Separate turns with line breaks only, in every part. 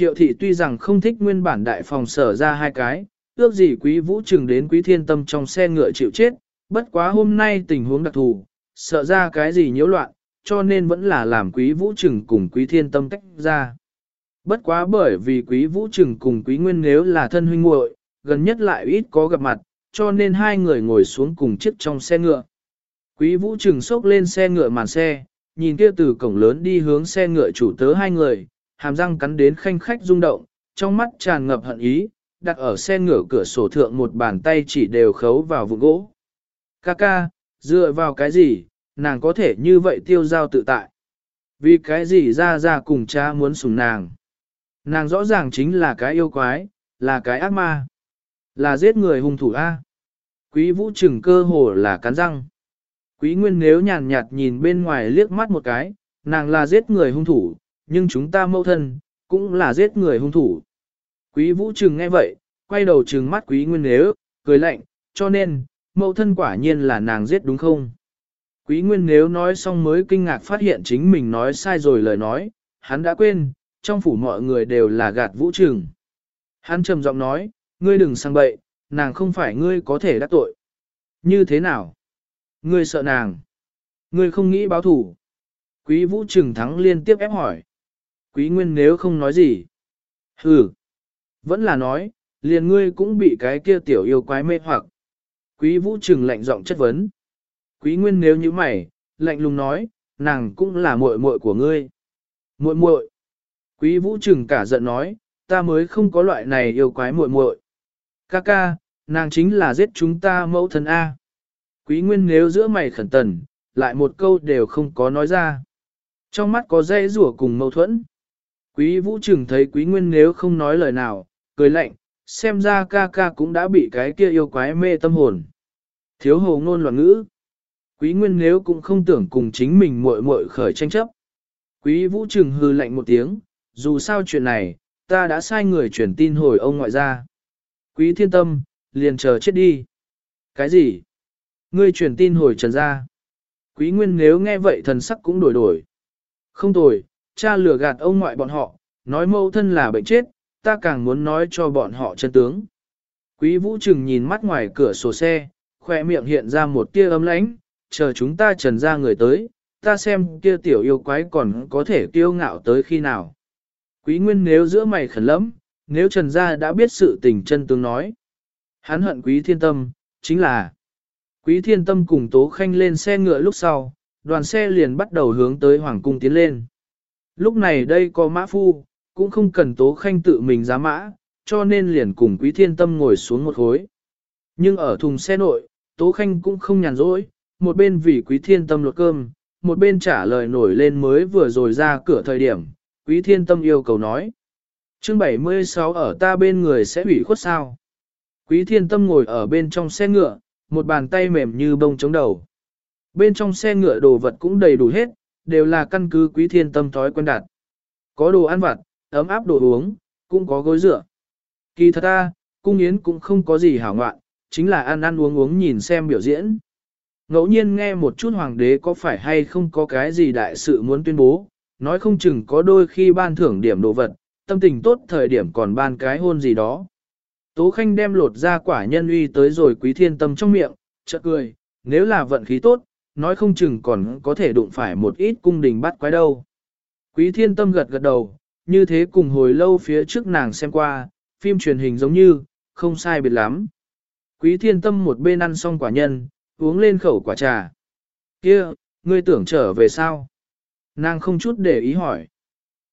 Triệu thị tuy rằng không thích nguyên bản đại phòng sở ra hai cái, ước gì quý vũ trừng đến quý thiên tâm trong xe ngựa chịu chết, bất quá hôm nay tình huống đặc thù, sợ ra cái gì nhiễu loạn, cho nên vẫn là làm quý vũ trừng cùng quý thiên tâm tách ra. Bất quá bởi vì quý vũ trừng cùng quý nguyên nếu là thân huynh muội, gần nhất lại ít có gặp mặt, cho nên hai người ngồi xuống cùng chiếc trong xe ngựa. Quý vũ trừng xốc lên xe ngựa màn xe, nhìn kia từ cổng lớn đi hướng xe ngựa chủ tớ hai người, hàm răng cắn đến khanh khách rung động, trong mắt tràn ngập hận ý, đặt ở xe ngửa cửa sổ thượng một bàn tay chỉ đều khấu vào vụ gỗ. Ca ca, dựa vào cái gì, nàng có thể như vậy tiêu giao tự tại. Vì cái gì ra ra cùng cha muốn sủng nàng. Nàng rõ ràng chính là cái yêu quái, là cái ác ma. Là giết người hung thủ A. Quý vũ trừng cơ hồ là cắn răng. Quý nguyên nếu nhàn nhạt nhìn bên ngoài liếc mắt một cái, nàng là giết người hung thủ, nhưng chúng ta mâu thân, cũng là giết người hung thủ. Quý vũ trừng nghe vậy, quay đầu trừng mắt quý nguyên nếu, cười lạnh, cho nên, mâu thân quả nhiên là nàng giết đúng không? Quý nguyên nếu nói xong mới kinh ngạc phát hiện chính mình nói sai rồi lời nói, hắn đã quên, trong phủ mọi người đều là gạt vũ trừng. Hắn trầm giọng nói, ngươi đừng sang bậy, nàng không phải ngươi có thể đắc tội. Như thế nào? Ngươi sợ nàng. Ngươi không nghĩ báo thủ. Quý vũ trừng thắng liên tiếp ép hỏi. Quý nguyên nếu không nói gì. Ừ. Vẫn là nói, liền ngươi cũng bị cái kia tiểu yêu quái mê hoặc. Quý vũ trừng lạnh giọng chất vấn. Quý nguyên nếu như mày, lạnh lùng nói, nàng cũng là muội muội của ngươi. Muội muội. Quý vũ trừng cả giận nói, ta mới không có loại này yêu quái muội muội. Ca ca, nàng chính là giết chúng ta mẫu thân A. Quý nguyên nếu giữa mày khẩn tần, lại một câu đều không có nói ra. Trong mắt có dây rủa cùng mâu thuẫn. Quý vũ trừng thấy quý nguyên nếu không nói lời nào, cười lạnh, xem ra ca ca cũng đã bị cái kia yêu quái mê tâm hồn. Thiếu hồ ngôn loạn ngữ. Quý nguyên nếu cũng không tưởng cùng chính mình muội muội khởi tranh chấp. Quý vũ trừng hư lạnh một tiếng, dù sao chuyện này, ta đã sai người truyền tin hồi ông ngoại ra. Quý thiên tâm, liền chờ chết đi. Cái gì? Ngươi truyền tin hồi trần ra. Quý nguyên nếu nghe vậy thần sắc cũng đổi đổi. Không tồi, cha lừa gạt ông ngoại bọn họ, nói mâu thân là bệnh chết, ta càng muốn nói cho bọn họ chân tướng. Quý vũ trừng nhìn mắt ngoài cửa sổ xe, khoe miệng hiện ra một tia ấm lãnh, chờ chúng ta trần ra người tới, ta xem kia tiểu yêu quái còn có thể kiêu ngạo tới khi nào. Quý nguyên nếu giữa mày khẩn lắm, nếu trần gia đã biết sự tình chân tướng nói. Hắn hận quý thiên tâm, chính là quý thiên tâm cùng tố khanh lên xe ngựa lúc sau, đoàn xe liền bắt đầu hướng tới hoàng cung tiến lên. Lúc này đây có mã phu, cũng không cần tố khanh tự mình giá mã, cho nên liền cùng quý thiên tâm ngồi xuống một khối. Nhưng ở thùng xe nội, tố khanh cũng không nhàn rỗi, một bên vì quý thiên tâm lột cơm, một bên trả lời nổi lên mới vừa rồi ra cửa thời điểm, quý thiên tâm yêu cầu nói. chương 76 ở ta bên người sẽ hủy khuất sao. Quý thiên tâm ngồi ở bên trong xe ngựa, một bàn tay mềm như bông chống đầu. Bên trong xe ngựa đồ vật cũng đầy đủ hết, đều là căn cứ quý thiên tâm thói quen đạt, Có đồ ăn vặt, ấm áp đồ uống, cũng có gối dựa. Kỳ thật ta, cung yến cũng không có gì hảo ngoạn, chính là ăn ăn uống uống nhìn xem biểu diễn. Ngẫu nhiên nghe một chút hoàng đế có phải hay không có cái gì đại sự muốn tuyên bố, nói không chừng có đôi khi ban thưởng điểm đồ vật, tâm tình tốt thời điểm còn ban cái hôn gì đó. Tố Khanh đem lột ra quả nhân uy tới rồi quý thiên tâm trong miệng, chợt cười, nếu là vận khí tốt, nói không chừng còn có thể đụng phải một ít cung đình bắt quái đâu. Quý thiên tâm gật gật đầu, như thế cùng hồi lâu phía trước nàng xem qua, phim truyền hình giống như, không sai biệt lắm. Quý thiên tâm một bên ăn xong quả nhân, uống lên khẩu quả trà. kia ngươi tưởng trở về sao? Nàng không chút để ý hỏi.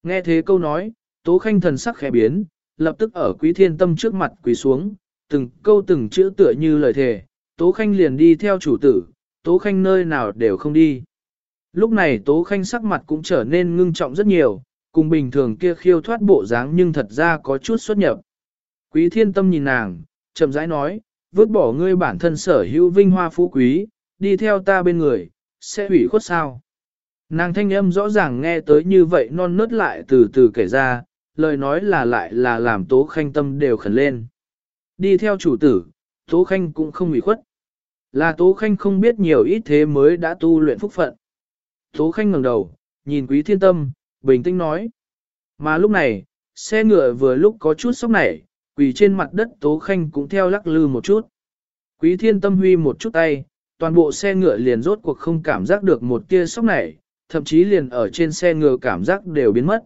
Nghe thế câu nói, tố khanh thần sắc khẽ biến, lập tức ở quý thiên tâm trước mặt quỳ xuống, từng câu từng chữ tựa như lời thề, tố khanh liền đi theo chủ tử, tố khanh nơi nào đều không đi. Lúc này tố khanh sắc mặt cũng trở nên ngưng trọng rất nhiều, cùng bình thường kia khiêu thoát bộ dáng nhưng thật ra có chút xuất nhập. Quý thiên tâm nhìn nàng, chậm rãi nói, vứt bỏ ngươi bản thân sở hữu vinh hoa phú quý, đi theo ta bên người, sẽ hủy khuất sao. Nàng thanh âm rõ ràng nghe tới như vậy non nớt lại từ từ kể ra, lời nói là lại là làm tố khanh tâm đều khẩn lên. Đi theo chủ tử, tố khanh cũng không hủy khuất. Là tố khanh không biết nhiều ít thế mới đã tu luyện phúc phận. Tố khanh ngẩng đầu, nhìn quý thiên tâm, bình tĩnh nói. Mà lúc này, xe ngựa vừa lúc có chút sốc nảy, quỳ trên mặt đất Tố Khanh cũng theo lắc lư một chút. Quý thiên tâm huy một chút tay, toàn bộ xe ngựa liền rốt cuộc không cảm giác được một tia sốc nảy, thậm chí liền ở trên xe ngựa cảm giác đều biến mất.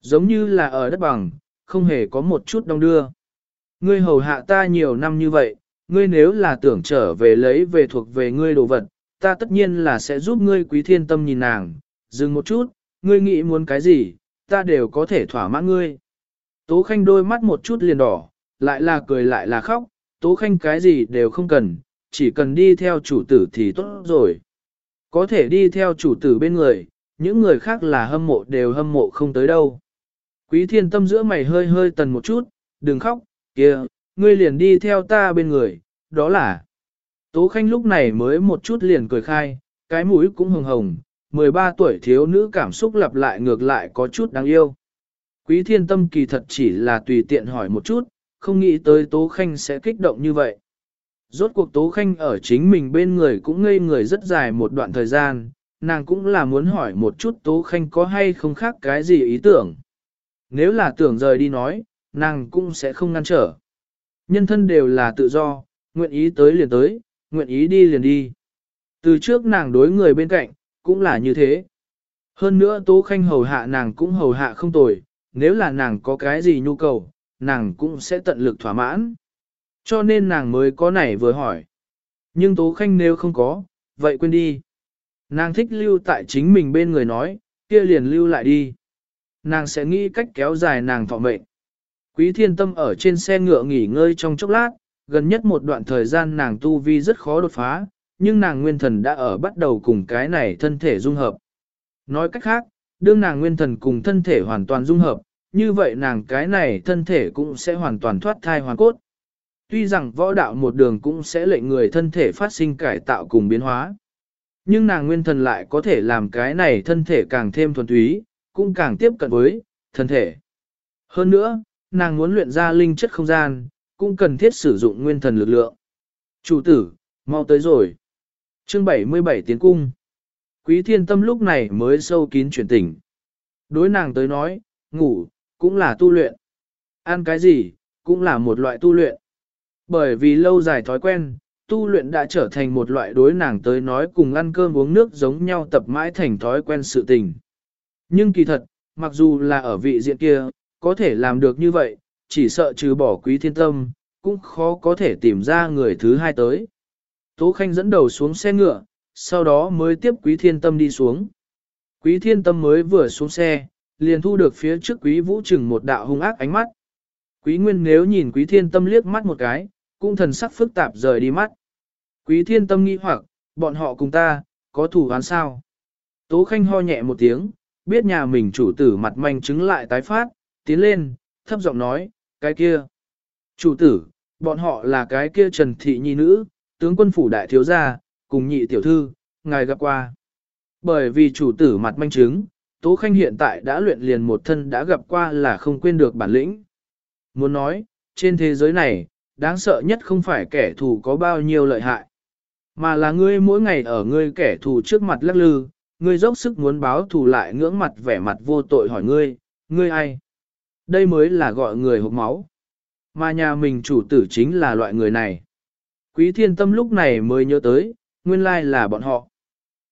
Giống như là ở đất bằng, không hề có một chút đông đưa. Ngươi hầu hạ ta nhiều năm như vậy, ngươi nếu là tưởng trở về lấy về thuộc về ngươi đồ vật, ta tất nhiên là sẽ giúp ngươi quý thiên tâm nhìn nàng, dừng một chút, ngươi nghĩ muốn cái gì, ta đều có thể thỏa mãn ngươi. Tố Khanh đôi mắt một chút liền đỏ, lại là cười lại là khóc, Tố Khanh cái gì đều không cần, chỉ cần đi theo chủ tử thì tốt rồi. Có thể đi theo chủ tử bên người, những người khác là hâm mộ đều hâm mộ không tới đâu. Quý thiên tâm giữa mày hơi hơi tần một chút, đừng khóc, kia, ngươi liền đi theo ta bên người, đó là. Tố Khanh lúc này mới một chút liền cười khai, cái mũi cũng hồng hồng, 13 tuổi thiếu nữ cảm xúc lặp lại ngược lại có chút đáng yêu. Quý thiên tâm kỳ thật chỉ là tùy tiện hỏi một chút, không nghĩ tới Tố Khanh sẽ kích động như vậy. Rốt cuộc Tố Khanh ở chính mình bên người cũng ngây người rất dài một đoạn thời gian, nàng cũng là muốn hỏi một chút Tố Khanh có hay không khác cái gì ý tưởng. Nếu là tưởng rời đi nói, nàng cũng sẽ không ngăn trở. Nhân thân đều là tự do, nguyện ý tới liền tới, nguyện ý đi liền đi. Từ trước nàng đối người bên cạnh, cũng là như thế. Hơn nữa Tố Khanh hầu hạ nàng cũng hầu hạ không tồi, nếu là nàng có cái gì nhu cầu, nàng cũng sẽ tận lực thỏa mãn. Cho nên nàng mới có nảy vừa hỏi. Nhưng Tố Khanh nếu không có, vậy quên đi. Nàng thích lưu tại chính mình bên người nói, kia liền lưu lại đi. Nàng sẽ nghĩ cách kéo dài nàng thọ mệnh. Quý thiên tâm ở trên xe ngựa nghỉ ngơi trong chốc lát, gần nhất một đoạn thời gian nàng tu vi rất khó đột phá, nhưng nàng nguyên thần đã ở bắt đầu cùng cái này thân thể dung hợp. Nói cách khác, đương nàng nguyên thần cùng thân thể hoàn toàn dung hợp, như vậy nàng cái này thân thể cũng sẽ hoàn toàn thoát thai hoàn cốt. Tuy rằng võ đạo một đường cũng sẽ lệnh người thân thể phát sinh cải tạo cùng biến hóa. Nhưng nàng nguyên thần lại có thể làm cái này thân thể càng thêm thuần túy, cũng càng tiếp cận với thân thể. Hơn nữa, nàng muốn luyện ra linh chất không gian, cũng cần thiết sử dụng nguyên thần lực lượng. Chủ tử, mau tới rồi. Chương 77 Tiến Cung Quý thiên tâm lúc này mới sâu kín chuyển tỉnh. Đối nàng tới nói, ngủ, cũng là tu luyện. Ăn cái gì, cũng là một loại tu luyện. Bởi vì lâu dài thói quen, tu luyện đã trở thành một loại đối nàng tới nói cùng ăn cơm uống nước giống nhau tập mãi thành thói quen sự tình. Nhưng kỳ thật, mặc dù là ở vị diện kia, có thể làm được như vậy, chỉ sợ trừ bỏ quý thiên tâm, cũng khó có thể tìm ra người thứ hai tới. Tố Khanh dẫn đầu xuống xe ngựa, sau đó mới tiếp quý thiên tâm đi xuống. Quý thiên tâm mới vừa xuống xe, liền thu được phía trước quý vũ trừng một đạo hung ác ánh mắt. Quý nguyên nếu nhìn quý thiên tâm liếc mắt một cái, cũng thần sắc phức tạp rời đi mắt. Quý thiên tâm nghi hoặc, bọn họ cùng ta, có thủ án sao? Tố Khanh ho nhẹ một tiếng, biết nhà mình chủ tử mặt manh chứng lại tái phát, tiến lên, thấp giọng nói, cái kia. Chủ tử, bọn họ là cái kia Trần Thị Nhi Nữ, tướng quân phủ đại thiếu gia, cùng nhị tiểu thư, ngài gặp qua. Bởi vì chủ tử mặt manh chứng, Tố Khanh hiện tại đã luyện liền một thân đã gặp qua là không quên được bản lĩnh. Muốn nói, trên thế giới này, đáng sợ nhất không phải kẻ thù có bao nhiêu lợi hại, mà là ngươi mỗi ngày ở ngươi kẻ thù trước mặt lắc lư, ngươi dốc sức muốn báo thù lại ngưỡng mặt vẻ mặt vô tội hỏi ngươi, ngươi ai? Đây mới là gọi người hộp máu. Mà nhà mình chủ tử chính là loại người này. Quý thiên tâm lúc này mới nhớ tới, nguyên lai là bọn họ.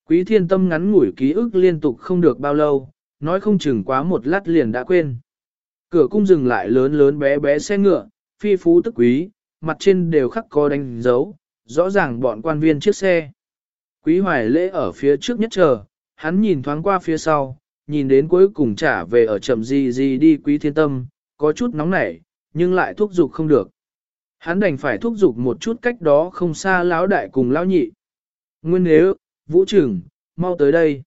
Quý thiên tâm ngắn ngủi ký ức liên tục không được bao lâu, nói không chừng quá một lát liền đã quên. Cửa cung dừng lại lớn lớn bé bé xe ngựa, phi phú tức quý, mặt trên đều khắc có đánh dấu, rõ ràng bọn quan viên chiếc xe. Quý hoài lễ ở phía trước nhất chờ, hắn nhìn thoáng qua phía sau, nhìn đến cuối cùng trả về ở chậm gì gì đi quý thiên tâm, có chút nóng nảy, nhưng lại thúc giục không được. Hắn đành phải thúc giục một chút cách đó không xa lão đại cùng lão nhị. Nguyên nếu, vũ trừng, mau tới đây.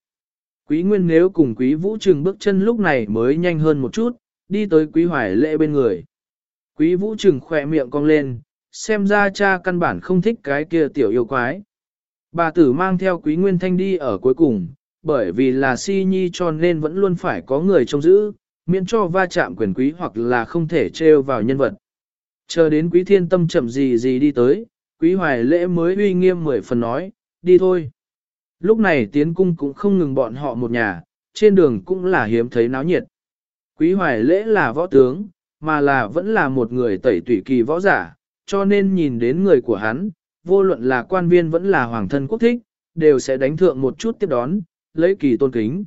Quý nguyên nếu cùng quý vũ trừng bước chân lúc này mới nhanh hơn một chút, đi tới quý hoài lễ bên người. Quý vũ trừng khỏe miệng cong lên, xem ra cha căn bản không thích cái kia tiểu yêu quái. Bà tử mang theo quý nguyên thanh đi ở cuối cùng, bởi vì là si nhi cho nên vẫn luôn phải có người trông giữ, miễn cho va chạm quyền quý hoặc là không thể trêu vào nhân vật. Chờ đến quý thiên tâm chậm gì gì đi tới, quý hoài lễ mới uy nghiêm mười phần nói, đi thôi. Lúc này tiến cung cũng không ngừng bọn họ một nhà, trên đường cũng là hiếm thấy náo nhiệt. Quý hoài lễ là võ tướng, mà là vẫn là một người tẩy tủy kỳ võ giả, cho nên nhìn đến người của hắn, vô luận là quan viên vẫn là hoàng thân quốc thích, đều sẽ đánh thượng một chút tiếp đón, lấy kỳ tôn kính.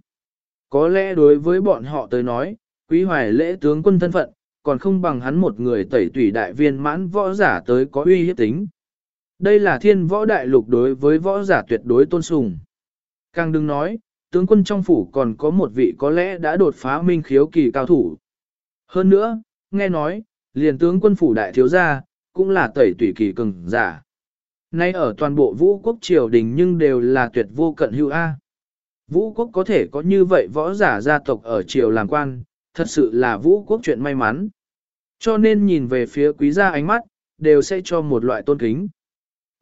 Có lẽ đối với bọn họ tới nói, quý hoài lễ tướng quân thân phận, còn không bằng hắn một người tẩy tủy đại viên mãn võ giả tới có uy hiếp tính. Đây là thiên võ đại lục đối với võ giả tuyệt đối tôn sùng. Càng đừng nói, tướng quân trong phủ còn có một vị có lẽ đã đột phá minh khiếu kỳ cao thủ. Hơn nữa, nghe nói, liền tướng quân phủ đại thiếu gia, cũng là tẩy tủy kỳ cường giả. Nay ở toàn bộ vũ quốc triều đình nhưng đều là tuyệt vô cận hữu A. Vũ quốc có thể có như vậy võ giả gia tộc ở triều làm quan, thật sự là vũ quốc chuyện may mắn. Cho nên nhìn về phía quý gia ánh mắt, đều sẽ cho một loại tôn kính.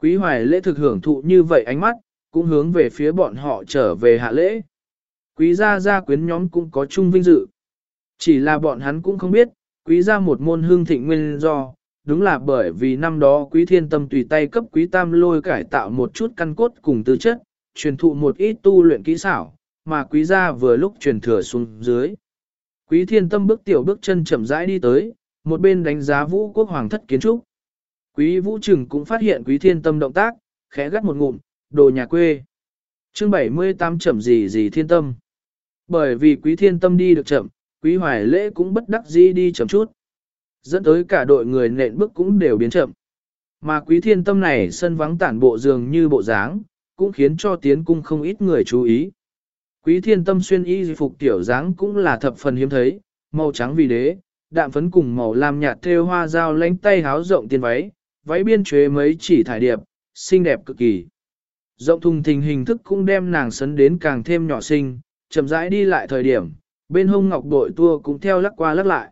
Quý hoài lễ thực hưởng thụ như vậy ánh mắt, cũng hướng về phía bọn họ trở về hạ lễ. Quý gia gia quyến nhóm cũng có chung vinh dự. Chỉ là bọn hắn cũng không biết, quý gia một môn hương thịnh nguyên do, đúng là bởi vì năm đó quý thiên tâm tùy tay cấp quý tam lôi cải tạo một chút căn cốt cùng tư chất, truyền thụ một ít tu luyện kỹ xảo, mà quý gia vừa lúc truyền thừa xuống dưới. Quý thiên tâm bước tiểu bước chân chậm rãi đi tới, một bên đánh giá vũ quốc hoàng thất kiến trúc. Quý vũ trừng cũng phát hiện quý thiên tâm động tác, khẽ gắt một ngụm, đồ nhà quê. chương 78 chậm gì gì thiên tâm. Bởi vì quý thiên tâm đi được chậm, quý hoài lễ cũng bất đắc dĩ đi chậm chút. Dẫn tới cả đội người nện bước cũng đều biến chậm. Mà quý thiên tâm này sân vắng tản bộ dường như bộ dáng, cũng khiến cho tiến cung không ít người chú ý. Quý thiên tâm xuyên y phục tiểu dáng cũng là thập phần hiếm thấy, màu trắng vì đế, đạm phấn cùng màu lam nhạt thêu hoa dao lánh tay háo rộng tiền váy, váy biên chế mấy chỉ thải điệp, xinh đẹp cực kỳ. Rộng thùng thình hình thức cũng đem nàng sấn đến càng thêm nhỏ xinh, chậm rãi đi lại thời điểm, bên hông ngọc bội tua cũng theo lắc qua lắc lại.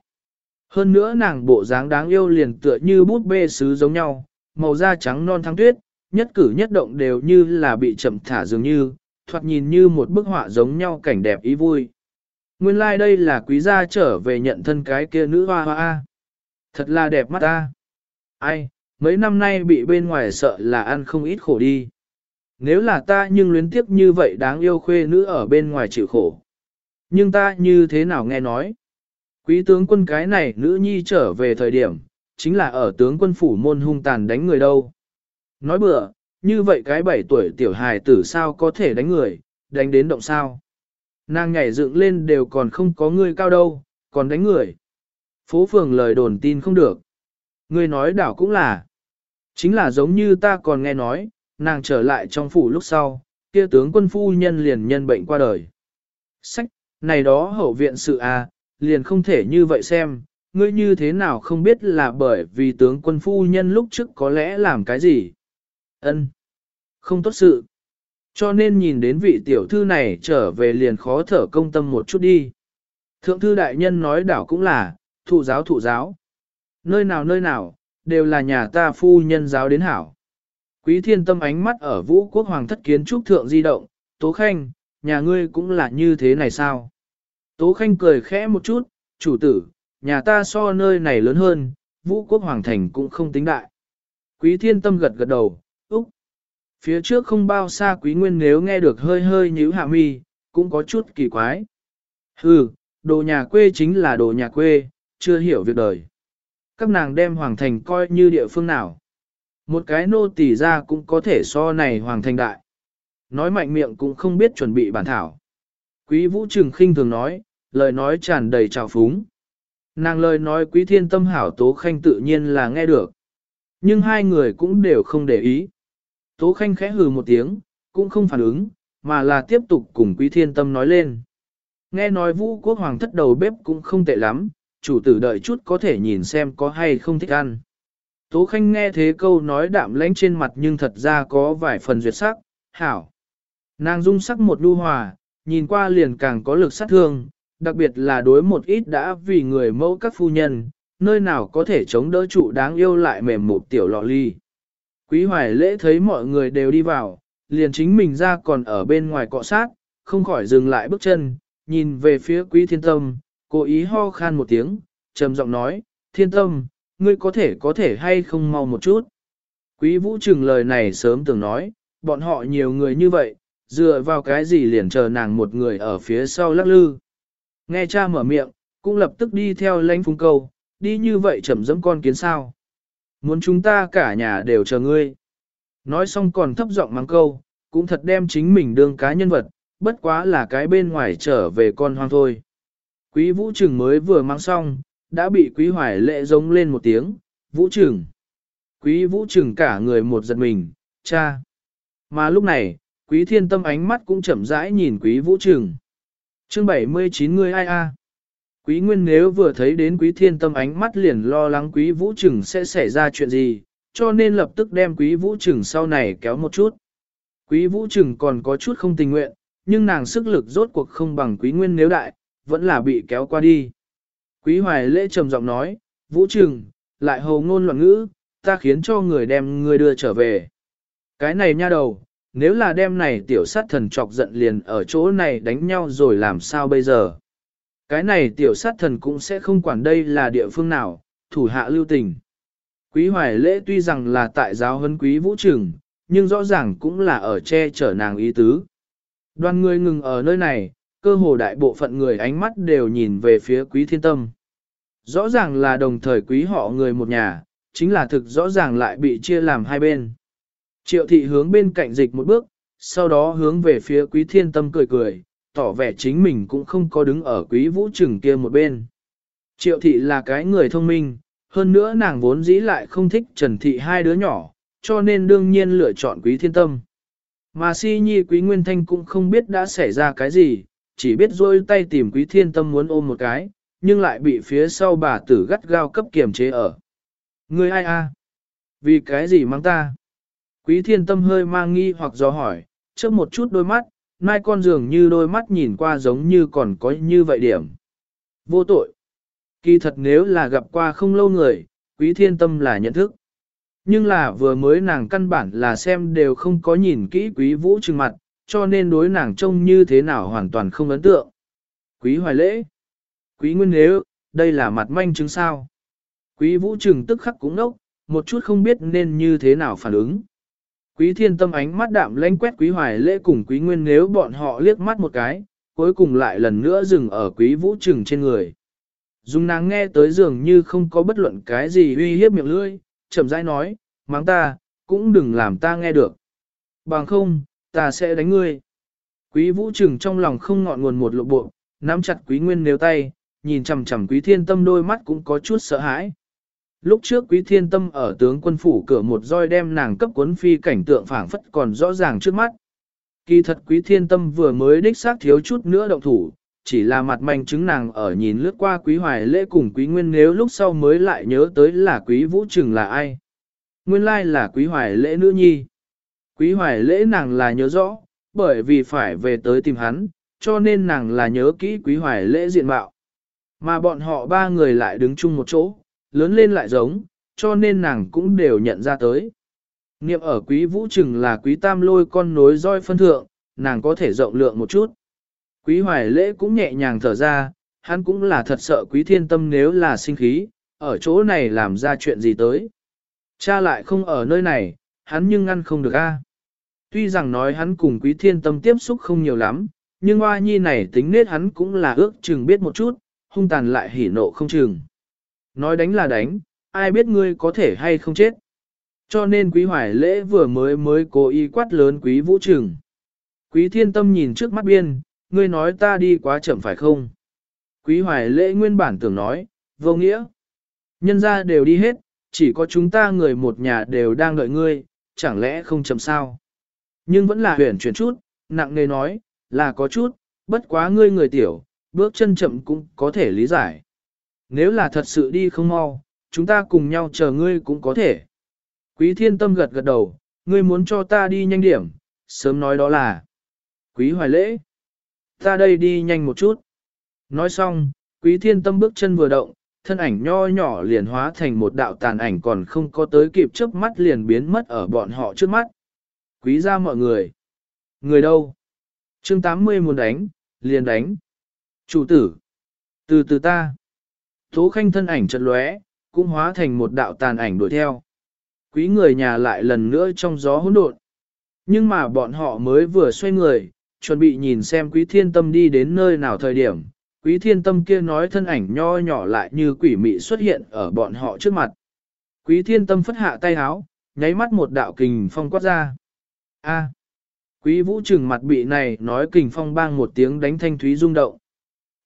Hơn nữa nàng bộ dáng đáng yêu liền tựa như bút bê sứ giống nhau, màu da trắng non thăng tuyết, nhất cử nhất động đều như là bị chậm thả dường như, thoạt nhìn như một bức họa giống nhau cảnh đẹp ý vui. Nguyên lai like đây là quý gia trở về nhận thân cái kia nữ hoa hoa. Thật là đẹp mắt ta. Ai, mấy năm nay bị bên ngoài sợ là ăn không ít khổ đi. Nếu là ta nhưng luyến tiếc như vậy đáng yêu khuê nữ ở bên ngoài chịu khổ. Nhưng ta như thế nào nghe nói? Quý tướng quân cái này nữ nhi trở về thời điểm, chính là ở tướng quân phủ môn hung tàn đánh người đâu. Nói bừa, như vậy cái bảy tuổi tiểu hài tử sao có thể đánh người, đánh đến động sao. Nàng nhảy dựng lên đều còn không có người cao đâu, còn đánh người. Phố phường lời đồn tin không được. Người nói đảo cũng là. Chính là giống như ta còn nghe nói, nàng trở lại trong phủ lúc sau, kia tướng quân phu nhân liền nhân bệnh qua đời. Sách, này đó hậu viện sự à, liền không thể như vậy xem, ngươi như thế nào không biết là bởi vì tướng quân phu nhân lúc trước có lẽ làm cái gì. Ân, Không tốt sự. Cho nên nhìn đến vị tiểu thư này trở về liền khó thở công tâm một chút đi. Thượng thư đại nhân nói đảo cũng là, thụ giáo thụ giáo. Nơi nào nơi nào, đều là nhà ta phu nhân giáo đến hảo. Quý thiên tâm ánh mắt ở vũ quốc hoàng thất kiến trúc thượng di động, tố khanh, nhà ngươi cũng là như thế này sao? Tố khanh cười khẽ một chút, chủ tử, nhà ta so nơi này lớn hơn, vũ quốc hoàng thành cũng không tính đại. Quý thiên tâm gật gật đầu. Phía trước không bao xa quý nguyên nếu nghe được hơi hơi nhíu hạ mi, cũng có chút kỳ quái. Hừ, đồ nhà quê chính là đồ nhà quê, chưa hiểu việc đời. Các nàng đem hoàng thành coi như địa phương nào. Một cái nô tỳ ra cũng có thể so này hoàng thành đại. Nói mạnh miệng cũng không biết chuẩn bị bản thảo. Quý vũ trừng khinh thường nói, lời nói tràn đầy trào phúng. Nàng lời nói quý thiên tâm hảo Tố Khanh tự nhiên là nghe được. Nhưng hai người cũng đều không để ý. Tố Khanh khẽ hừ một tiếng, cũng không phản ứng, mà là tiếp tục cùng quý thiên tâm nói lên. Nghe nói vũ quốc hoàng thất đầu bếp cũng không tệ lắm, chủ tử đợi chút có thể nhìn xem có hay không thích ăn. Tố Khanh nghe thế câu nói đạm lãnh trên mặt nhưng thật ra có vài phần duyệt sắc, hảo. Nàng dung sắc một lưu hòa, nhìn qua liền càng có lực sát thương, đặc biệt là đối một ít đã vì người mẫu các phu nhân, nơi nào có thể chống đỡ trụ đáng yêu lại mềm một tiểu lọ ly. Quý hoài lễ thấy mọi người đều đi vào, liền chính mình ra còn ở bên ngoài cọ sát, không khỏi dừng lại bước chân, nhìn về phía quý thiên tâm, cố ý ho khan một tiếng, trầm giọng nói, thiên tâm, ngươi có thể có thể hay không mau một chút. Quý vũ trừng lời này sớm từng nói, bọn họ nhiều người như vậy, dựa vào cái gì liền chờ nàng một người ở phía sau lắc lư. Nghe cha mở miệng, cũng lập tức đi theo lãnh phung câu, đi như vậy chậm dẫm con kiến sao. Muốn chúng ta cả nhà đều chờ ngươi. Nói xong còn thấp giọng mang câu, cũng thật đem chính mình đương cá nhân vật, bất quá là cái bên ngoài trở về con hoang thôi. Quý vũ trừng mới vừa mang xong, đã bị quý hoài lệ giống lên một tiếng, vũ trừng. Quý vũ trừng cả người một giật mình, cha. Mà lúc này, quý thiên tâm ánh mắt cũng chậm rãi nhìn quý vũ trừng. Chương 79 người ai a? Quý nguyên nếu vừa thấy đến quý thiên tâm ánh mắt liền lo lắng quý vũ trừng sẽ xảy ra chuyện gì, cho nên lập tức đem quý vũ trừng sau này kéo một chút. Quý vũ trừng còn có chút không tình nguyện, nhưng nàng sức lực rốt cuộc không bằng quý nguyên nếu đại, vẫn là bị kéo qua đi. Quý hoài lễ trầm giọng nói, vũ trừng, lại hầu ngôn loạn ngữ, ta khiến cho người đem người đưa trở về. Cái này nha đầu, nếu là đem này tiểu sát thần chọc giận liền ở chỗ này đánh nhau rồi làm sao bây giờ? Cái này tiểu sát thần cũng sẽ không quản đây là địa phương nào, thủ hạ lưu tình. Quý hoài lễ tuy rằng là tại giáo huấn quý vũ trường nhưng rõ ràng cũng là ở che chở nàng ý tứ. Đoàn người ngừng ở nơi này, cơ hồ đại bộ phận người ánh mắt đều nhìn về phía quý thiên tâm. Rõ ràng là đồng thời quý họ người một nhà, chính là thực rõ ràng lại bị chia làm hai bên. Triệu thị hướng bên cạnh dịch một bước, sau đó hướng về phía quý thiên tâm cười cười, tỏ vẻ chính mình cũng không có đứng ở quý vũ trừng kia một bên. Triệu thị là cái người thông minh, hơn nữa nàng vốn dĩ lại không thích trần thị hai đứa nhỏ, cho nên đương nhiên lựa chọn quý thiên tâm. Mà si nhi quý nguyên thanh cũng không biết đã xảy ra cái gì, chỉ biết rôi tay tìm quý thiên tâm muốn ôm một cái, nhưng lại bị phía sau bà tử gắt gao cấp kiềm chế ở. Người ai a? Vì cái gì mang ta? Quý thiên tâm hơi mang nghi hoặc do hỏi, trước một chút đôi mắt, nai con dường như đôi mắt nhìn qua giống như còn có như vậy điểm. Vô tội. Kỳ thật nếu là gặp qua không lâu người, quý thiên tâm là nhận thức. Nhưng là vừa mới nàng căn bản là xem đều không có nhìn kỹ quý vũ trừng mặt, cho nên đối nàng trông như thế nào hoàn toàn không ấn tượng. Quý hoài lễ. Quý nguyên nếu, đây là mặt manh chứng sao. Quý vũ trừng tức khắc cũng nốc, một chút không biết nên như thế nào phản ứng. Quý thiên tâm ánh mắt đạm lanh quét quý hoài lễ cùng quý nguyên nếu bọn họ liếc mắt một cái, cuối cùng lại lần nữa dừng ở quý vũ trừng trên người. Dung nàng nghe tới dường như không có bất luận cái gì uy hiếp miệng lưỡi, chậm rãi nói, mắng ta, cũng đừng làm ta nghe được. Bằng không, ta sẽ đánh ngươi. Quý vũ trừng trong lòng không ngọn nguồn một lộ bộ, nắm chặt quý nguyên nếu tay, nhìn chằm chằm quý thiên tâm đôi mắt cũng có chút sợ hãi. Lúc trước quý thiên tâm ở tướng quân phủ cửa một roi đem nàng cấp cuốn phi cảnh tượng phảng phất còn rõ ràng trước mắt. Kỳ thật quý thiên tâm vừa mới đích xác thiếu chút nữa động thủ, chỉ là mặt manh chứng nàng ở nhìn lướt qua quý hoài lễ cùng quý nguyên nếu lúc sau mới lại nhớ tới là quý vũ trừng là ai. Nguyên lai là quý hoài lễ nữ nhi. Quý hoài lễ nàng là nhớ rõ, bởi vì phải về tới tìm hắn, cho nên nàng là nhớ kỹ quý hoài lễ diện mạo. Mà bọn họ ba người lại đứng chung một chỗ, lớn lên lại giống, cho nên nàng cũng đều nhận ra tới. Niệm ở quý vũ trừng là quý tam lôi con nối roi phân thượng, nàng có thể rộng lượng một chút. Quý hoài lễ cũng nhẹ nhàng thở ra, hắn cũng là thật sợ quý thiên tâm nếu là sinh khí, ở chỗ này làm ra chuyện gì tới. Cha lại không ở nơi này, hắn nhưng ngăn không được a. Tuy rằng nói hắn cùng quý thiên tâm tiếp xúc không nhiều lắm, nhưng hoa nhi này tính nết hắn cũng là ước chừng biết một chút, hung tàn lại hỉ nộ không chừng. Nói đánh là đánh, ai biết ngươi có thể hay không chết. Cho nên quý hoài lễ vừa mới mới cố ý quát lớn quý vũ trừng. Quý thiên tâm nhìn trước mắt biên, ngươi nói ta đi quá chậm phải không? Quý hoài lễ nguyên bản tưởng nói, vô nghĩa. Nhân ra đều đi hết, chỉ có chúng ta người một nhà đều đang đợi ngươi, chẳng lẽ không chậm sao? Nhưng vẫn là huyền chuyển chút, nặng nề nói, là có chút, bất quá ngươi người tiểu, bước chân chậm cũng có thể lý giải. Nếu là thật sự đi không mau, chúng ta cùng nhau chờ ngươi cũng có thể. Quý thiên tâm gật gật đầu, ngươi muốn cho ta đi nhanh điểm, sớm nói đó là. Quý hoài lễ, ta đây đi nhanh một chút. Nói xong, quý thiên tâm bước chân vừa động, thân ảnh nho nhỏ liền hóa thành một đạo tàn ảnh còn không có tới kịp chớp mắt liền biến mất ở bọn họ trước mắt. Quý ra mọi người. Người đâu? chương 80 muốn đánh, liền đánh. Chủ tử. Từ từ ta. Tố khanh thân ảnh chợt lóe, cũng hóa thành một đạo tàn ảnh đuổi theo. Quý người nhà lại lần nữa trong gió hỗn độn. Nhưng mà bọn họ mới vừa xoay người, chuẩn bị nhìn xem quý thiên tâm đi đến nơi nào thời điểm, quý thiên tâm kia nói thân ảnh nho nhỏ lại như quỷ mị xuất hiện ở bọn họ trước mặt. Quý thiên tâm phất hạ tay háo, nháy mắt một đạo kình phong quát ra. A. Quý vũ trừng mặt bị này nói kình phong bang một tiếng đánh thanh thúy rung động.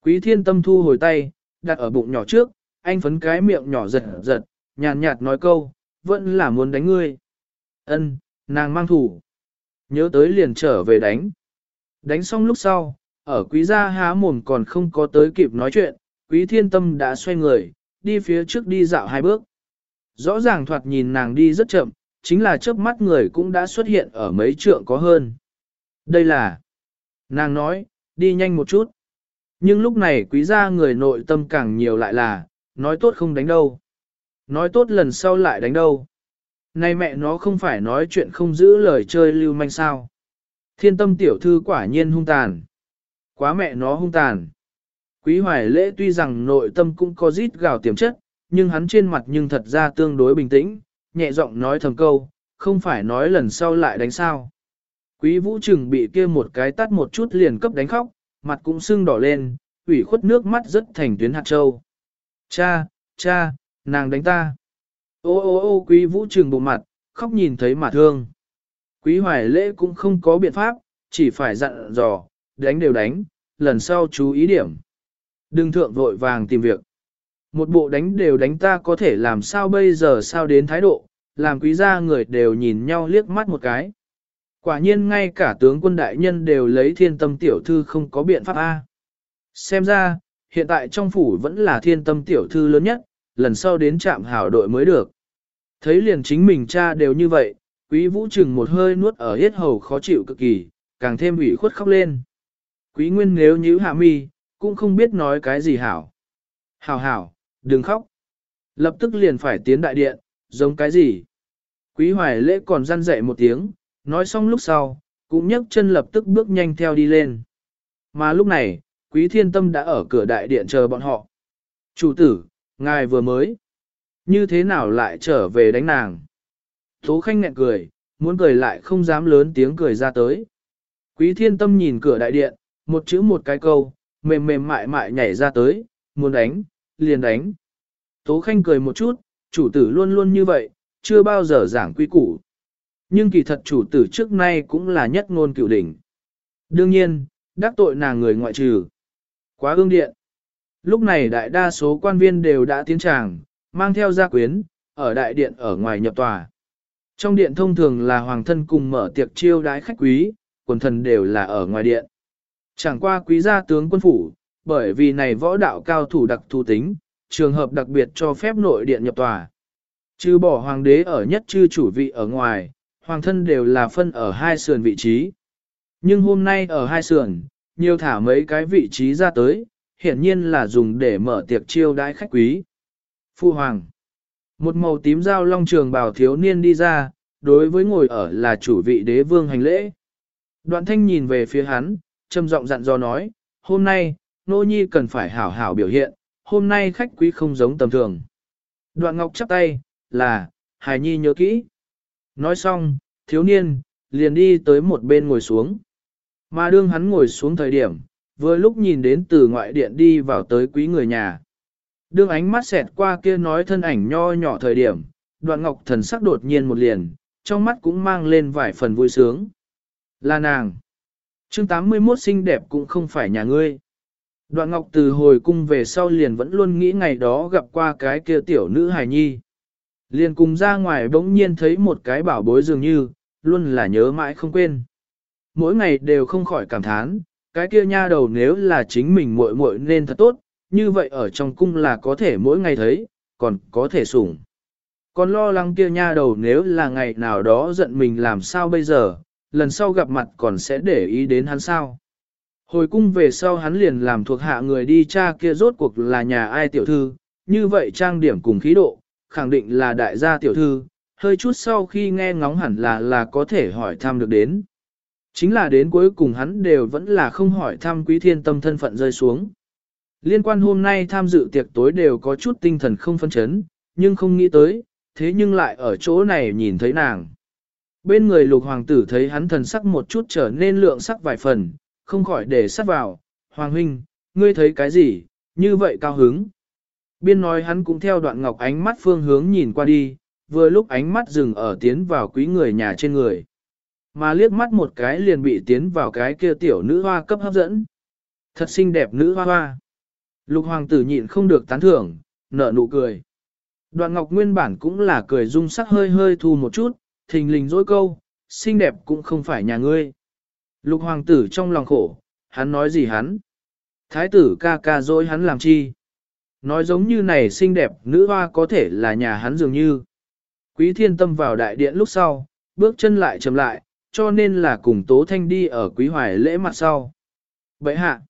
Quý thiên tâm thu hồi tay, đặt ở bụng nhỏ trước, anh phấn cái miệng nhỏ giật giật, nhàn nhạt nói câu, vẫn là muốn đánh ngươi. Ân, nàng mang thủ. Nhớ tới liền trở về đánh. Đánh xong lúc sau, ở quý gia há mồm còn không có tới kịp nói chuyện, quý thiên tâm đã xoay người, đi phía trước đi dạo hai bước. Rõ ràng thoạt nhìn nàng đi rất chậm, chính là chớp mắt người cũng đã xuất hiện ở mấy trượng có hơn. Đây là, nàng nói, đi nhanh một chút. Nhưng lúc này quý gia người nội tâm càng nhiều lại là, nói tốt không đánh đâu. Nói tốt lần sau lại đánh đâu. Này mẹ nó không phải nói chuyện không giữ lời chơi lưu manh sao. Thiên tâm tiểu thư quả nhiên hung tàn. Quá mẹ nó hung tàn. Quý hoài lễ tuy rằng nội tâm cũng có rít gào tiềm chất, nhưng hắn trên mặt nhưng thật ra tương đối bình tĩnh, nhẹ giọng nói thầm câu, không phải nói lần sau lại đánh sao. Quý vũ trừng bị kia một cái tắt một chút liền cấp đánh khóc, mặt cũng sưng đỏ lên, ủy khuất nước mắt rất thành tuyến hạt châu. Cha, cha, nàng đánh ta. Ô ô ô quý vũ trường bộ mặt, khóc nhìn thấy mà thương. Quý hoài lễ cũng không có biện pháp, chỉ phải dặn dò, đánh đều đánh, lần sau chú ý điểm. Đừng thượng vội vàng tìm việc. Một bộ đánh đều đánh ta có thể làm sao bây giờ sao đến thái độ, làm quý gia người đều nhìn nhau liếc mắt một cái. Quả nhiên ngay cả tướng quân đại nhân đều lấy thiên tâm tiểu thư không có biện pháp A. Xem ra, hiện tại trong phủ vẫn là thiên tâm tiểu thư lớn nhất, lần sau đến trạm hảo đội mới được. Thấy liền chính mình cha đều như vậy, quý vũ trừng một hơi nuốt ở hết hầu khó chịu cực kỳ, càng thêm ủy khuất khóc lên. Quý nguyên nếu nhíu hạ mi, cũng không biết nói cái gì hảo. Hảo hảo, đừng khóc. Lập tức liền phải tiến đại điện, giống cái gì. Quý hoài lễ còn răn dậy một tiếng, nói xong lúc sau, cũng nhấc chân lập tức bước nhanh theo đi lên. Mà lúc này, quý thiên tâm đã ở cửa đại điện chờ bọn họ. Chủ tử, ngài vừa mới. Như thế nào lại trở về đánh nàng? Tố khanh nghẹn cười, muốn cười lại không dám lớn tiếng cười ra tới. Quý thiên tâm nhìn cửa đại điện, một chữ một cái câu, mềm mềm mại mại nhảy ra tới, muốn đánh, liền đánh. Tố khanh cười một chút, chủ tử luôn luôn như vậy, chưa bao giờ giảng quy củ. Nhưng kỳ thật chủ tử trước nay cũng là nhất ngôn cựu đỉnh. Đương nhiên, đắc tội nàng người ngoại trừ. Quá ương điện. Lúc này đại đa số quan viên đều đã tiến tràng, mang theo gia quyến, ở đại điện ở ngoài nhập tòa. Trong điện thông thường là hoàng thân cùng mở tiệc chiêu đái khách quý, quần thần đều là ở ngoài điện. Chẳng qua quý gia tướng quân phủ, bởi vì này võ đạo cao thủ đặc thù tính, trường hợp đặc biệt cho phép nội điện nhập tòa. Trừ bỏ hoàng đế ở nhất chư chủ vị ở ngoài, hoàng thân đều là phân ở hai sườn vị trí. Nhưng hôm nay ở hai sườn, nhiều thả mấy cái vị trí ra tới, hiển nhiên là dùng để mở tiệc chiêu đãi khách quý. Phu hoàng. Một màu tím dao long trường bào thiếu niên đi ra, đối với ngồi ở là chủ vị đế vương hành lễ. Đoạn thanh nhìn về phía hắn, trầm giọng dặn dò nói, hôm nay, nô nhi cần phải hảo hảo biểu hiện, hôm nay khách quý không giống tầm thường. Đoạn ngọc chắp tay, là, hài nhi nhớ kỹ. Nói xong, thiếu niên, liền đi tới một bên ngồi xuống. Mà đương hắn ngồi xuống thời điểm, vừa lúc nhìn đến từ ngoại điện đi vào tới quý người nhà. Đương ánh mắt xẹt qua kia nói thân ảnh nho nhỏ thời điểm, đoạn ngọc thần sắc đột nhiên một liền, trong mắt cũng mang lên vài phần vui sướng. Là nàng. chương 81 xinh đẹp cũng không phải nhà ngươi. Đoạn ngọc từ hồi cung về sau liền vẫn luôn nghĩ ngày đó gặp qua cái kia tiểu nữ hài nhi. Liền cùng ra ngoài bỗng nhiên thấy một cái bảo bối dường như, luôn là nhớ mãi không quên. Mỗi ngày đều không khỏi cảm thán, cái kia nha đầu nếu là chính mình muội muội nên thật tốt, như vậy ở trong cung là có thể mỗi ngày thấy, còn có thể sủng. Còn lo lắng kia nha đầu nếu là ngày nào đó giận mình làm sao bây giờ, lần sau gặp mặt còn sẽ để ý đến hắn sao. Hồi cung về sau hắn liền làm thuộc hạ người đi cha kia rốt cuộc là nhà ai tiểu thư, như vậy trang điểm cùng khí độ, khẳng định là đại gia tiểu thư, hơi chút sau khi nghe ngóng hẳn là là có thể hỏi thăm được đến. Chính là đến cuối cùng hắn đều vẫn là không hỏi thăm quý thiên tâm thân phận rơi xuống. Liên quan hôm nay tham dự tiệc tối đều có chút tinh thần không phân chấn, nhưng không nghĩ tới, thế nhưng lại ở chỗ này nhìn thấy nàng. Bên người lục hoàng tử thấy hắn thần sắc một chút trở nên lượng sắc vài phần, không khỏi để sắc vào, hoàng huynh, ngươi thấy cái gì, như vậy cao hứng. Biên nói hắn cũng theo đoạn ngọc ánh mắt phương hướng nhìn qua đi, vừa lúc ánh mắt dừng ở tiến vào quý người nhà trên người. Mà liếc mắt một cái liền bị tiến vào cái kia tiểu nữ hoa cấp hấp dẫn. Thật xinh đẹp nữ hoa hoa. Lục hoàng tử nhịn không được tán thưởng, nở nụ cười. Đoạn ngọc nguyên bản cũng là cười dung sắc hơi hơi thu một chút, thình lình dối câu, xinh đẹp cũng không phải nhà ngươi. Lục hoàng tử trong lòng khổ, hắn nói gì hắn? Thái tử ca ca dối hắn làm chi? Nói giống như này xinh đẹp nữ hoa có thể là nhà hắn dường như. Quý thiên tâm vào đại điện lúc sau, bước chân lại chậm lại, cho nên là cùng Tố Thanh đi ở quý hoài lễ mặt sau. Vậy hạ,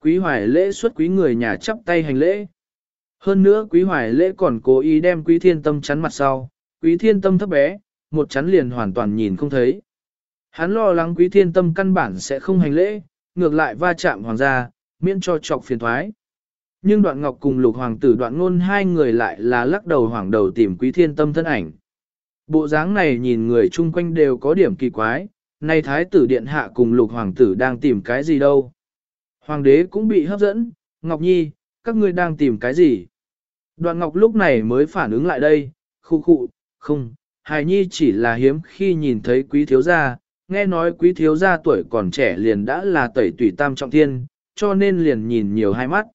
quý hoài lễ xuất quý người nhà chắp tay hành lễ. Hơn nữa quý hoài lễ còn cố ý đem quý thiên tâm chắn mặt sau, quý thiên tâm thấp bé, một chắn liền hoàn toàn nhìn không thấy. Hắn lo lắng quý thiên tâm căn bản sẽ không hành lễ, ngược lại va chạm hoàng gia, miễn cho chọc phiền thoái. Nhưng đoạn ngọc cùng lục hoàng tử đoạn ngôn hai người lại là lắc đầu hoàng đầu tìm quý thiên tâm thân ảnh. Bộ dáng này nhìn người chung quanh đều có điểm kỳ quái, nay thái tử điện hạ cùng lục hoàng tử đang tìm cái gì đâu. Hoàng đế cũng bị hấp dẫn, Ngọc Nhi, các ngươi đang tìm cái gì? Đoạn Ngọc lúc này mới phản ứng lại đây, khu khu, không, hài nhi chỉ là hiếm khi nhìn thấy quý thiếu gia, nghe nói quý thiếu gia tuổi còn trẻ liền đã là tẩy tùy tam trọng thiên, cho nên liền nhìn nhiều hai mắt.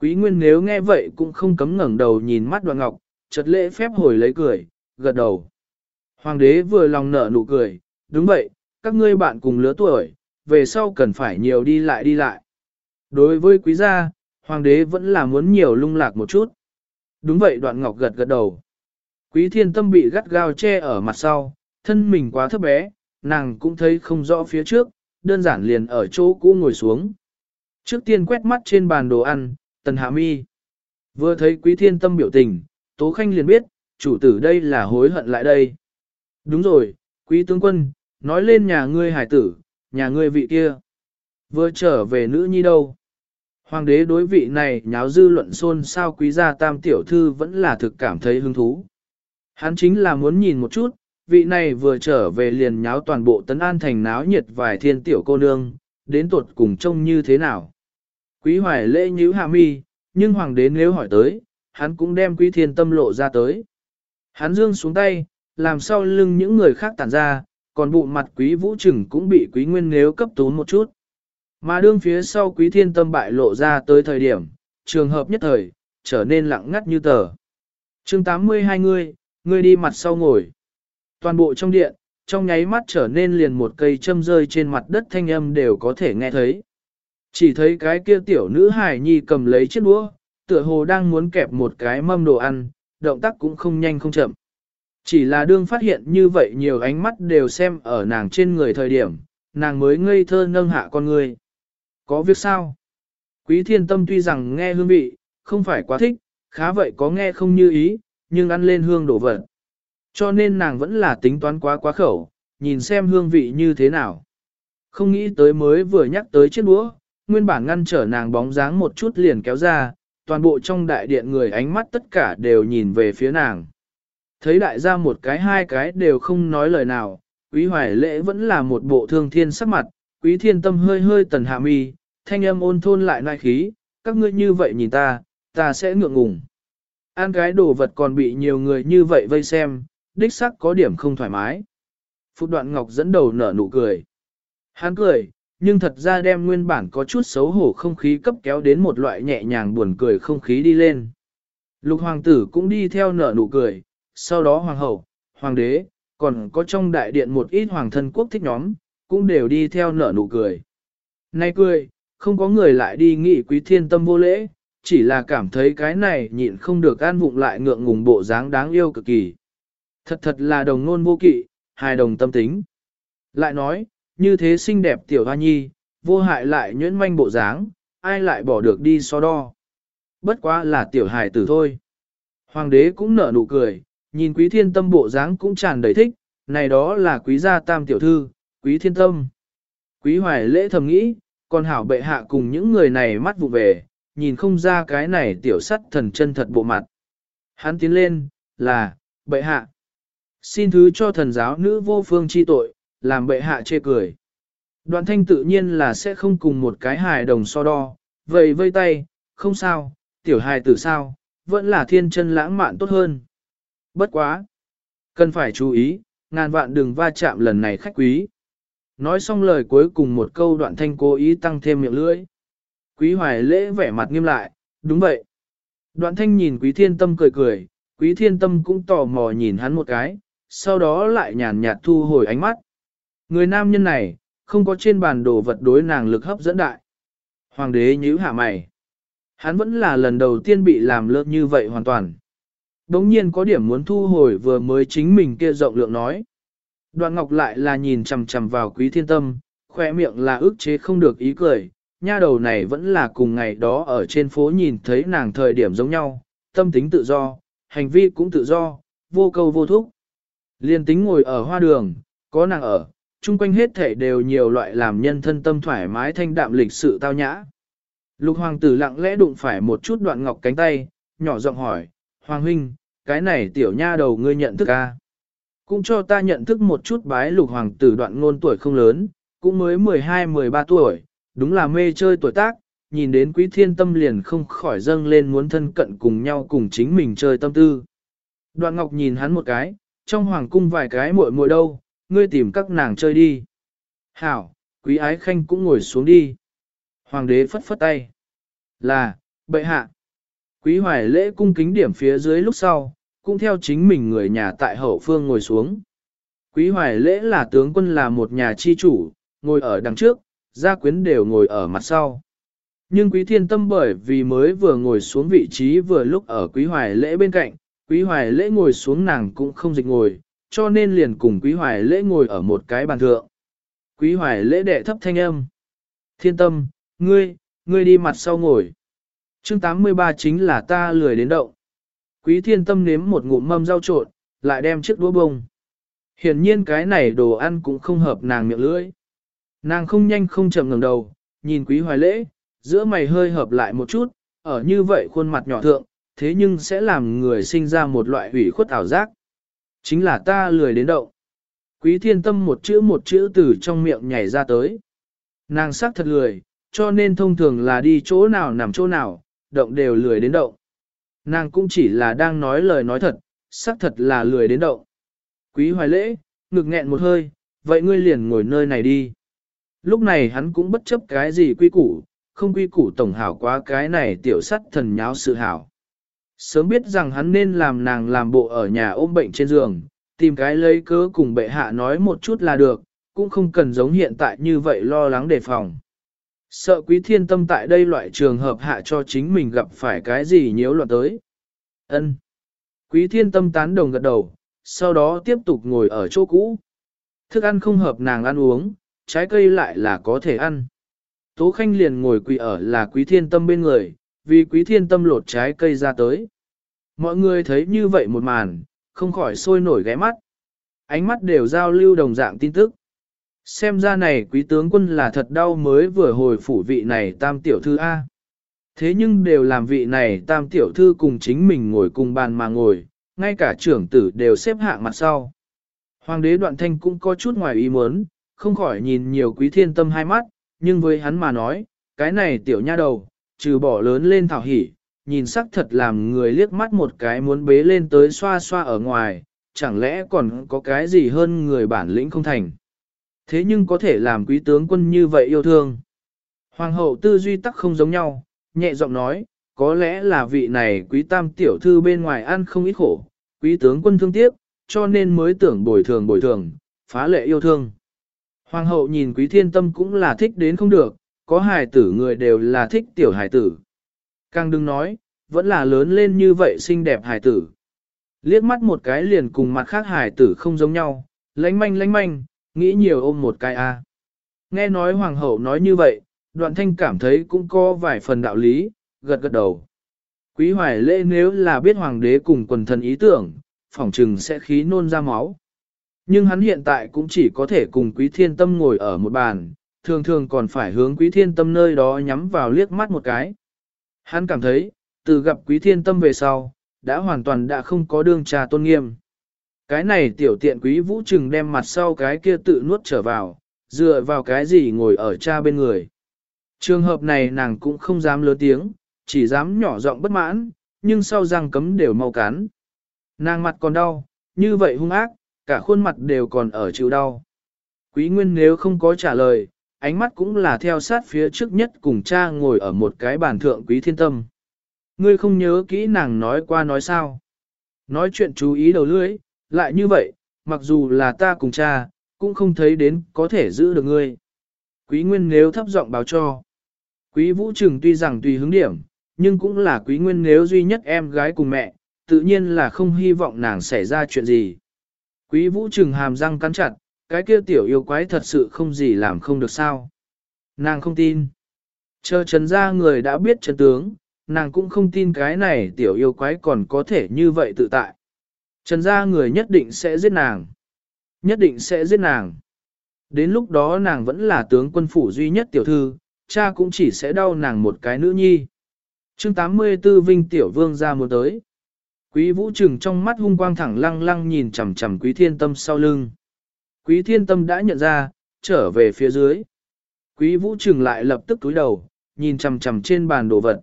Quý nguyên nếu nghe vậy cũng không cấm ngẩng đầu nhìn mắt đoạn ngọc, chợt lễ phép hồi lấy cười, gật đầu. Hoàng đế vừa lòng nở nụ cười, đúng vậy, các ngươi bạn cùng lứa tuổi, về sau cần phải nhiều đi lại đi lại. Đối với quý gia, hoàng đế vẫn là muốn nhiều lung lạc một chút. Đúng vậy đoạn ngọc gật gật đầu. Quý thiên tâm bị gắt gao che ở mặt sau, thân mình quá thấp bé, nàng cũng thấy không rõ phía trước, đơn giản liền ở chỗ cũ ngồi xuống. Trước tiên quét mắt trên bàn đồ ăn, tần hạ mi. Vừa thấy quý thiên tâm biểu tình, Tố Khanh liền biết, chủ tử đây là hối hận lại đây. Đúng rồi, quý tướng quân, nói lên nhà ngươi hải tử, nhà ngươi vị kia. Vừa trở về nữ nhi đâu. Hoàng đế đối vị này nháo dư luận xôn sao quý gia tam tiểu thư vẫn là thực cảm thấy hứng thú. Hắn chính là muốn nhìn một chút, vị này vừa trở về liền nháo toàn bộ tấn an thành náo nhiệt vài thiên tiểu cô nương, đến tuột cùng trông như thế nào. Quý hoài lễ nhíu hạ mi, nhưng hoàng đế nếu hỏi tới, hắn cũng đem quý thiên tâm lộ ra tới. Hắn dương xuống tay, làm sau lưng những người khác tản ra, còn bụng mặt quý vũ trừng cũng bị quý nguyên nếu cấp tốn một chút. Mà đương phía sau quý thiên tâm bại lộ ra tới thời điểm, trường hợp nhất thời, trở nên lặng ngắt như tờ. chương 82 ngươi, ngươi đi mặt sau ngồi. Toàn bộ trong điện, trong nháy mắt trở nên liền một cây châm rơi trên mặt đất thanh âm đều có thể nghe thấy. Chỉ thấy cái kia tiểu nữ hải nhi cầm lấy chiếc đũa, tựa hồ đang muốn kẹp một cái mâm đồ ăn, động tác cũng không nhanh không chậm. Chỉ là đương phát hiện như vậy nhiều ánh mắt đều xem ở nàng trên người thời điểm, nàng mới ngây thơ nâng hạ con người. Có việc sao? Quý thiên tâm tuy rằng nghe hương vị, không phải quá thích, khá vậy có nghe không như ý, nhưng ăn lên hương đổ vật. Cho nên nàng vẫn là tính toán quá quá khẩu, nhìn xem hương vị như thế nào. Không nghĩ tới mới vừa nhắc tới chiếc đũa, nguyên bản ngăn trở nàng bóng dáng một chút liền kéo ra, toàn bộ trong đại điện người ánh mắt tất cả đều nhìn về phía nàng. Thấy đại gia một cái hai cái đều không nói lời nào, quý hoài lễ vẫn là một bộ thương thiên sắc mặt, quý thiên tâm hơi hơi tần hạ mi, thanh âm ôn thôn lại nai khí, các ngươi như vậy nhìn ta, ta sẽ ngượng ngùng. An cái đồ vật còn bị nhiều người như vậy vây xem, đích sắc có điểm không thoải mái. Phúc đoạn ngọc dẫn đầu nở nụ cười. Hắn cười, nhưng thật ra đem nguyên bản có chút xấu hổ không khí cấp kéo đến một loại nhẹ nhàng buồn cười không khí đi lên. Lục hoàng tử cũng đi theo nở nụ cười, sau đó hoàng hậu, hoàng đế, còn có trong đại điện một ít hoàng thân quốc thích nhóm, cũng đều đi theo nở nụ cười. Nay cười, không có người lại đi nghị quý thiên tâm vô lễ, chỉ là cảm thấy cái này nhịn không được an vụng lại ngượng ngùng bộ dáng đáng yêu cực kỳ. Thật thật là đồng nôn vô kỵ, hài đồng tâm tính. Lại nói, như thế xinh đẹp tiểu hoa nhi, vô hại lại nhuyễn manh bộ dáng, ai lại bỏ được đi so đo. Bất quá là tiểu hài tử thôi. Hoàng đế cũng nở nụ cười, nhìn quý thiên tâm bộ dáng cũng tràn đầy thích, này đó là quý gia tam tiểu thư, quý thiên tâm. Quý hoài lễ thầm nghĩ, còn hảo bệ hạ cùng những người này mắt vụ về, nhìn không ra cái này tiểu sắt thần chân thật bộ mặt. Hắn tiến lên, là, bệ hạ. Xin thứ cho thần giáo nữ vô phương chi tội, làm bệ hạ chê cười. Đoạn thanh tự nhiên là sẽ không cùng một cái hài đồng so đo, Vậy vây tay, không sao, tiểu hài tử sao, vẫn là thiên chân lãng mạn tốt hơn. Bất quá. Cần phải chú ý, ngàn vạn đừng va chạm lần này khách quý. Nói xong lời cuối cùng một câu đoạn thanh cố ý tăng thêm miệng lưỡi. Quý hoài lễ vẻ mặt nghiêm lại, đúng vậy. Đoạn thanh nhìn quý thiên tâm cười cười, quý thiên tâm cũng tò mò nhìn hắn một cái, sau đó lại nhàn nhạt thu hồi ánh mắt. Người nam nhân này, không có trên bàn đồ vật đối nàng lực hấp dẫn đại. Hoàng đế nhíu hạ mày. Hắn vẫn là lần đầu tiên bị làm lơ như vậy hoàn toàn. Đống nhiên có điểm muốn thu hồi vừa mới chính mình kia rộng lượng nói. Đoạn ngọc lại là nhìn chằm chằm vào quý thiên tâm, khoe miệng là ức chế không được ý cười, nha đầu này vẫn là cùng ngày đó ở trên phố nhìn thấy nàng thời điểm giống nhau, tâm tính tự do, hành vi cũng tự do, vô câu vô thúc. Liên tính ngồi ở hoa đường, có nàng ở, chung quanh hết thể đều nhiều loại làm nhân thân tâm thoải mái thanh đạm lịch sự tao nhã. Lục hoàng tử lặng lẽ đụng phải một chút đoạn ngọc cánh tay, nhỏ giọng hỏi, Hoàng huynh, cái này tiểu nha đầu ngươi nhận thức a? Cũng cho ta nhận thức một chút bái lục hoàng tử đoạn ngôn tuổi không lớn, cũng mới 12-13 tuổi, đúng là mê chơi tuổi tác, nhìn đến quý thiên tâm liền không khỏi dâng lên muốn thân cận cùng nhau cùng chính mình chơi tâm tư. Đoạn ngọc nhìn hắn một cái, trong hoàng cung vài cái muội muội đâu, ngươi tìm các nàng chơi đi. Hảo, quý ái khanh cũng ngồi xuống đi. Hoàng đế phất phất tay. Là, bệ hạ. Quý hoài lễ cung kính điểm phía dưới lúc sau, cũng theo chính mình người nhà tại hậu phương ngồi xuống. Quý hoài lễ là tướng quân là một nhà chi chủ, ngồi ở đằng trước, gia quyến đều ngồi ở mặt sau. Nhưng quý thiên tâm bởi vì mới vừa ngồi xuống vị trí vừa lúc ở quý hoài lễ bên cạnh, quý hoài lễ ngồi xuống nàng cũng không dịch ngồi, cho nên liền cùng quý hoài lễ ngồi ở một cái bàn thượng. Quý hoài lễ đệ thấp thanh âm. Thiên tâm, ngươi, ngươi đi mặt sau ngồi. Chương 83 chính là ta lười đến động. Quý thiên tâm nếm một ngụm mâm rau trộn, lại đem chiếc đũa bông. Hiển nhiên cái này đồ ăn cũng không hợp nàng miệng lưỡi. Nàng không nhanh không chậm ngẩng đầu, nhìn quý hoài lễ, giữa mày hơi hợp lại một chút, ở như vậy khuôn mặt nhỏ thượng, thế nhưng sẽ làm người sinh ra một loại hủy khuất ảo giác. Chính là ta lười đến động. Quý thiên tâm một chữ một chữ từ trong miệng nhảy ra tới. Nàng sắc thật lười, cho nên thông thường là đi chỗ nào nằm chỗ nào, động đều lười đến động. Nàng cũng chỉ là đang nói lời nói thật, sắc thật là lười đến động. Quý hoài lễ, ngực nghẹn một hơi, vậy ngươi liền ngồi nơi này đi. Lúc này hắn cũng bất chấp cái gì quy củ, không quy củ tổng hảo quá cái này tiểu sắt thần nháo sự hảo. Sớm biết rằng hắn nên làm nàng làm bộ ở nhà ôm bệnh trên giường, tìm cái lấy cớ cùng bệ hạ nói một chút là được, cũng không cần giống hiện tại như vậy lo lắng đề phòng. Sợ quý thiên tâm tại đây loại trường hợp hạ cho chính mình gặp phải cái gì nhiễu loạn tới. ân Quý thiên tâm tán đồng gật đầu, sau đó tiếp tục ngồi ở chỗ cũ. Thức ăn không hợp nàng ăn uống, trái cây lại là có thể ăn. Tố Khanh liền ngồi quỳ ở là quý thiên tâm bên người, vì quý thiên tâm lột trái cây ra tới. Mọi người thấy như vậy một màn, không khỏi sôi nổi ghé mắt. Ánh mắt đều giao lưu đồng dạng tin tức. Xem ra này quý tướng quân là thật đau mới vừa hồi phủ vị này tam tiểu thư A. Thế nhưng đều làm vị này tam tiểu thư cùng chính mình ngồi cùng bàn mà ngồi, ngay cả trưởng tử đều xếp hạng mặt sau. Hoàng đế đoạn thanh cũng có chút ngoài ý muốn, không khỏi nhìn nhiều quý thiên tâm hai mắt, nhưng với hắn mà nói, cái này tiểu nha đầu, trừ bỏ lớn lên thảo hỉ, nhìn sắc thật làm người liếc mắt một cái muốn bế lên tới xoa xoa ở ngoài, chẳng lẽ còn có cái gì hơn người bản lĩnh không thành. Thế nhưng có thể làm quý tướng quân như vậy yêu thương. Hoàng hậu tư duy tắc không giống nhau, nhẹ giọng nói, có lẽ là vị này quý tam tiểu thư bên ngoài ăn không ít khổ, quý tướng quân thương tiếc, cho nên mới tưởng bồi thường bồi thường, phá lệ yêu thương. Hoàng hậu nhìn quý thiên tâm cũng là thích đến không được, có hài tử người đều là thích tiểu hài tử. Càng đừng nói, vẫn là lớn lên như vậy xinh đẹp hài tử. Liếc mắt một cái liền cùng mặt khác hài tử không giống nhau, lánh manh lánh manh, nghĩ nhiều ôm một cái a. Nghe nói hoàng hậu nói như vậy, đoạn thanh cảm thấy cũng có vài phần đạo lý, gật gật đầu. Quý hoài lễ nếu là biết hoàng đế cùng quần thần ý tưởng, phỏng trừng sẽ khí nôn ra máu. Nhưng hắn hiện tại cũng chỉ có thể cùng quý thiên tâm ngồi ở một bàn, thường thường còn phải hướng quý thiên tâm nơi đó nhắm vào liếc mắt một cái. Hắn cảm thấy, từ gặp quý thiên tâm về sau, đã hoàn toàn đã không có đương trà tôn nghiêm. Cái này tiểu tiện quý vũ trừng đem mặt sau cái kia tự nuốt trở vào, dựa vào cái gì ngồi ở cha bên người. Trường hợp này nàng cũng không dám lớn tiếng, chỉ dám nhỏ giọng bất mãn, nhưng sau răng cấm đều mau cắn. Nàng mặt còn đau, như vậy hung ác, cả khuôn mặt đều còn ở chịu đau. Quý Nguyên nếu không có trả lời, ánh mắt cũng là theo sát phía trước nhất cùng cha ngồi ở một cái bàn thượng Quý Thiên Tâm. Ngươi không nhớ kỹ nàng nói qua nói sao. Nói chuyện chú ý đầu lưỡi, lại như vậy, mặc dù là ta cùng cha, cũng không thấy đến có thể giữ được ngươi. Quý Nguyên nếu thấp giọng báo cho. Quý Vũ Trừng tuy rằng tùy hướng điểm, nhưng cũng là Quý Nguyên nếu duy nhất em gái cùng mẹ, tự nhiên là không hy vọng nàng xảy ra chuyện gì. Quý Vũ Trừng hàm răng cắn chặt, cái kia tiểu yêu quái thật sự không gì làm không được sao. Nàng không tin. Chờ trần ra người đã biết Trần tướng, nàng cũng không tin cái này tiểu yêu quái còn có thể như vậy tự tại. Trần ra người nhất định sẽ giết nàng. Nhất định sẽ giết nàng. Đến lúc đó nàng vẫn là tướng quân phủ duy nhất tiểu thư, cha cũng chỉ sẽ đau nàng một cái nữ nhi. chương 84 Vinh Tiểu Vương ra một tới. Quý vũ trừng trong mắt hung quang thẳng lăng lăng nhìn chằm chằm quý thiên tâm sau lưng. Quý thiên tâm đã nhận ra, trở về phía dưới. Quý vũ trừng lại lập tức túi đầu, nhìn chằm chằm trên bàn đồ vật.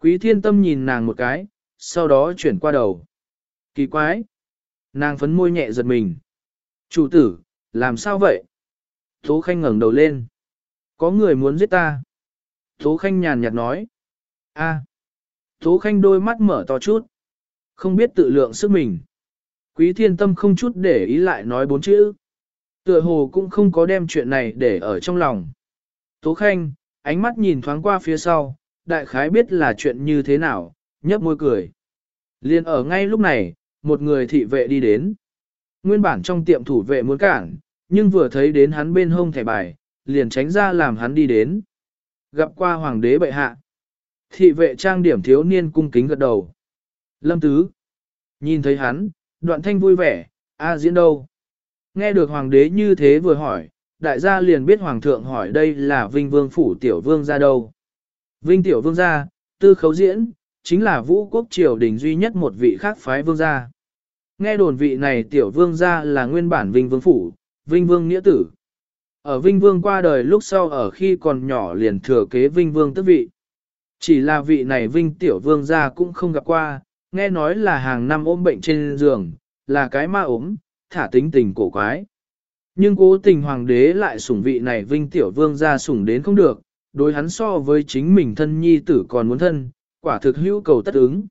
Quý thiên tâm nhìn nàng một cái, sau đó chuyển qua đầu. Kỳ quái! Nàng phấn môi nhẹ giật mình. Chủ tử, làm sao vậy? Tố Khanh ngẩng đầu lên. Có người muốn giết ta. Tố Khanh nhàn nhạt nói. a Tố Khanh đôi mắt mở to chút. Không biết tự lượng sức mình. Quý thiên tâm không chút để ý lại nói bốn chữ. Tựa hồ cũng không có đem chuyện này để ở trong lòng. Tố Khanh, ánh mắt nhìn thoáng qua phía sau, đại khái biết là chuyện như thế nào, nhấp môi cười. Liên ở ngay lúc này, một người thị vệ đi đến. Nguyên bản trong tiệm thủ vệ muốn cản, nhưng vừa thấy đến hắn bên hông thẻ bài, liền tránh ra làm hắn đi đến. Gặp qua hoàng đế bệ hạ. Thị vệ trang điểm thiếu niên cung kính gật đầu. Lâm Tứ. Nhìn thấy hắn, đoạn thanh vui vẻ, a diễn đâu? Nghe được hoàng đế như thế vừa hỏi, đại gia liền biết hoàng thượng hỏi đây là vinh vương phủ tiểu vương ra đâu. Vinh tiểu vương gia, tư khấu diễn, chính là vũ quốc triều đình duy nhất một vị khác phái vương gia. Nghe đồn vị này tiểu vương gia là nguyên bản vinh vương phủ, vinh vương nghĩa tử. Ở vinh vương qua đời lúc sau ở khi còn nhỏ liền thừa kế vinh vương tước vị. Chỉ là vị này vinh tiểu vương gia cũng không gặp qua, nghe nói là hàng năm ôm bệnh trên giường, là cái ma ốm, thả tính tình cổ quái. Nhưng cố tình hoàng đế lại sủng vị này vinh tiểu vương gia sủng đến không được, đối hắn so với chính mình thân nhi tử còn muốn thân, quả thực hữu cầu tất ứng.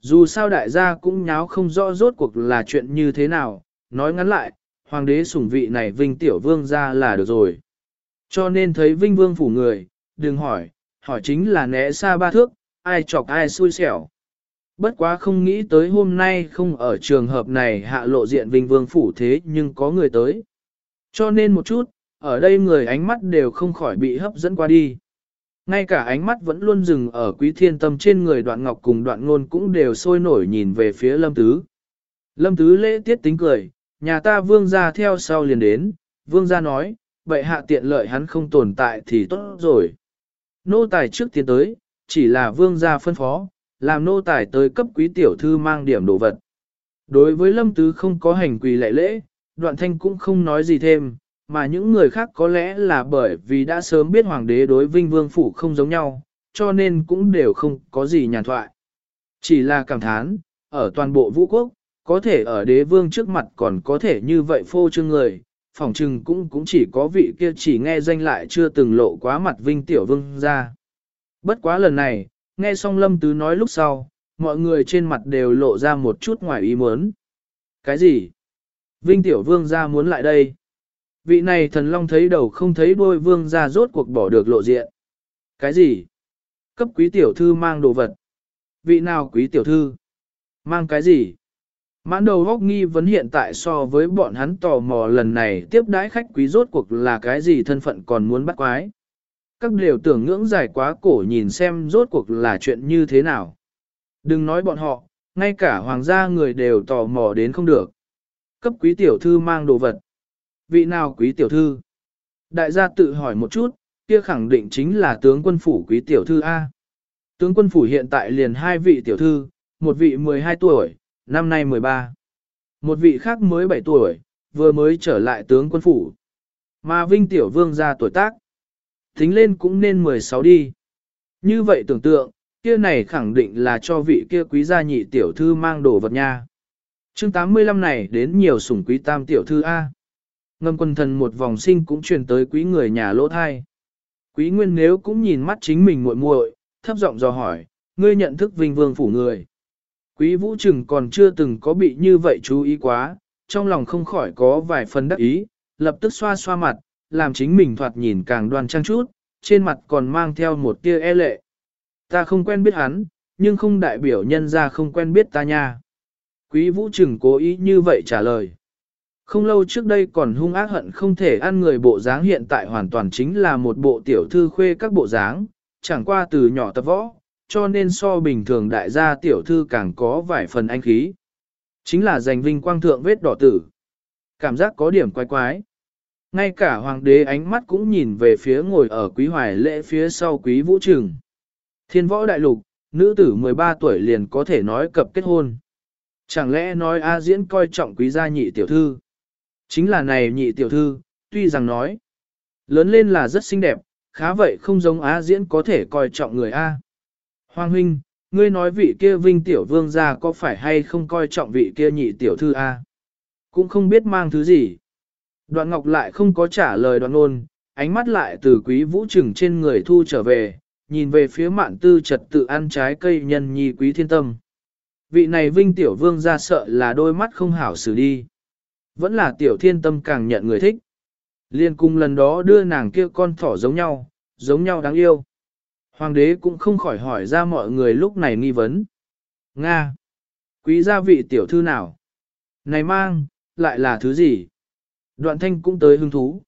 Dù sao đại gia cũng nháo không rõ rốt cuộc là chuyện như thế nào, nói ngắn lại, hoàng đế sủng vị này vinh tiểu vương ra là được rồi. Cho nên thấy vinh vương phủ người, đừng hỏi, hỏi chính là né xa ba thước, ai chọc ai xui xẻo. Bất quá không nghĩ tới hôm nay không ở trường hợp này hạ lộ diện vinh vương phủ thế nhưng có người tới. Cho nên một chút, ở đây người ánh mắt đều không khỏi bị hấp dẫn qua đi. Ngay cả ánh mắt vẫn luôn dừng ở quý thiên tâm trên người đoạn ngọc cùng đoạn ngôn cũng đều sôi nổi nhìn về phía lâm tứ. Lâm tứ lễ tiết tính cười, nhà ta vương gia theo sau liền đến, vương gia nói, vậy hạ tiện lợi hắn không tồn tại thì tốt rồi. Nô tài trước tiến tới, chỉ là vương gia phân phó, làm nô tài tới cấp quý tiểu thư mang điểm đồ vật. Đối với lâm tứ không có hành quỳ lệ lễ, đoạn thanh cũng không nói gì thêm, mà những người khác có lẽ là bởi vì đã sớm biết hoàng đế đối vinh vương phủ không giống nhau, cho nên cũng đều không có gì nhàn thoại. Chỉ là cảm thán, ở toàn bộ vũ quốc, có thể ở đế vương trước mặt còn có thể như vậy phô trương người, phòng trừng cũng cũng chỉ có vị kia chỉ nghe danh lại chưa từng lộ quá mặt vinh tiểu vương ra. Bất quá lần này, nghe xong lâm tứ nói lúc sau, mọi người trên mặt đều lộ ra một chút ngoài ý muốn. Cái gì? Vinh tiểu vương ra muốn lại đây. Vị này thần long thấy đầu không thấy đôi vương ra rốt cuộc bỏ được lộ diện. Cái gì? Cấp quý tiểu thư mang đồ vật. Vị nào quý tiểu thư? Mang cái gì? Mãn đầu góc nghi vấn hiện tại so với bọn hắn tò mò lần này tiếp đãi khách quý rốt cuộc là cái gì thân phận còn muốn bắt quái. Các đều tưởng ngưỡng dài quá cổ nhìn xem rốt cuộc là chuyện như thế nào. Đừng nói bọn họ, ngay cả hoàng gia người đều tò mò đến không được. Cấp quý tiểu thư mang đồ vật vị nào quý tiểu thư? Đại gia tự hỏi một chút, kia khẳng định chính là tướng quân phủ quý tiểu thư A. Tướng quân phủ hiện tại liền hai vị tiểu thư, một vị 12 tuổi, năm nay 13. Một vị khác mới 7 tuổi, vừa mới trở lại tướng quân phủ. Mà Vinh Tiểu Vương ra tuổi tác. Tính lên cũng nên 16 đi. Như vậy tưởng tượng, kia này khẳng định là cho vị kia quý gia nhị tiểu thư mang đồ vật nha. chương 85 này đến nhiều sủng quý tam tiểu thư A. Ngâm quân thần một vòng sinh cũng truyền tới quý người nhà lỗ thai. Quý nguyên nếu cũng nhìn mắt chính mình muội muội, thấp giọng dò hỏi, ngươi nhận thức vinh vương phủ người. Quý vũ trừng còn chưa từng có bị như vậy chú ý quá, trong lòng không khỏi có vài phần đắc ý, lập tức xoa xoa mặt, làm chính mình thoạt nhìn càng đoan trang chút, trên mặt còn mang theo một tia e lệ. Ta không quen biết hắn, nhưng không đại biểu nhân ra không quen biết ta nha. Quý vũ trừng cố ý như vậy trả lời. Không lâu trước đây còn hung ác hận không thể ăn người bộ dáng hiện tại hoàn toàn chính là một bộ tiểu thư khuê các bộ dáng, chẳng qua từ nhỏ tập võ, cho nên so bình thường đại gia tiểu thư càng có vài phần anh khí. Chính là giành vinh quang thượng vết đỏ tử. Cảm giác có điểm quái quái. Ngay cả hoàng đế ánh mắt cũng nhìn về phía ngồi ở quý hoài lễ phía sau quý vũ trường Thiên võ đại lục, nữ tử 13 tuổi liền có thể nói cập kết hôn. Chẳng lẽ nói A diễn coi trọng quý gia nhị tiểu thư? Chính là này nhị tiểu thư, tuy rằng nói, lớn lên là rất xinh đẹp, khá vậy không giống a diễn có thể coi trọng người A. Hoàng huynh, ngươi nói vị kia vinh tiểu vương gia có phải hay không coi trọng vị kia nhị tiểu thư A. Cũng không biết mang thứ gì. Đoạn ngọc lại không có trả lời đoạn ngôn, ánh mắt lại từ quý vũ trừng trên người thu trở về, nhìn về phía mạn tư trật tự ăn trái cây nhân nhi quý thiên tâm. Vị này vinh tiểu vương ra sợ là đôi mắt không hảo xử đi. Vẫn là tiểu thiên tâm càng nhận người thích. Liên cung lần đó đưa nàng kia con thỏ giống nhau, giống nhau đáng yêu. Hoàng đế cũng không khỏi hỏi ra mọi người lúc này nghi vấn. Nga! Quý gia vị tiểu thư nào? Này mang, lại là thứ gì? Đoạn thanh cũng tới hứng thú.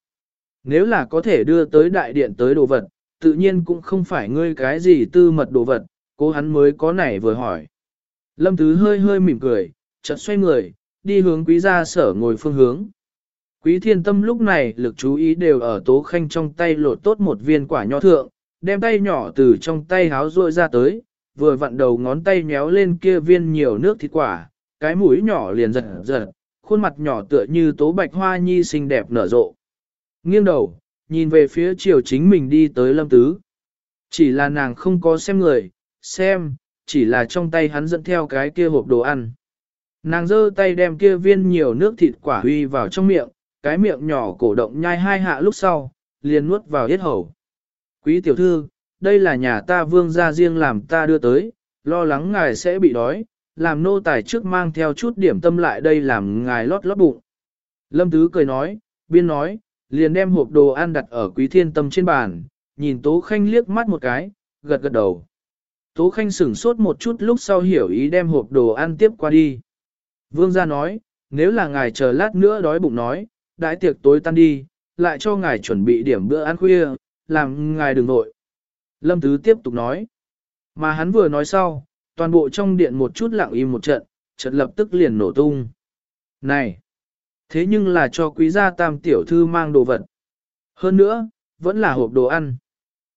Nếu là có thể đưa tới đại điện tới đồ vật, tự nhiên cũng không phải ngươi cái gì tư mật đồ vật, cố hắn mới có nảy vừa hỏi. Lâm Tứ hơi hơi mỉm cười, chợt xoay người, đi hướng quý gia sở ngồi phương hướng. Quý thiên tâm lúc này lực chú ý đều ở tố khanh trong tay lột tốt một viên quả nho thượng, đem tay nhỏ từ trong tay háo ruội ra tới, vừa vặn đầu ngón tay nhéo lên kia viên nhiều nước thịt quả, cái mũi nhỏ liền giật giật, khuôn mặt nhỏ tựa như tố bạch hoa nhi xinh đẹp nở rộ. Nghiêng đầu, nhìn về phía chiều chính mình đi tới lâm tứ. Chỉ là nàng không có xem người, xem, chỉ là trong tay hắn dẫn theo cái kia hộp đồ ăn. Nàng giơ tay đem kia viên nhiều nước thịt quả huy vào trong miệng, cái miệng nhỏ cổ động nhai hai hạ lúc sau, liền nuốt vào hết hầu. Quý tiểu thư, đây là nhà ta vương gia riêng làm ta đưa tới, lo lắng ngài sẽ bị đói, làm nô tài trước mang theo chút điểm tâm lại đây làm ngài lót lót bụng. Lâm Tứ cười nói, biên nói, liền đem hộp đồ ăn đặt ở quý thiên tâm trên bàn, nhìn Tố Khanh liếc mắt một cái, gật gật đầu. Tố Khanh sửng sốt một chút lúc sau hiểu ý đem hộp đồ ăn tiếp qua đi. Vương gia nói, nếu là ngài chờ lát nữa đói bụng nói, đãi tiệc tối tan đi, lại cho ngài chuẩn bị điểm bữa ăn khuya, làm ngài đừng nội. Lâm Tứ tiếp tục nói. Mà hắn vừa nói sau, toàn bộ trong điện một chút lặng im một trận, trận lập tức liền nổ tung. Này! Thế nhưng là cho quý gia tam tiểu thư mang đồ vật. Hơn nữa, vẫn là hộp đồ ăn.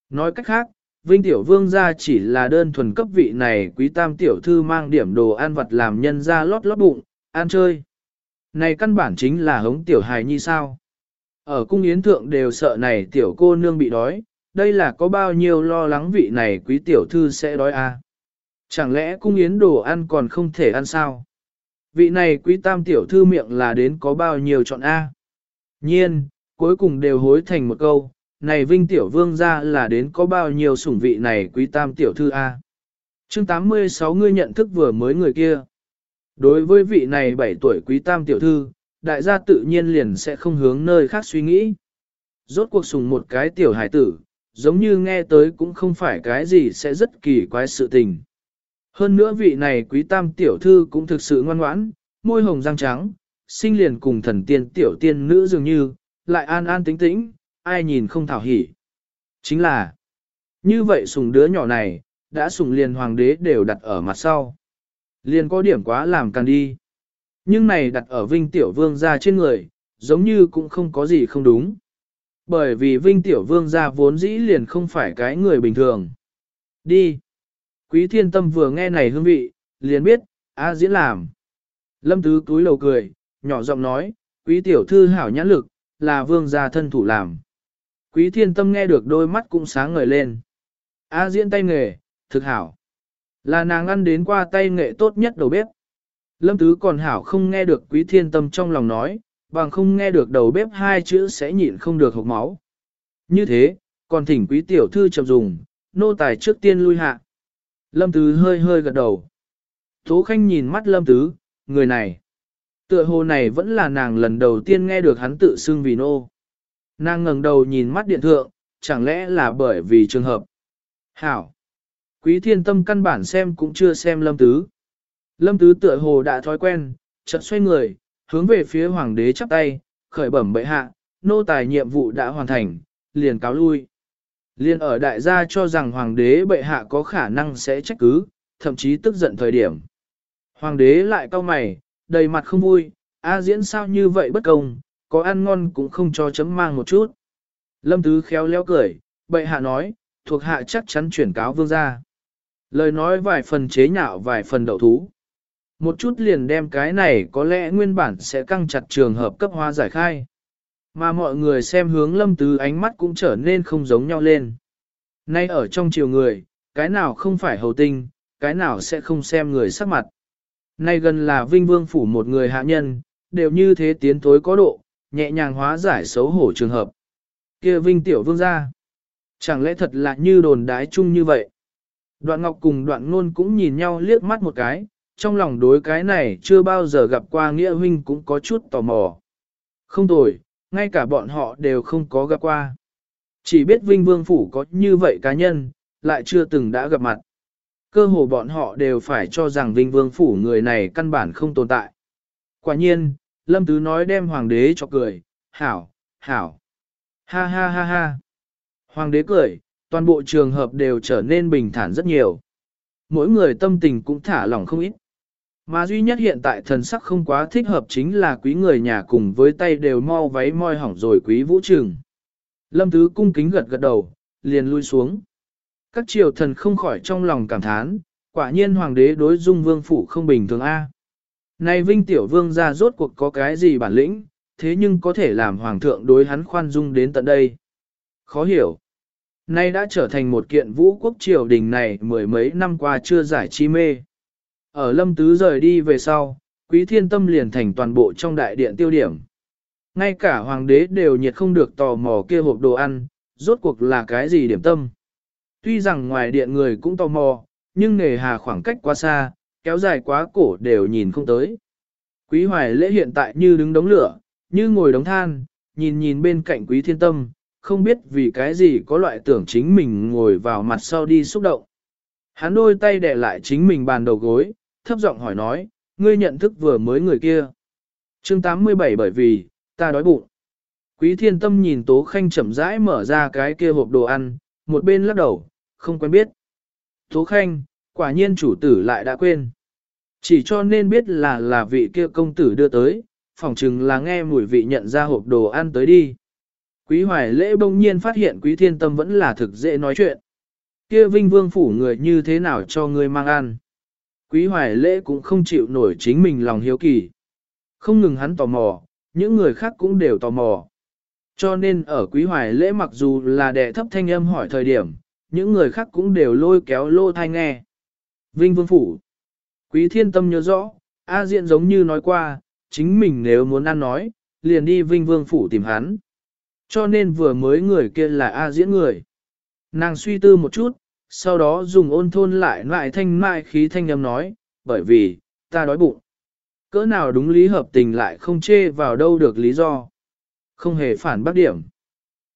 Nói cách khác, Vinh Tiểu Vương gia chỉ là đơn thuần cấp vị này quý tam tiểu thư mang điểm đồ ăn vật làm nhân ra lót lót bụng, ăn chơi. Này căn bản chính là hống tiểu hài nhi sao. Ở cung yến thượng đều sợ này tiểu cô nương bị đói, đây là có bao nhiêu lo lắng vị này quý tiểu thư sẽ đói à. Chẳng lẽ cung yến đồ ăn còn không thể ăn sao? Vị này quý tam tiểu thư miệng là đến có bao nhiêu chọn A. Nhiên, cuối cùng đều hối thành một câu, này vinh tiểu vương ra là đến có bao nhiêu sủng vị này quý tam tiểu thư A. chương 86 ngươi nhận thức vừa mới người kia. Đối với vị này 7 tuổi quý tam tiểu thư, đại gia tự nhiên liền sẽ không hướng nơi khác suy nghĩ. Rốt cuộc sùng một cái tiểu hải tử, giống như nghe tới cũng không phải cái gì sẽ rất kỳ quái sự tình. Hơn nữa vị này quý tam tiểu thư cũng thực sự ngoan ngoãn, môi hồng răng trắng, sinh liền cùng thần tiên tiểu tiên nữ dường như, lại an an tĩnh tĩnh, ai nhìn không thảo hỉ. Chính là, như vậy sùng đứa nhỏ này, đã sùng liền hoàng đế đều đặt ở mặt sau. Liền có điểm quá làm càng đi. Nhưng này đặt ở vinh tiểu vương ra trên người, giống như cũng không có gì không đúng. Bởi vì vinh tiểu vương ra vốn dĩ liền không phải cái người bình thường. Đi. Quý thiên tâm vừa nghe này hương vị, liền biết, A diễn làm. Lâm tứ túi lầu cười, nhỏ giọng nói, quý tiểu thư hảo nhãn lực, là vương gia thân thủ làm. Quý thiên tâm nghe được đôi mắt cũng sáng ngời lên. A diễn tay nghề, thực hảo. Là nàng ăn đến qua tay nghệ tốt nhất đầu bếp. Lâm Tứ còn hảo không nghe được quý thiên tâm trong lòng nói, bằng không nghe được đầu bếp hai chữ sẽ nhịn không được hộc máu. Như thế, còn thỉnh quý tiểu thư chậm dùng, nô tài trước tiên lui hạ. Lâm Tứ hơi hơi gật đầu. Tố Khanh nhìn mắt Lâm Tứ, người này. Tựa hồ này vẫn là nàng lần đầu tiên nghe được hắn tự xưng vì nô. Nàng ngẩng đầu nhìn mắt điện thượng, chẳng lẽ là bởi vì trường hợp. Hảo. Quý thiên tâm căn bản xem cũng chưa xem Lâm Tứ. Lâm Tứ tựa hồ đã thói quen, chợt xoay người, hướng về phía hoàng đế chắp tay, khởi bẩm bệ hạ, nô tài nhiệm vụ đã hoàn thành, liền cáo lui. Liên ở đại gia cho rằng hoàng đế bệ hạ có khả năng sẽ trách cứ, thậm chí tức giận thời điểm. Hoàng đế lại cau mày, đầy mặt không vui, a diễn sao như vậy bất công, có ăn ngon cũng không cho chấm mang một chút. Lâm Tứ khéo léo cười, bệ hạ nói, thuộc hạ chắc chắn chuyển cáo vương gia. Lời nói vài phần chế nhạo vài phần đậu thú. Một chút liền đem cái này có lẽ nguyên bản sẽ căng chặt trường hợp cấp hoa giải khai. Mà mọi người xem hướng lâm tứ ánh mắt cũng trở nên không giống nhau lên. Nay ở trong chiều người, cái nào không phải hầu tinh, cái nào sẽ không xem người sắc mặt. Nay gần là vinh vương phủ một người hạ nhân, đều như thế tiến tối có độ, nhẹ nhàng hóa giải xấu hổ trường hợp. kia vinh tiểu vương ra. Chẳng lẽ thật là như đồn đái chung như vậy? Đoạn ngọc cùng đoạn ngôn cũng nhìn nhau liếc mắt một cái, trong lòng đối cái này chưa bao giờ gặp qua nghĩa huynh cũng có chút tò mò. Không tồi, ngay cả bọn họ đều không có gặp qua. Chỉ biết Vinh Vương Phủ có như vậy cá nhân, lại chưa từng đã gặp mặt. Cơ hồ bọn họ đều phải cho rằng Vinh Vương Phủ người này căn bản không tồn tại. Quả nhiên, Lâm Tứ nói đem Hoàng đế cho cười, hảo, hảo, ha ha ha ha. Hoàng đế cười, toàn bộ trường hợp đều trở nên bình thản rất nhiều. Mỗi người tâm tình cũng thả lỏng không ít. Mà duy nhất hiện tại thần sắc không quá thích hợp chính là quý người nhà cùng với tay đều mau váy moi hỏng rồi quý vũ trường. Lâm Tứ cung kính gật gật đầu, liền lui xuống. Các triều thần không khỏi trong lòng cảm thán, quả nhiên hoàng đế đối dung vương phủ không bình thường A. Này vinh tiểu vương ra rốt cuộc có cái gì bản lĩnh, thế nhưng có thể làm hoàng thượng đối hắn khoan dung đến tận đây. Khó hiểu. Nay đã trở thành một kiện vũ quốc triều đình này mười mấy năm qua chưa giải chi mê. Ở lâm tứ rời đi về sau, quý thiên tâm liền thành toàn bộ trong đại điện tiêu điểm. Ngay cả hoàng đế đều nhiệt không được tò mò kia hộp đồ ăn, rốt cuộc là cái gì điểm tâm. Tuy rằng ngoài điện người cũng tò mò, nhưng nề hà khoảng cách quá xa, kéo dài quá cổ đều nhìn không tới. Quý hoài lễ hiện tại như đứng đống lửa, như ngồi đống than, nhìn nhìn bên cạnh quý thiên tâm, không biết vì cái gì có loại tưởng chính mình ngồi vào mặt sau đi xúc động. Hắn đôi tay đè lại chính mình bàn đầu gối, thấp giọng hỏi nói, ngươi nhận thức vừa mới người kia. chương 87 bởi vì, ta đói bụng. Quý thiên tâm nhìn Tố Khanh chậm rãi mở ra cái kia hộp đồ ăn, một bên lắc đầu, không quen biết. Tố Khanh, quả nhiên chủ tử lại đã quên. Chỉ cho nên biết là là vị kia công tử đưa tới, phỏng chừng là nghe mùi vị nhận ra hộp đồ ăn tới đi. Quý hoài lễ bỗng nhiên phát hiện quý thiên tâm vẫn là thực dễ nói chuyện. Kia vinh vương phủ người như thế nào cho người mang ăn. Quý hoài lễ cũng không chịu nổi chính mình lòng hiếu kỳ. Không ngừng hắn tò mò, những người khác cũng đều tò mò. Cho nên ở quý hoài lễ mặc dù là đệ thấp thanh âm hỏi thời điểm, những người khác cũng đều lôi kéo lô thai nghe. Vinh Vương Phủ Quý thiên tâm nhớ rõ, A Diện giống như nói qua, chính mình nếu muốn ăn nói, liền đi Vinh Vương Phủ tìm hắn. Cho nên vừa mới người kia là A Diễn người. Nàng suy tư một chút, sau đó dùng ôn thôn lại lại thanh mai khí thanh âm nói, bởi vì, ta đói bụng. Cỡ nào đúng lý hợp tình lại không chê vào đâu được lý do. Không hề phản bác điểm.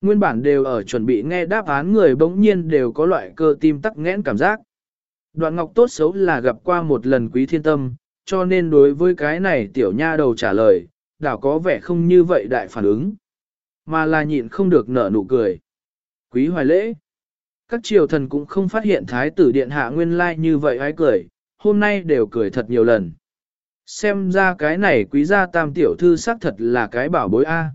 Nguyên bản đều ở chuẩn bị nghe đáp án người bỗng nhiên đều có loại cơ tim tắc nghẽn cảm giác. Đoạn ngọc tốt xấu là gặp qua một lần quý thiên tâm, cho nên đối với cái này tiểu nha đầu trả lời, đảo có vẻ không như vậy đại phản ứng. Mà là nhịn không được nở nụ cười. Quý hoài lễ. Các triều thần cũng không phát hiện thái tử điện hạ nguyên lai like như vậy ai cười, hôm nay đều cười thật nhiều lần. Xem ra cái này quý gia tam tiểu thư xác thật là cái bảo bối A.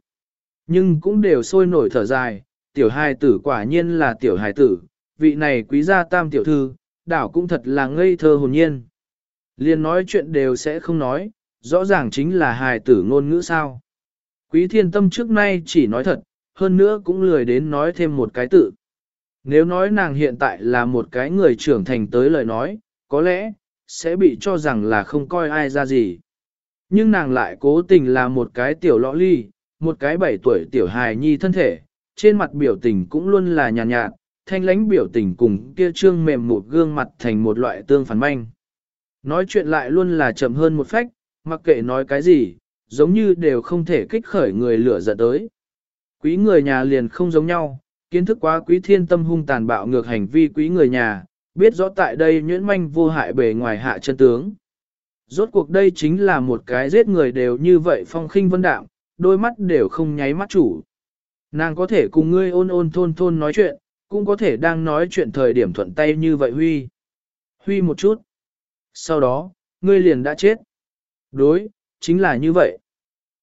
Nhưng cũng đều sôi nổi thở dài, tiểu hài tử quả nhiên là tiểu hài tử, vị này quý gia tam tiểu thư, đảo cũng thật là ngây thơ hồn nhiên. Liên nói chuyện đều sẽ không nói, rõ ràng chính là hài tử ngôn ngữ sao. Quý thiên tâm trước nay chỉ nói thật, hơn nữa cũng lười đến nói thêm một cái tự. Nếu nói nàng hiện tại là một cái người trưởng thành tới lời nói, có lẽ, sẽ bị cho rằng là không coi ai ra gì. Nhưng nàng lại cố tình là một cái tiểu lõ ly, một cái bảy tuổi tiểu hài nhi thân thể, trên mặt biểu tình cũng luôn là nhàn nhạt, nhạt, thanh lãnh biểu tình cùng kia trương mềm một gương mặt thành một loại tương phản manh. Nói chuyện lại luôn là chậm hơn một phách, mặc kệ nói cái gì, giống như đều không thể kích khởi người lửa giận tới. Quý người nhà liền không giống nhau, kiến thức quá quý thiên tâm hung tàn bạo ngược hành vi quý người nhà, biết rõ tại đây nhuyễn manh vô hại bề ngoài hạ chân tướng. Rốt cuộc đây chính là một cái giết người đều như vậy phong khinh vân đạm, đôi mắt đều không nháy mắt chủ. Nàng có thể cùng ngươi ôn ôn thôn thôn nói chuyện, cũng có thể đang nói chuyện thời điểm thuận tay như vậy Huy. Huy một chút. Sau đó, ngươi liền đã chết. Đối, chính là như vậy.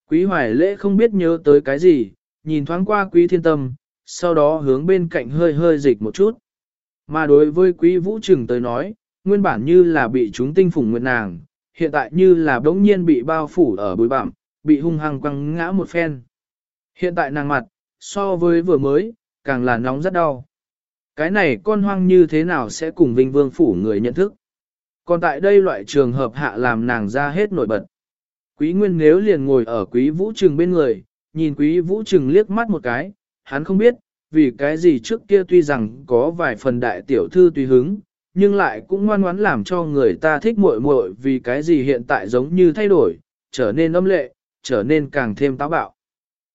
Quý hoài lễ không biết nhớ tới cái gì, nhìn thoáng qua quý thiên tâm, sau đó hướng bên cạnh hơi hơi dịch một chút. Mà đối với quý vũ trừng tới nói, nguyên bản như là bị chúng tinh phủng nguyệt nàng, hiện tại như là đống nhiên bị bao phủ ở bụi bặm, bị hung hăng quăng ngã một phen. Hiện tại nàng mặt, so với vừa mới, càng là nóng rất đau. Cái này con hoang như thế nào sẽ cùng vinh vương phủ người nhận thức. Còn tại đây loại trường hợp hạ làm nàng ra hết nổi bật. Quý Nguyên nếu liền ngồi ở quý vũ trừng bên người, nhìn quý vũ trừng liếc mắt một cái, hắn không biết, vì cái gì trước kia tuy rằng có vài phần đại tiểu thư tùy hứng, nhưng lại cũng ngoan ngoãn làm cho người ta thích muội muội vì cái gì hiện tại giống như thay đổi, trở nên âm lệ, trở nên càng thêm táo bạo.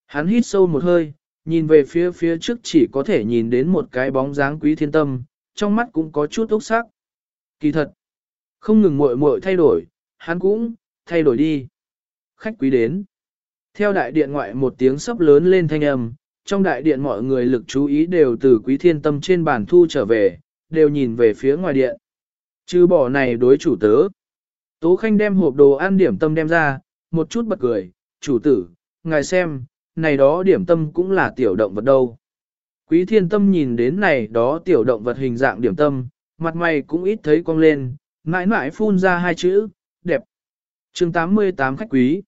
Hắn hít sâu một hơi, nhìn về phía phía trước chỉ có thể nhìn đến một cái bóng dáng quý thiên tâm, trong mắt cũng có chút ốc sắc. Kỳ thật, không ngừng muội muội thay đổi, hắn cũng, thay đổi đi. Khách quý đến. Theo đại điện ngoại một tiếng sắp lớn lên thanh âm, trong đại điện mọi người lực chú ý đều từ quý thiên tâm trên bàn thu trở về, đều nhìn về phía ngoài điện. Chứ bỏ này đối chủ tớ. Tố Khanh đem hộp đồ ăn điểm tâm đem ra, một chút bật cười, chủ tử, ngài xem, này đó điểm tâm cũng là tiểu động vật đâu. Quý thiên tâm nhìn đến này đó tiểu động vật hình dạng điểm tâm, mặt mày cũng ít thấy cong lên, mãi mãi phun ra hai chữ, đẹp. chương 88 khách quý.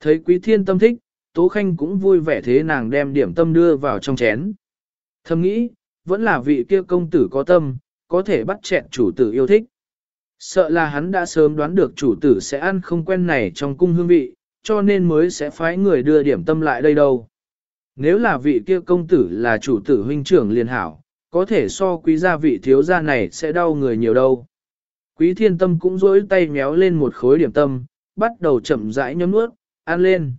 Thấy quý thiên tâm thích, Tố Khanh cũng vui vẻ thế nàng đem điểm tâm đưa vào trong chén. Thầm nghĩ, vẫn là vị kia công tử có tâm, có thể bắt chẹn chủ tử yêu thích. Sợ là hắn đã sớm đoán được chủ tử sẽ ăn không quen này trong cung hương vị, cho nên mới sẽ phái người đưa điểm tâm lại đây đâu. Nếu là vị kia công tử là chủ tử huynh trưởng liên hảo, có thể so quý gia vị thiếu gia này sẽ đau người nhiều đâu. Quý thiên tâm cũng rỗi tay méo lên một khối điểm tâm, bắt đầu chậm rãi nhấm nuốt, ăn lên.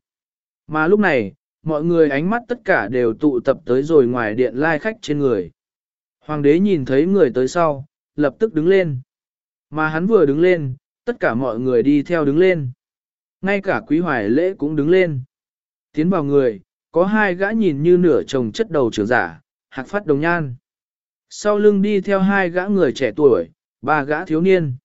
Mà lúc này, mọi người ánh mắt tất cả đều tụ tập tới rồi ngoài điện lai khách trên người. Hoàng đế nhìn thấy người tới sau, lập tức đứng lên. Mà hắn vừa đứng lên, tất cả mọi người đi theo đứng lên. Ngay cả quý hoài lễ cũng đứng lên. Tiến vào người, có hai gã nhìn như nửa chồng chất đầu trưởng giả, hạc phát đồng nhan. Sau lưng đi theo hai gã người trẻ tuổi, ba gã thiếu niên.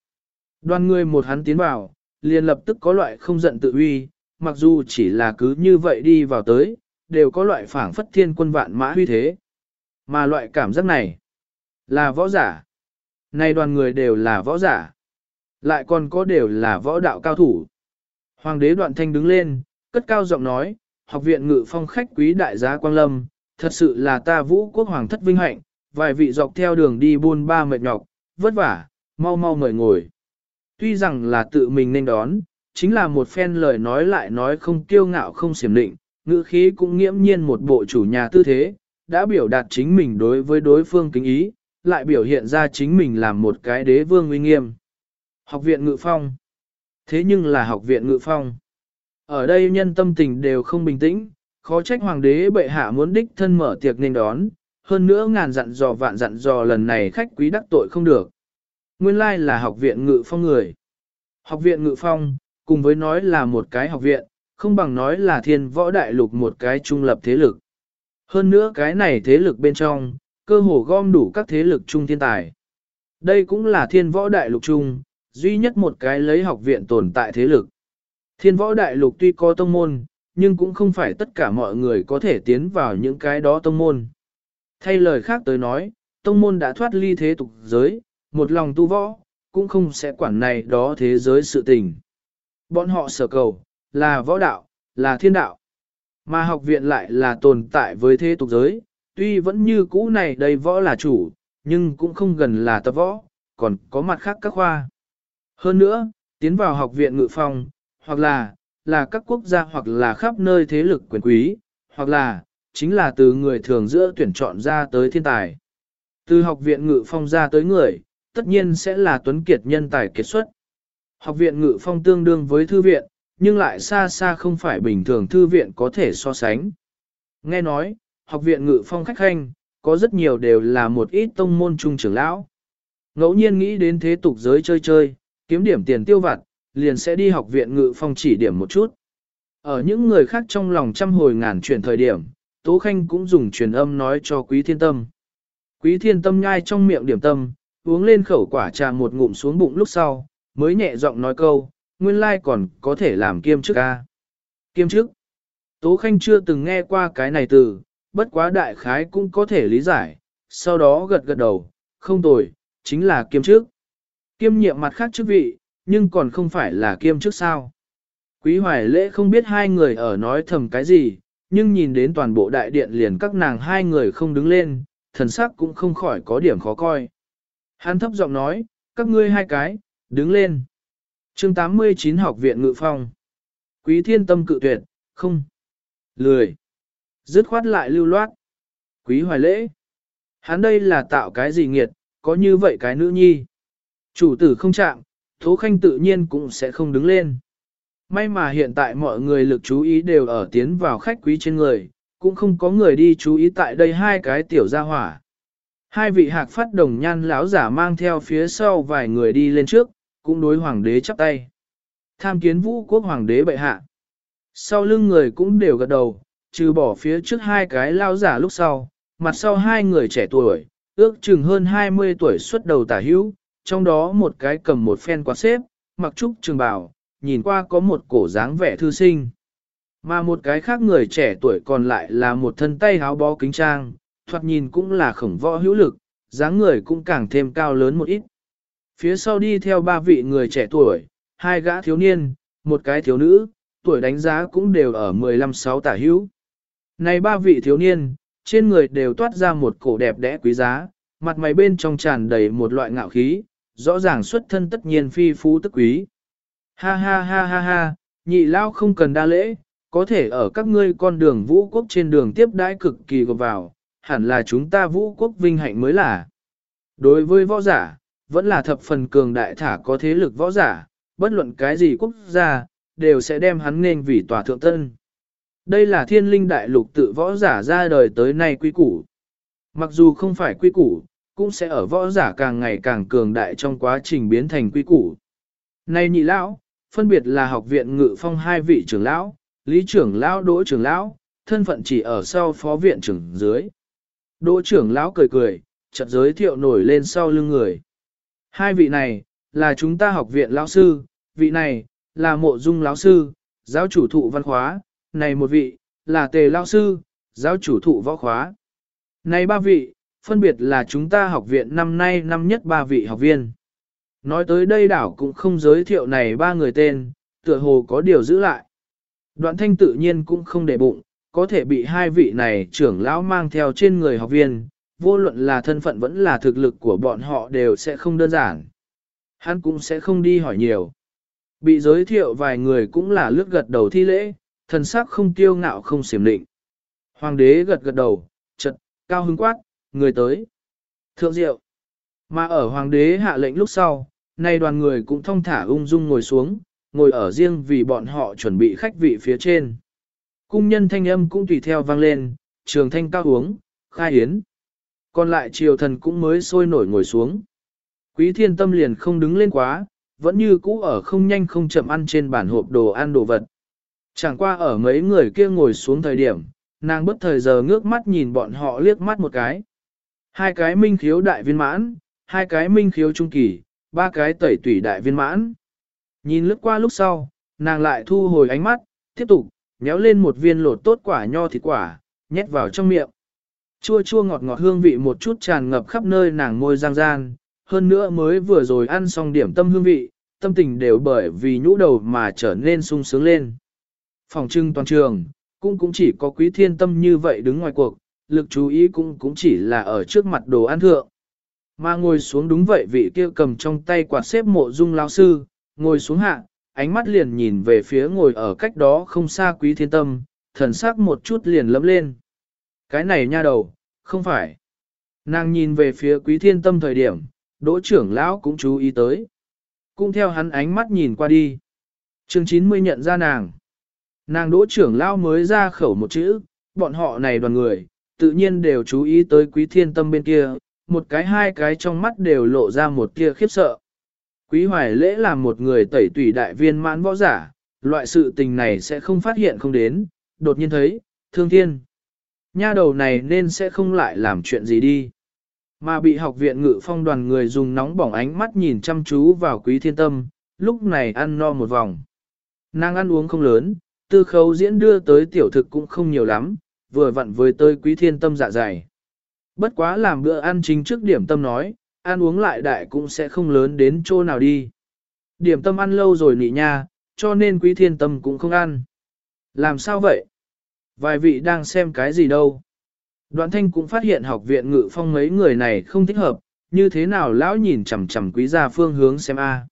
Đoàn người một hắn tiến vào, liền lập tức có loại không giận tự uy, mặc dù chỉ là cứ như vậy đi vào tới, đều có loại phảng phất thiên quân vạn mã huy thế. Mà loại cảm giác này, là võ giả. Này đoàn người đều là võ giả. Lại còn có đều là võ đạo cao thủ. Hoàng đế đoạn thanh đứng lên, cất cao giọng nói, học viện ngự phong khách quý đại giá Quang Lâm, thật sự là ta vũ quốc hoàng thất vinh hạnh, vài vị dọc theo đường đi buôn ba mệt nhọc, vất vả, mau mau mời ngồi. Tuy rằng là tự mình nên đón, chính là một phen lời nói lại nói không kiêu ngạo không xiểm định, ngữ khí cũng nghiễm nhiên một bộ chủ nhà tư thế, đã biểu đạt chính mình đối với đối phương kính ý, lại biểu hiện ra chính mình làm một cái đế vương uy nghiêm. Học viện ngự phong. Thế nhưng là học viện ngự phong. Ở đây nhân tâm tình đều không bình tĩnh, khó trách hoàng đế bệ hạ muốn đích thân mở tiệc nên đón, hơn nữa ngàn dặn dò vạn dặn dò lần này khách quý đắc tội không được. Nguyên lai là học viện ngự phong người. Học viện ngự phong, cùng với nói là một cái học viện, không bằng nói là thiên võ đại lục một cái trung lập thế lực. Hơn nữa cái này thế lực bên trong, cơ hồ gom đủ các thế lực trung thiên tài. Đây cũng là thiên võ đại lục trung, duy nhất một cái lấy học viện tồn tại thế lực. Thiên võ đại lục tuy có tông môn, nhưng cũng không phải tất cả mọi người có thể tiến vào những cái đó tông môn. Thay lời khác tới nói, tông môn đã thoát ly thế tục giới, một lòng tu võ, cũng không sẽ quản này đó thế giới sự tình. Bọn họ sở cầu, là võ đạo, là thiên đạo. Mà học viện lại là tồn tại với thế tục giới, tuy vẫn như cũ này đây võ là chủ, nhưng cũng không gần là tập võ, còn có mặt khác các khoa. Hơn nữa, tiến vào học viện ngự phong, hoặc là, là các quốc gia hoặc là khắp nơi thế lực quyền quý, hoặc là, chính là từ người thường giữa tuyển chọn ra tới thiên tài. Từ học viện ngự phong ra tới người, tất nhiên sẽ là tuấn kiệt nhân tài kết xuất. Học viện ngự phong tương đương với thư viện, nhưng lại xa xa không phải bình thường thư viện có thể so sánh. Nghe nói, học viện ngự phong khách khanh, có rất nhiều đều là một ít tông môn trung trưởng lão. Ngẫu nhiên nghĩ đến thế tục giới chơi chơi, kiếm điểm tiền tiêu vặt, liền sẽ đi học viện ngự phong chỉ điểm một chút. Ở những người khác trong lòng trăm hồi ngàn chuyển thời điểm, Tố Khanh cũng dùng truyền âm nói cho Quý Thiên Tâm. Quý Thiên Tâm nhai trong miệng điểm tâm, uống lên khẩu quả trà một ngụm xuống bụng lúc sau, mới nhẹ giọng nói câu, nguyên lai còn có thể làm kiêm chức a, Kiêm chức. Tố Khanh chưa từng nghe qua cái này từ, bất quá đại khái cũng có thể lý giải, sau đó gật gật đầu, không tồi, chính là kiêm chức. Kiêm nhiệm mặt khác chức vị, nhưng còn không phải là kiêm chức sao. Quý hoài lễ không biết hai người ở nói thầm cái gì, nhưng nhìn đến toàn bộ đại điện liền các nàng hai người không đứng lên, thần sắc cũng không khỏi có điểm khó coi. Hắn thấp giọng nói, các ngươi hai cái, đứng lên. chương 89 học viện ngự phong. Quý thiên tâm cự tuyệt, không. Lười. Dứt khoát lại lưu loát. Quý hoài lễ. Hắn đây là tạo cái gì nghiệt, có như vậy cái nữ nhi. Chủ tử không chạm, Thố Khanh tự nhiên cũng sẽ không đứng lên. May mà hiện tại mọi người lực chú ý đều ở tiến vào khách quý trên người, cũng không có người đi chú ý tại đây hai cái tiểu gia hỏa. Hai vị hạc phát đồng nhan lão giả mang theo phía sau vài người đi lên trước, cũng đối hoàng đế chắp tay. Tham kiến vũ quốc hoàng đế bệ hạ. Sau lưng người cũng đều gật đầu, trừ bỏ phía trước hai cái lao giả lúc sau, mặt sau hai người trẻ tuổi, ước chừng hơn 20 tuổi xuất đầu tả hữu, trong đó một cái cầm một phen quạt xếp, mặc trúc trường bào, nhìn qua có một cổ dáng vẻ thư sinh. Mà một cái khác người trẻ tuổi còn lại là một thân tay háo bó kính trang, thoạt nhìn cũng là khổng võ hữu lực, dáng người cũng càng thêm cao lớn một ít. Phía sau đi theo ba vị người trẻ tuổi, hai gã thiếu niên, một cái thiếu nữ, tuổi đánh giá cũng đều ở 15-6 tả hữu. Này ba vị thiếu niên, trên người đều toát ra một cổ đẹp đẽ quý giá, mặt mày bên trong tràn đầy một loại ngạo khí, rõ ràng xuất thân tất nhiên phi phú tức quý. Ha ha ha ha ha, nhị lao không cần đa lễ, có thể ở các ngươi con đường vũ quốc trên đường tiếp đãi cực kỳ gọt vào, hẳn là chúng ta vũ quốc vinh hạnh mới là. Đối với võ giả, vẫn là thập phần cường đại thả có thế lực võ giả, bất luận cái gì quốc gia, đều sẽ đem hắn nên vì tòa thượng tân. Đây là thiên linh đại lục tự võ giả ra đời tới nay quy củ. Mặc dù không phải quy củ, cũng sẽ ở võ giả càng ngày càng cường đại trong quá trình biến thành quy củ. Này nhị lão, phân biệt là học viện ngự phong hai vị trưởng lão, lý trưởng lão đỗ trưởng lão, thân phận chỉ ở sau phó viện trưởng dưới. Đỗ trưởng lão cười cười, chợt giới thiệu nổi lên sau lưng người. Hai vị này, là chúng ta học viện lão sư, vị này, là mộ dung lão sư, giáo chủ thụ văn khóa, này một vị, là tề lão sư, giáo chủ thụ võ khóa. Này ba vị, phân biệt là chúng ta học viện năm nay năm nhất ba vị học viên. Nói tới đây đảo cũng không giới thiệu này ba người tên, tựa hồ có điều giữ lại. Đoạn thanh tự nhiên cũng không để bụng, có thể bị hai vị này trưởng lão mang theo trên người học viên, vô luận là thân phận vẫn là thực lực của bọn họ đều sẽ không đơn giản. Hắn cũng sẽ không đi hỏi nhiều. Bị giới thiệu vài người cũng là lướt gật đầu thi lễ, thần sắc không tiêu ngạo không xiểm định. Hoàng đế gật gật đầu, chật, cao hứng quát, người tới. Thượng diệu. Mà ở hoàng đế hạ lệnh lúc sau, nay đoàn người cũng thong thả ung dung ngồi xuống, ngồi ở riêng vì bọn họ chuẩn bị khách vị phía trên. Cung nhân thanh âm cũng tùy theo vang lên, trường thanh cao uống, khai hiến. Còn lại triều thần cũng mới sôi nổi ngồi xuống. Quý thiên tâm liền không đứng lên quá, vẫn như cũ ở không nhanh không chậm ăn trên bản hộp đồ ăn đồ vật. Chẳng qua ở mấy người kia ngồi xuống thời điểm, nàng bất thời giờ ngước mắt nhìn bọn họ liếc mắt một cái. Hai cái minh khiếu đại viên mãn, hai cái minh khiếu trung kỳ, ba cái tẩy tủy đại viên mãn. Nhìn lướt qua lúc sau, nàng lại thu hồi ánh mắt, tiếp tục, nhéo lên một viên lột tốt quả nho thịt quả, nhét vào trong miệng. Chua chua ngọt ngọt hương vị một chút tràn ngập khắp nơi nàng môi giang gian, hơn nữa mới vừa rồi ăn xong điểm tâm hương vị, tâm tình đều bởi vì nhũ đầu mà trở nên sung sướng lên. Phòng trưng toàn trường, cũng cũng chỉ có quý thiên tâm như vậy đứng ngoài cuộc, lực chú ý cũng cũng chỉ là ở trước mặt đồ ăn thượng. Mà ngồi xuống đúng vậy vị kia cầm trong tay quạt xếp mộ dung lao sư, ngồi xuống hạ, ánh mắt liền nhìn về phía ngồi ở cách đó không xa quý thiên tâm, thần sắc một chút liền lấm lên. Cái này nha đầu, không phải. Nàng nhìn về phía quý thiên tâm thời điểm, đỗ trưởng lão cũng chú ý tới. Cũng theo hắn ánh mắt nhìn qua đi. chương 90 nhận ra nàng. Nàng đỗ trưởng lão mới ra khẩu một chữ, bọn họ này đoàn người, tự nhiên đều chú ý tới quý thiên tâm bên kia, một cái hai cái trong mắt đều lộ ra một tia khiếp sợ. Quý hoài lễ là một người tẩy tùy đại viên mãn võ giả, loại sự tình này sẽ không phát hiện không đến, đột nhiên thấy, thương thiên. Nha đầu này nên sẽ không lại làm chuyện gì đi. Mà bị học viện ngự phong đoàn người dùng nóng bỏng ánh mắt nhìn chăm chú vào quý thiên tâm, lúc này ăn no một vòng. Nàng ăn uống không lớn, tư khấu diễn đưa tới tiểu thực cũng không nhiều lắm, vừa vặn với tới quý thiên tâm dạ dày. Bất quá làm bữa ăn chính trước điểm tâm nói, ăn uống lại đại cũng sẽ không lớn đến chỗ nào đi. Điểm tâm ăn lâu rồi nị nha, cho nên quý thiên tâm cũng không ăn. Làm sao vậy? Vài vị đang xem cái gì đâu? Đoạn thanh cũng phát hiện học viện ngự phong mấy người này không thích hợp, như thế nào lão nhìn chằm chằm quý gia phương hướng xem a.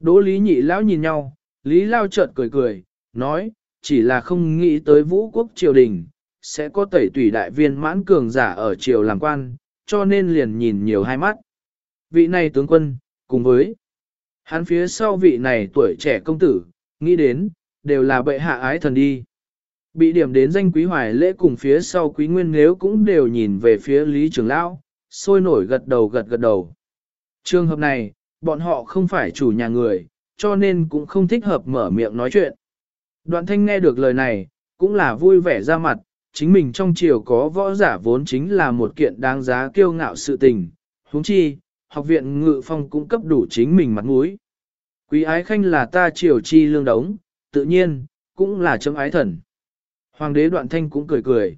Đỗ lý nhị lão nhìn nhau, lý lao chợt cười cười, nói, chỉ là không nghĩ tới vũ quốc triều đình, sẽ có tẩy tùy đại viên mãn cường giả ở triều làm quan, cho nên liền nhìn nhiều hai mắt. Vị này tướng quân, cùng với hắn phía sau vị này tuổi trẻ công tử, nghĩ đến, đều là bệ hạ ái thần đi. Bị điểm đến danh quý hoài lễ cùng phía sau quý nguyên nếu cũng đều nhìn về phía Lý Trường Lão, sôi nổi gật đầu gật gật đầu. Trường hợp này, bọn họ không phải chủ nhà người, cho nên cũng không thích hợp mở miệng nói chuyện. Đoạn thanh nghe được lời này, cũng là vui vẻ ra mặt, chính mình trong triều có võ giả vốn chính là một kiện đáng giá kiêu ngạo sự tình. huống chi, học viện ngự phong cũng cấp đủ chính mình mặt mũi. Quý ái khanh là ta triều chi lương đống, tự nhiên, cũng là chấm ái thần. Hoàng đế đoạn thanh cũng cười cười.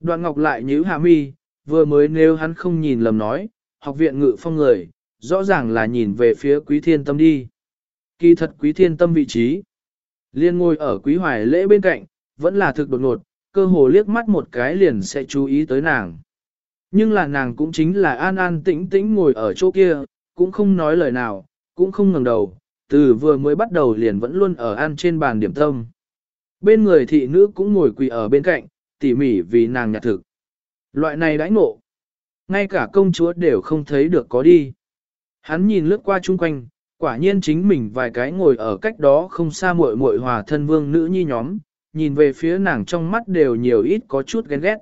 Đoạn ngọc lại nhíu hạ mi, vừa mới nếu hắn không nhìn lầm nói, học viện ngự phong người, rõ ràng là nhìn về phía quý thiên tâm đi. Kỳ thật quý thiên tâm vị trí. Liên ngồi ở quý hoài lễ bên cạnh, vẫn là thực đột ngột, cơ hồ liếc mắt một cái liền sẽ chú ý tới nàng. Nhưng là nàng cũng chính là an an tĩnh tĩnh ngồi ở chỗ kia, cũng không nói lời nào, cũng không ngẩng đầu, từ vừa mới bắt đầu liền vẫn luôn ở an trên bàn điểm tâm. Bên người thị nữ cũng ngồi quỳ ở bên cạnh, tỉ mỉ vì nàng nhặt thực. Loại này đãi ngộ. Ngay cả công chúa đều không thấy được có đi. Hắn nhìn lướt qua chung quanh, quả nhiên chính mình vài cái ngồi ở cách đó không xa muội muội hòa thân vương nữ nhi nhóm, nhìn về phía nàng trong mắt đều nhiều ít có chút ghen ghét.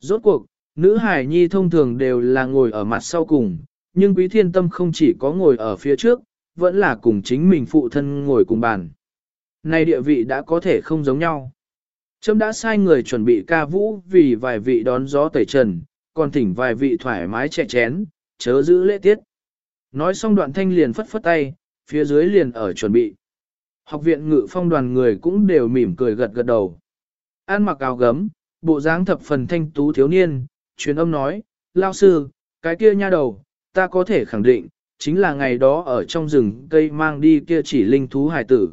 Rốt cuộc, nữ hải nhi thông thường đều là ngồi ở mặt sau cùng, nhưng quý thiên tâm không chỉ có ngồi ở phía trước, vẫn là cùng chính mình phụ thân ngồi cùng bàn. Này địa vị đã có thể không giống nhau. Trâm đã sai người chuẩn bị ca vũ vì vài vị đón gió tẩy trần, còn thỉnh vài vị thoải mái chè chén, chớ giữ lễ tiết. Nói xong đoạn thanh liền phất phất tay, phía dưới liền ở chuẩn bị. Học viện ngự phong đoàn người cũng đều mỉm cười gật gật đầu. An mặc áo gấm, bộ dáng thập phần thanh tú thiếu niên, truyền âm nói, lao sư, cái kia nha đầu, ta có thể khẳng định, chính là ngày đó ở trong rừng cây mang đi kia chỉ linh thú hải tử.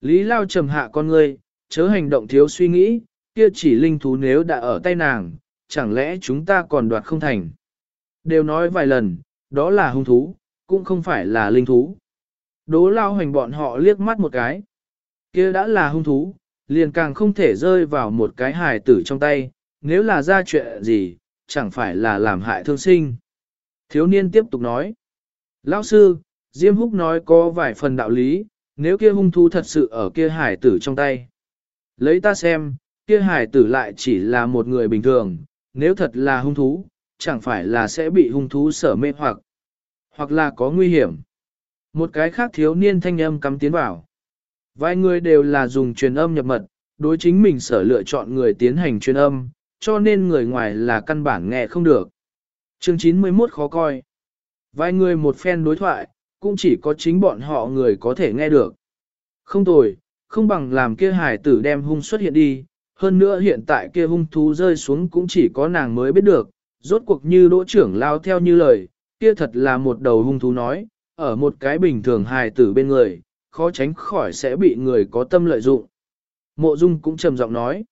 Lý lao trầm hạ con ngươi, chớ hành động thiếu suy nghĩ, kia chỉ linh thú nếu đã ở tay nàng, chẳng lẽ chúng ta còn đoạt không thành. Đều nói vài lần, đó là hung thú, cũng không phải là linh thú. Đố lao hành bọn họ liếc mắt một cái. kia đã là hung thú, liền càng không thể rơi vào một cái hài tử trong tay, nếu là ra chuyện gì, chẳng phải là làm hại thương sinh. Thiếu niên tiếp tục nói. Lão sư, Diêm Húc nói có vài phần đạo lý, nếu kia hung thú thật sự ở kia hải tử trong tay. Lấy ta xem, kia hải tử lại chỉ là một người bình thường, nếu thật là hung thú, chẳng phải là sẽ bị hung thú sở mê hoặc, hoặc là có nguy hiểm. Một cái khác thiếu niên thanh âm cắm tiến vào. Vài người đều là dùng truyền âm nhập mật, đối chính mình sở lựa chọn người tiến hành truyền âm, cho nên người ngoài là căn bản nghe không được. Chương 91 khó coi. Vài người một phen đối thoại, cũng chỉ có chính bọn họ người có thể nghe được. Không tồi, không bằng làm kia hải tử đem hung xuất hiện đi, hơn nữa hiện tại kia hung thú rơi xuống cũng chỉ có nàng mới biết được, rốt cuộc như đỗ trưởng lao theo như lời, kia thật là một đầu hung thú nói, ở một cái bình thường hài tử bên người, khó tránh khỏi sẽ bị người có tâm lợi dụng. Mộ Dung cũng trầm giọng nói.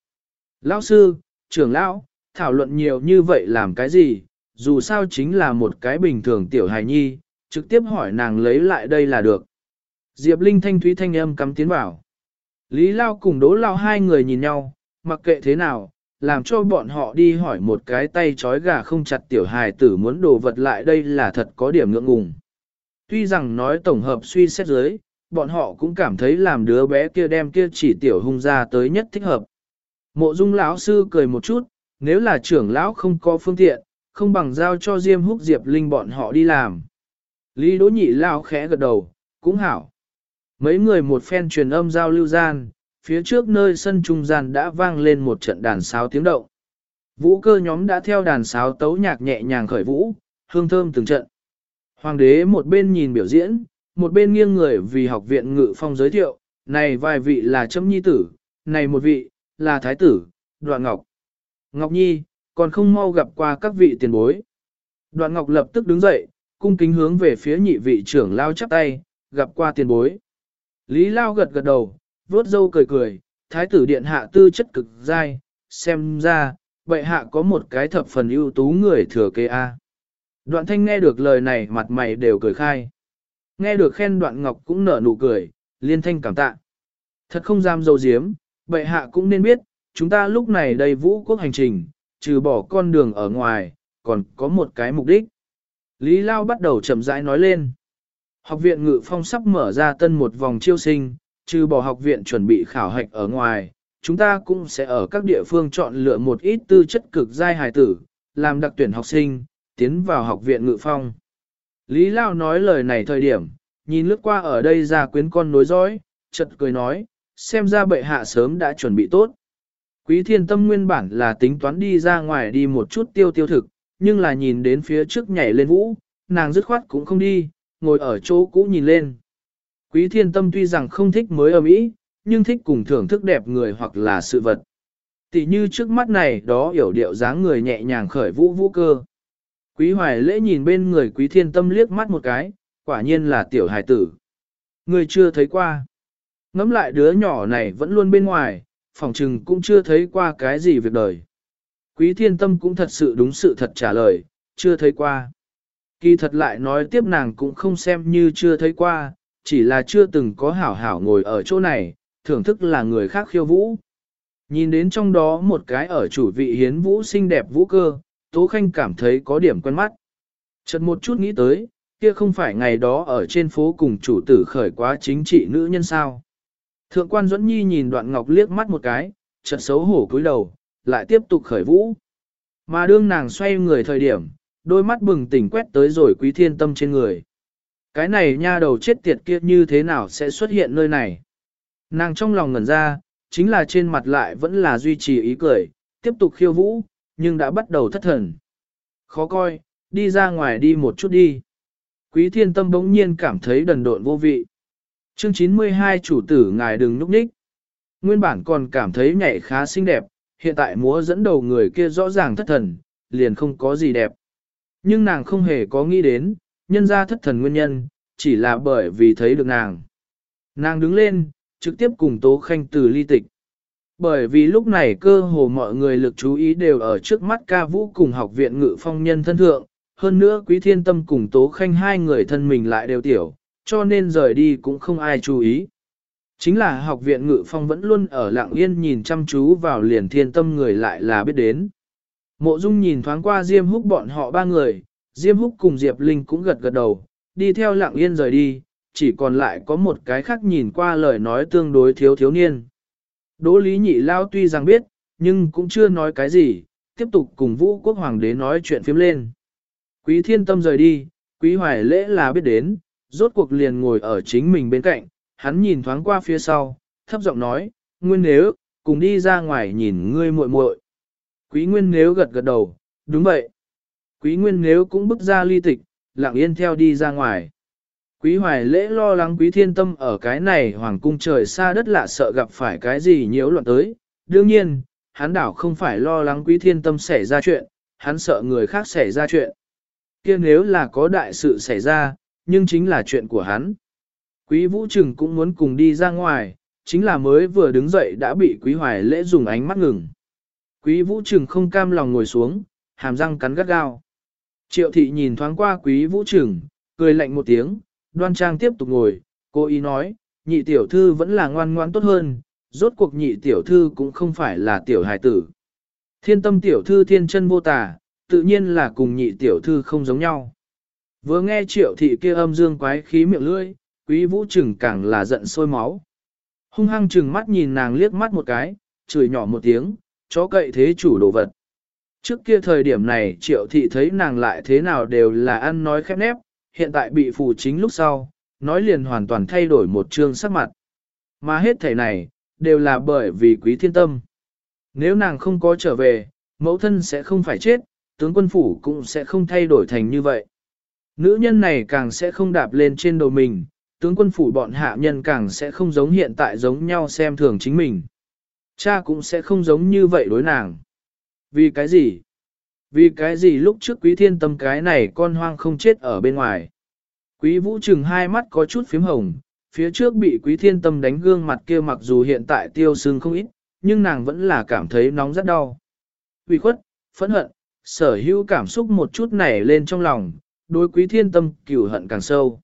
Lão sư, trưởng lão, thảo luận nhiều như vậy làm cái gì, dù sao chính là một cái bình thường tiểu hài nhi, trực tiếp hỏi nàng lấy lại đây là được. Diệp Linh thanh thúy thanh âm cắm tiến vào. Lý Lao cùng Đỗ Lao hai người nhìn nhau, mặc kệ thế nào, làm cho bọn họ đi hỏi một cái tay trói gà không chặt tiểu hài tử muốn đồ vật lại đây là thật có điểm ngượng ngùng. Tuy rằng nói tổng hợp suy xét dưới, bọn họ cũng cảm thấy làm đứa bé kia đem kia chỉ tiểu hung ra tới nhất thích hợp. Mộ dung lão sư cười một chút, nếu là trưởng lão không có phương tiện, không bằng giao cho Diêm Húc Diệp Linh bọn họ đi làm. Lý Đỗ Nhị lao khẽ gật đầu, cũng hảo. Mấy người một phen truyền âm giao lưu gian, phía trước nơi sân trung gian đã vang lên một trận đàn sáo tiếng động. Vũ cơ nhóm đã theo đàn sáo tấu nhạc nhẹ nhàng khởi vũ, hương thơm từng trận. Hoàng đế một bên nhìn biểu diễn, một bên nghiêng người vì học viện ngự phong giới thiệu, này vài vị là chấm nhi tử, này một vị, là thái tử, đoạn ngọc. Ngọc nhi, còn không mau gặp qua các vị tiền bối. Đoạn ngọc lập tức đứng dậy, cung kính hướng về phía nhị vị trưởng lao chắp tay, gặp qua tiền bối. Lý lao gật gật đầu, vuốt dâu cười cười, thái tử điện hạ tư chất cực dai, xem ra, bệ hạ có một cái thập phần ưu tú người thừa kế A. Đoạn thanh nghe được lời này mặt mày đều cười khai. Nghe được khen đoạn ngọc cũng nở nụ cười, liên thanh cảm tạ. Thật không dám dâu diếm, bệ hạ cũng nên biết, chúng ta lúc này đầy vũ quốc hành trình, trừ bỏ con đường ở ngoài, còn có một cái mục đích. Lý Lao bắt đầu chậm rãi nói lên. Học viện ngự phong sắp mở ra tân một vòng chiêu sinh, trừ bỏ học viện chuẩn bị khảo hạch ở ngoài, chúng ta cũng sẽ ở các địa phương chọn lựa một ít tư chất cực giai hài tử, làm đặc tuyển học sinh, tiến vào học viện ngự phong. Lý Lao nói lời này thời điểm, nhìn lướt qua ở đây ra quyến con nối dõi, chợt cười nói, xem ra bệ hạ sớm đã chuẩn bị tốt. Quý thiên tâm nguyên bản là tính toán đi ra ngoài đi một chút tiêu tiêu thực, nhưng là nhìn đến phía trước nhảy lên vũ, nàng dứt khoát cũng không đi, ngồi ở chỗ cũ nhìn lên. Quý thiên tâm tuy rằng không thích mới ở Mỹ, nhưng thích cùng thưởng thức đẹp người hoặc là sự vật. Tỷ như trước mắt này đó hiểu điệu dáng người nhẹ nhàng khởi vũ vũ cơ. Quý hoài lễ nhìn bên người quý thiên tâm liếc mắt một cái, quả nhiên là tiểu hài tử. Người chưa thấy qua. Ngắm lại đứa nhỏ này vẫn luôn bên ngoài, phòng trừng cũng chưa thấy qua cái gì việc đời. Quý thiên tâm cũng thật sự đúng sự thật trả lời, chưa thấy qua. Kỳ thật lại nói tiếp nàng cũng không xem như chưa thấy qua, chỉ là chưa từng có hảo hảo ngồi ở chỗ này, thưởng thức là người khác khiêu vũ. Nhìn đến trong đó một cái ở chủ vị hiến vũ xinh đẹp vũ cơ, Tố Khanh cảm thấy có điểm quen mắt. Chợt một chút nghĩ tới, kia không phải ngày đó ở trên phố cùng chủ tử khởi quá chính trị nữ nhân sao. Thượng quan Duẫn Nhi nhìn đoạn ngọc liếc mắt một cái, chợt xấu hổ cúi đầu, lại tiếp tục khởi vũ. Mà đương nàng xoay người thời điểm, đôi mắt bừng tỉnh quét tới rồi quý thiên tâm trên người. Cái này nha đầu chết tiệt kia như thế nào sẽ xuất hiện nơi này? Nàng trong lòng ngẩn ra, chính là trên mặt lại vẫn là duy trì ý cười, tiếp tục khiêu vũ, nhưng đã bắt đầu thất thần. Khó coi, đi ra ngoài đi một chút đi. Quý thiên tâm bỗng nhiên cảm thấy đần độn vô vị. Chương 92 chủ tử ngài đừng núp ních. Nguyên bản còn cảm thấy nhảy khá xinh đẹp, hiện tại múa dẫn đầu người kia rõ ràng thất thần, liền không có gì đẹp. Nhưng nàng không hề có nghĩ đến, nhân ra thất thần nguyên nhân, chỉ là bởi vì thấy được nàng. Nàng đứng lên, trực tiếp cùng Tố Khanh từ ly tịch. Bởi vì lúc này cơ hồ mọi người lực chú ý đều ở trước mắt ca vũ cùng học viện ngự phong nhân thân thượng, hơn nữa quý thiên tâm cùng Tố Khanh hai người thân mình lại đều tiểu, cho nên rời đi cũng không ai chú ý. Chính là học viện ngự phong vẫn luôn ở lạng yên nhìn chăm chú vào liền thiên tâm người lại là biết đến. Mộ Dung nhìn thoáng qua Diêm Húc bọn họ ba người, Diêm Húc cùng Diệp Linh cũng gật gật đầu, đi theo lạng yên rời đi, chỉ còn lại có một cái khác nhìn qua lời nói tương đối thiếu thiếu niên. Đỗ Lý Nhị Lao tuy rằng biết, nhưng cũng chưa nói cái gì, tiếp tục cùng Vũ Quốc Hoàng đế nói chuyện phím lên. Quý thiên tâm rời đi, quý hoài lễ là biết đến, rốt cuộc liền ngồi ở chính mình bên cạnh, hắn nhìn thoáng qua phía sau, thấp giọng nói, nguyên nếu, cùng đi ra ngoài nhìn ngươi muội muội. Quý nguyên nếu gật gật đầu, đúng vậy. Quý nguyên nếu cũng bước ra ly tịch, lặng yên theo đi ra ngoài. Quý hoài lễ lo lắng quý thiên tâm ở cái này hoàng cung trời xa đất lạ sợ gặp phải cái gì nhiễu loạn tới. Đương nhiên, hắn đảo không phải lo lắng quý thiên tâm xảy ra chuyện, hắn sợ người khác xảy ra chuyện. kia nếu là có đại sự xảy ra, nhưng chính là chuyện của hắn. Quý vũ trừng cũng muốn cùng đi ra ngoài, chính là mới vừa đứng dậy đã bị quý hoài lễ dùng ánh mắt ngừng. Quý vũ trừng không cam lòng ngồi xuống, hàm răng cắn gắt gao. Triệu thị nhìn thoáng qua quý vũ trừng, cười lạnh một tiếng, đoan trang tiếp tục ngồi, cô ý nói, nhị tiểu thư vẫn là ngoan ngoan tốt hơn, rốt cuộc nhị tiểu thư cũng không phải là tiểu hài tử. Thiên tâm tiểu thư thiên chân vô tả, tự nhiên là cùng nhị tiểu thư không giống nhau. Vừa nghe triệu thị kia âm dương quái khí miệng lưỡi, quý vũ trừng càng là giận sôi máu. Hung hăng trừng mắt nhìn nàng liếc mắt một cái, chửi nhỏ một tiếng, chó cậy thế chủ đồ vật. Trước kia thời điểm này triệu thị thấy nàng lại thế nào đều là ăn nói khép nép, hiện tại bị phù chính lúc sau, nói liền hoàn toàn thay đổi một chương sắc mặt. Mà hết thể này, đều là bởi vì quý thiên tâm. Nếu nàng không có trở về, mẫu thân sẽ không phải chết, tướng quân phủ cũng sẽ không thay đổi thành như vậy. Nữ nhân này càng sẽ không đạp lên trên đầu mình, tướng quân phủ bọn hạ nhân càng sẽ không giống hiện tại giống nhau xem thường chính mình. Cha cũng sẽ không giống như vậy đối nàng. Vì cái gì? Vì cái gì lúc trước quý thiên tâm cái này con hoang không chết ở bên ngoài? Quý vũ trừng hai mắt có chút phím hồng, phía trước bị quý thiên tâm đánh gương mặt kia mặc dù hiện tại tiêu sưng không ít, nhưng nàng vẫn là cảm thấy nóng rất đau. Vì khuất, phẫn hận, sở hữu cảm xúc một chút nảy lên trong lòng, đối quý thiên tâm cửu hận càng sâu.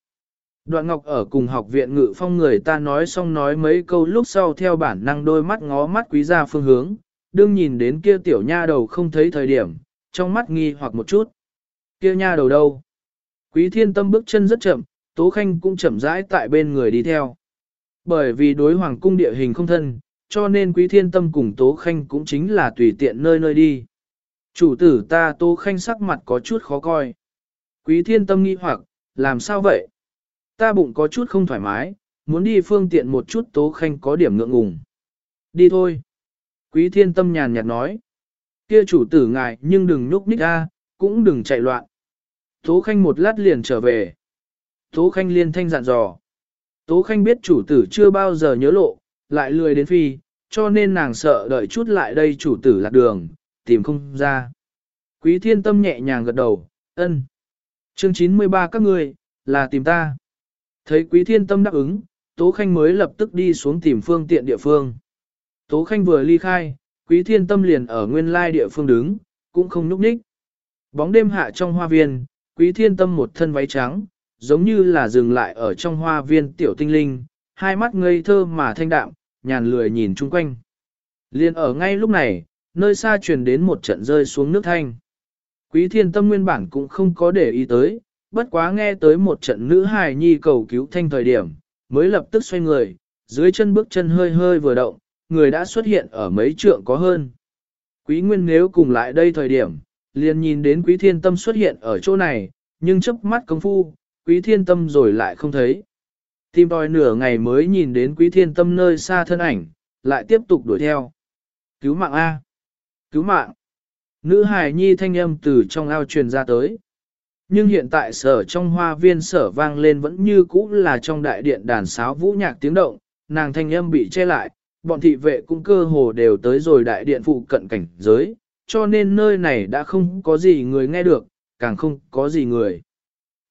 Đoạn Ngọc ở cùng học viện ngự phong người ta nói xong nói mấy câu lúc sau theo bản năng đôi mắt ngó mắt quý gia phương hướng, đương nhìn đến kia tiểu nha đầu không thấy thời điểm, trong mắt nghi hoặc một chút. Kia nha đầu đâu? Quý thiên tâm bước chân rất chậm, Tố Khanh cũng chậm rãi tại bên người đi theo. Bởi vì đối hoàng cung địa hình không thân, cho nên quý thiên tâm cùng Tố Khanh cũng chính là tùy tiện nơi nơi đi. Chủ tử ta Tố Khanh sắc mặt có chút khó coi. Quý thiên tâm nghi hoặc, làm sao vậy? Ta bụng có chút không thoải mái, muốn đi phương tiện một chút Tố Khanh có điểm ngượng ngùng. Đi thôi. Quý thiên tâm nhàn nhạt nói. Kia chủ tử ngài nhưng đừng nhúc nhích ra, cũng đừng chạy loạn. Tố Khanh một lát liền trở về. Tố Khanh liên thanh dặn dò. Tố Khanh biết chủ tử chưa bao giờ nhớ lộ, lại lười đến phi, cho nên nàng sợ đợi chút lại đây chủ tử lạc đường, tìm không ra. Quý thiên tâm nhẹ nhàng gật đầu, ân. Chương 93 các người, là tìm ta. Thấy quý thiên tâm đáp ứng, Tố Khanh mới lập tức đi xuống tìm phương tiện địa phương. Tố Khanh vừa ly khai, quý thiên tâm liền ở nguyên lai địa phương đứng, cũng không núp ních. Bóng đêm hạ trong hoa viên, quý thiên tâm một thân váy trắng, giống như là dừng lại ở trong hoa viên tiểu tinh linh, hai mắt ngây thơ mà thanh đạm, nhàn lười nhìn chung quanh. Liên ở ngay lúc này, nơi xa truyền đến một trận rơi xuống nước thanh. Quý thiên tâm nguyên bản cũng không có để ý tới, bất quá nghe tới một trận nữ hài nhi cầu cứu thanh thời điểm, mới lập tức xoay người, dưới chân bước chân hơi hơi vừa động, người đã xuất hiện ở mấy trượng có hơn. Quý nguyên nếu cùng lại đây thời điểm, liền nhìn đến quý thiên tâm xuất hiện ở chỗ này, nhưng chớp mắt công phu, quý thiên tâm rồi lại không thấy. Tìm đòi nửa ngày mới nhìn đến quý thiên tâm nơi xa thân ảnh, lại tiếp tục đuổi theo. Cứu mạng A! Cứu mạng! Nữ hài nhi thanh âm từ trong ao truyền ra tới. Nhưng hiện tại sở trong hoa viên sở vang lên vẫn như cũ là trong đại điện đàn sáo vũ nhạc tiếng động, nàng thanh âm bị che lại, bọn thị vệ cũng cơ hồ đều tới rồi đại điện phụ cận cảnh giới, cho nên nơi này đã không có gì người nghe được, càng không có gì người.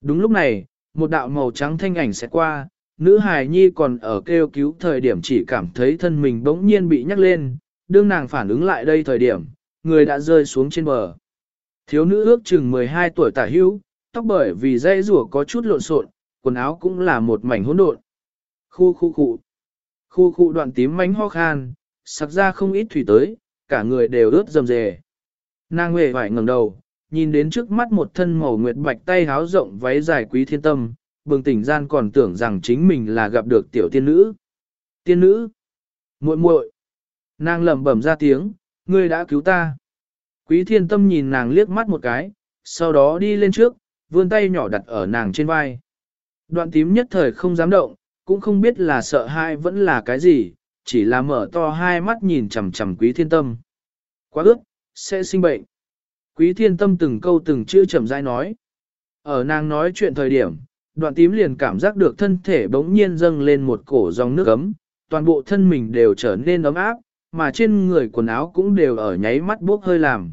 Đúng lúc này, một đạo màu trắng thanh ảnh sẽ qua, nữ hài nhi còn ở kêu cứu thời điểm chỉ cảm thấy thân mình bỗng nhiên bị nhắc lên, đương nàng phản ứng lại đây thời điểm, người đã rơi xuống trên bờ. Thiếu nữ ước chừng 12 tuổi tả hữu, tóc bởi vì dây rùa có chút lộn xộn, quần áo cũng là một mảnh hỗn độn. Khu khu khu. Khu khu đoạn tím mánh ho khan, sặc ra không ít thủy tới, cả người đều ướt dầm dề. Nàng huệ vải ngẩng đầu, nhìn đến trước mắt một thân màu nguyệt bạch tay háo rộng váy dài quý thiên tâm, bừng tỉnh gian còn tưởng rằng chính mình là gặp được tiểu tiên nữ. Tiên nữ! muội muội Nàng lẩm bẩm ra tiếng, ngươi đã cứu ta. Quý thiên tâm nhìn nàng liếc mắt một cái, sau đó đi lên trước, vươn tay nhỏ đặt ở nàng trên vai. Đoạn tím nhất thời không dám động, cũng không biết là sợ hai vẫn là cái gì, chỉ là mở to hai mắt nhìn chằm chằm quý thiên tâm. Quá ước, sẽ sinh bệnh. Quý thiên tâm từng câu từng chữ chậm rãi nói. Ở nàng nói chuyện thời điểm, đoạn tím liền cảm giác được thân thể bỗng nhiên dâng lên một cổ dòng nước ấm, toàn bộ thân mình đều trở nên ấm áp, mà trên người quần áo cũng đều ở nháy mắt bốc hơi làm.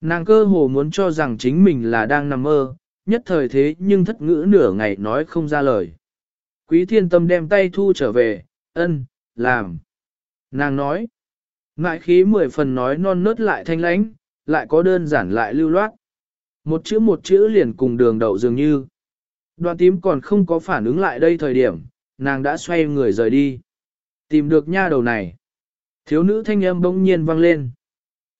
Nàng cơ hồ muốn cho rằng chính mình là đang nằm mơ, nhất thời thế nhưng thất ngữ nửa ngày nói không ra lời. Quý thiên tâm đem tay thu trở về, ân, làm. Nàng nói, ngại khí mười phần nói non nớt lại thanh lãnh, lại có đơn giản lại lưu loát. Một chữ một chữ liền cùng đường đậu dường như. Đoàn tím còn không có phản ứng lại đây thời điểm, nàng đã xoay người rời đi. Tìm được nha đầu này. Thiếu nữ thanh âm bỗng nhiên vang lên.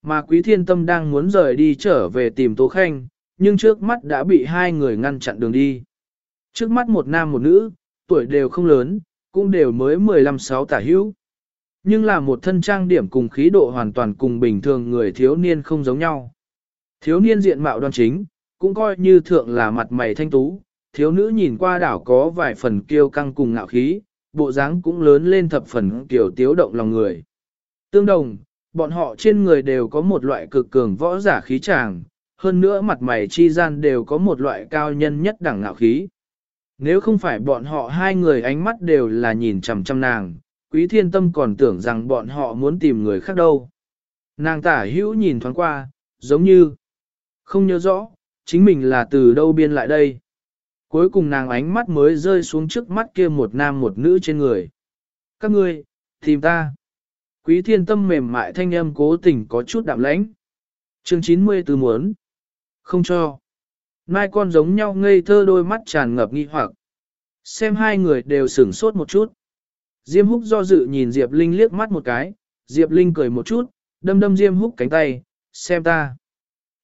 Mà quý thiên tâm đang muốn rời đi trở về tìm Tố Khanh, nhưng trước mắt đã bị hai người ngăn chặn đường đi. Trước mắt một nam một nữ, tuổi đều không lớn, cũng đều mới 15-6 tả hữu. Nhưng là một thân trang điểm cùng khí độ hoàn toàn cùng bình thường người thiếu niên không giống nhau. Thiếu niên diện mạo đoan chính, cũng coi như thượng là mặt mày thanh tú, thiếu nữ nhìn qua đảo có vài phần kiêu căng cùng ngạo khí, bộ dáng cũng lớn lên thập phần kiểu tiếu động lòng người. Tương đồng, bọn họ trên người đều có một loại cực cường võ giả khí tràng, hơn nữa mặt mày chi gian đều có một loại cao nhân nhất đẳng ngạo khí. Nếu không phải bọn họ hai người ánh mắt đều là nhìn chằm chằm nàng, quý thiên tâm còn tưởng rằng bọn họ muốn tìm người khác đâu. Nàng tả hữu nhìn thoáng qua, giống như không nhớ rõ, chính mình là từ đâu biên lại đây. Cuối cùng nàng ánh mắt mới rơi xuống trước mắt kia một nam một nữ trên người. Các ngươi, tìm ta. Quý thiên tâm mềm mại thanh âm cố tình có chút đạm lãnh. Chương 90 từ muốn. Không cho. Mai con giống nhau ngây thơ đôi mắt tràn ngập nghi hoặc. Xem hai người đều sửng sốt một chút. Diêm húc do dự nhìn Diệp Linh liếc mắt một cái, Diệp Linh cười một chút, đâm đâm Diêm húc cánh tay, xem ta.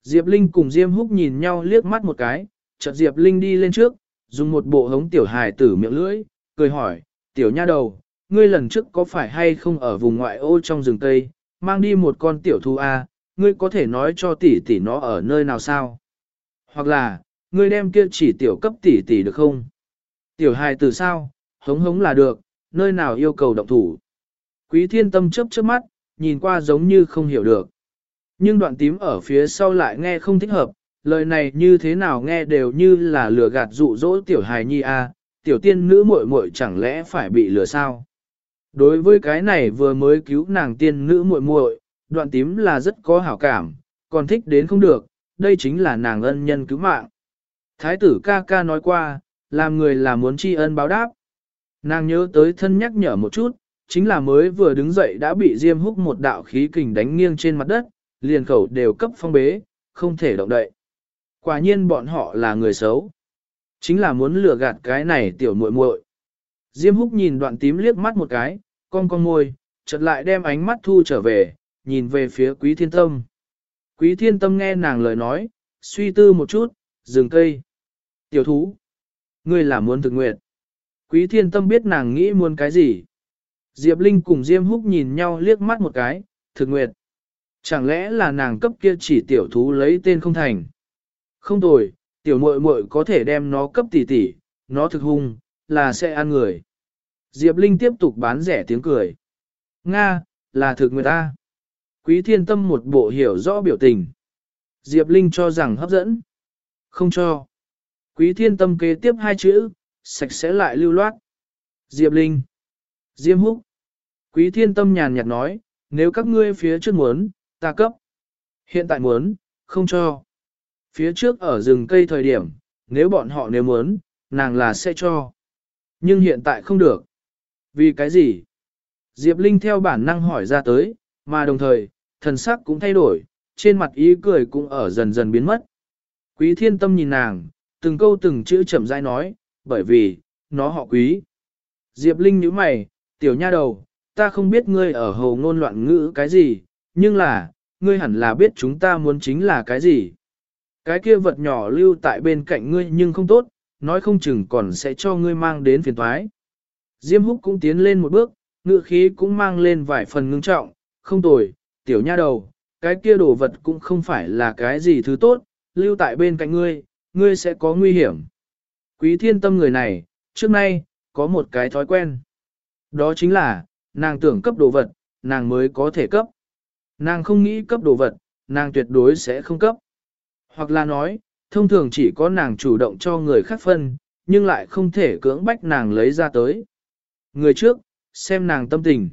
Diệp Linh cùng Diêm húc nhìn nhau liếc mắt một cái, chợt Diệp Linh đi lên trước, dùng một bộ hống tiểu hài tử miệng lưỡi, cười hỏi, tiểu nha đầu, ngươi lần trước có phải hay không ở vùng ngoại ô trong rừng Tây, mang đi một con tiểu thu A, à, ngươi có thể nói cho tỷ tỷ nó ở nơi nào sao? Hoặc là, ngươi đem kia chỉ tiểu cấp tỷ tỷ được không? Tiểu hài từ sao, hống hống là được, nơi nào yêu cầu động thủ. Quý thiên tâm chớp chớp mắt, nhìn qua giống như không hiểu được. Nhưng đoạn tím ở phía sau lại nghe không thích hợp, lời này như thế nào nghe đều như là lừa gạt dụ dỗ tiểu hài nhi a, tiểu tiên nữ muội muội chẳng lẽ phải bị lừa sao? Đối với cái này vừa mới cứu nàng tiên nữ muội muội, đoạn tím là rất có hảo cảm, còn thích đến không được, đây chính là nàng ân nhân cứu mạng. Thái tử ca ca nói qua, làm người là muốn tri ân báo đáp. Nàng nhớ tới thân nhắc nhở một chút, chính là mới vừa đứng dậy đã bị Diêm húc một đạo khí kình đánh nghiêng trên mặt đất, liền khẩu đều cấp phong bế, không thể động đậy. Quả nhiên bọn họ là người xấu. Chính là muốn lừa gạt cái này tiểu muội muội. Diêm húc nhìn đoạn tím liếc mắt một cái, con con môi, chợt lại đem ánh mắt thu trở về, nhìn về phía quý thiên tâm. Quý thiên tâm nghe nàng lời nói, suy tư một chút, dừng cây. Tiểu thú, ngươi là muốn thực nguyện. Quý thiên tâm biết nàng nghĩ muốn cái gì. Diệp Linh cùng Diêm Húc nhìn nhau liếc mắt một cái, thực nguyện. Chẳng lẽ là nàng cấp kia chỉ tiểu thú lấy tên không thành. Không tồi, tiểu muội muội có thể đem nó cấp tỷ tỷ, nó thực hung, là sẽ ăn người. Diệp Linh tiếp tục bán rẻ tiếng cười. Nga, là thực người ta. Quý thiên tâm một bộ hiểu rõ biểu tình. Diệp Linh cho rằng hấp dẫn. Không cho. Quý thiên tâm kế tiếp hai chữ, sạch sẽ lại lưu loát. Diệp Linh. Diêm Húc. Quý thiên tâm nhàn nhạt nói, nếu các ngươi phía trước muốn, ta cấp. Hiện tại muốn, không cho. Phía trước ở rừng cây thời điểm, nếu bọn họ nếu muốn, nàng là sẽ cho. Nhưng hiện tại không được. Vì cái gì? Diệp Linh theo bản năng hỏi ra tới, mà đồng thời, thần sắc cũng thay đổi, trên mặt ý cười cũng ở dần dần biến mất. Quý thiên tâm nhìn nàng, từng câu từng chữ chậm rãi nói, bởi vì, nó họ quý. Diệp Linh nhíu mày, tiểu nha đầu, ta không biết ngươi ở hồ ngôn loạn ngữ cái gì, nhưng là, ngươi hẳn là biết chúng ta muốn chính là cái gì. Cái kia vật nhỏ lưu tại bên cạnh ngươi nhưng không tốt, nói không chừng còn sẽ cho ngươi mang đến phiền toái. Diêm húc cũng tiến lên một bước, ngựa khí cũng mang lên vài phần ngưng trọng, không tồi, tiểu nha đầu, cái kia đồ vật cũng không phải là cái gì thứ tốt, lưu tại bên cạnh ngươi, ngươi sẽ có nguy hiểm. Quý thiên tâm người này, trước nay, có một cái thói quen. Đó chính là, nàng tưởng cấp đồ vật, nàng mới có thể cấp. Nàng không nghĩ cấp đồ vật, nàng tuyệt đối sẽ không cấp. Hoặc là nói, thông thường chỉ có nàng chủ động cho người khác phân, nhưng lại không thể cưỡng bách nàng lấy ra tới. Người trước, xem nàng tâm tình.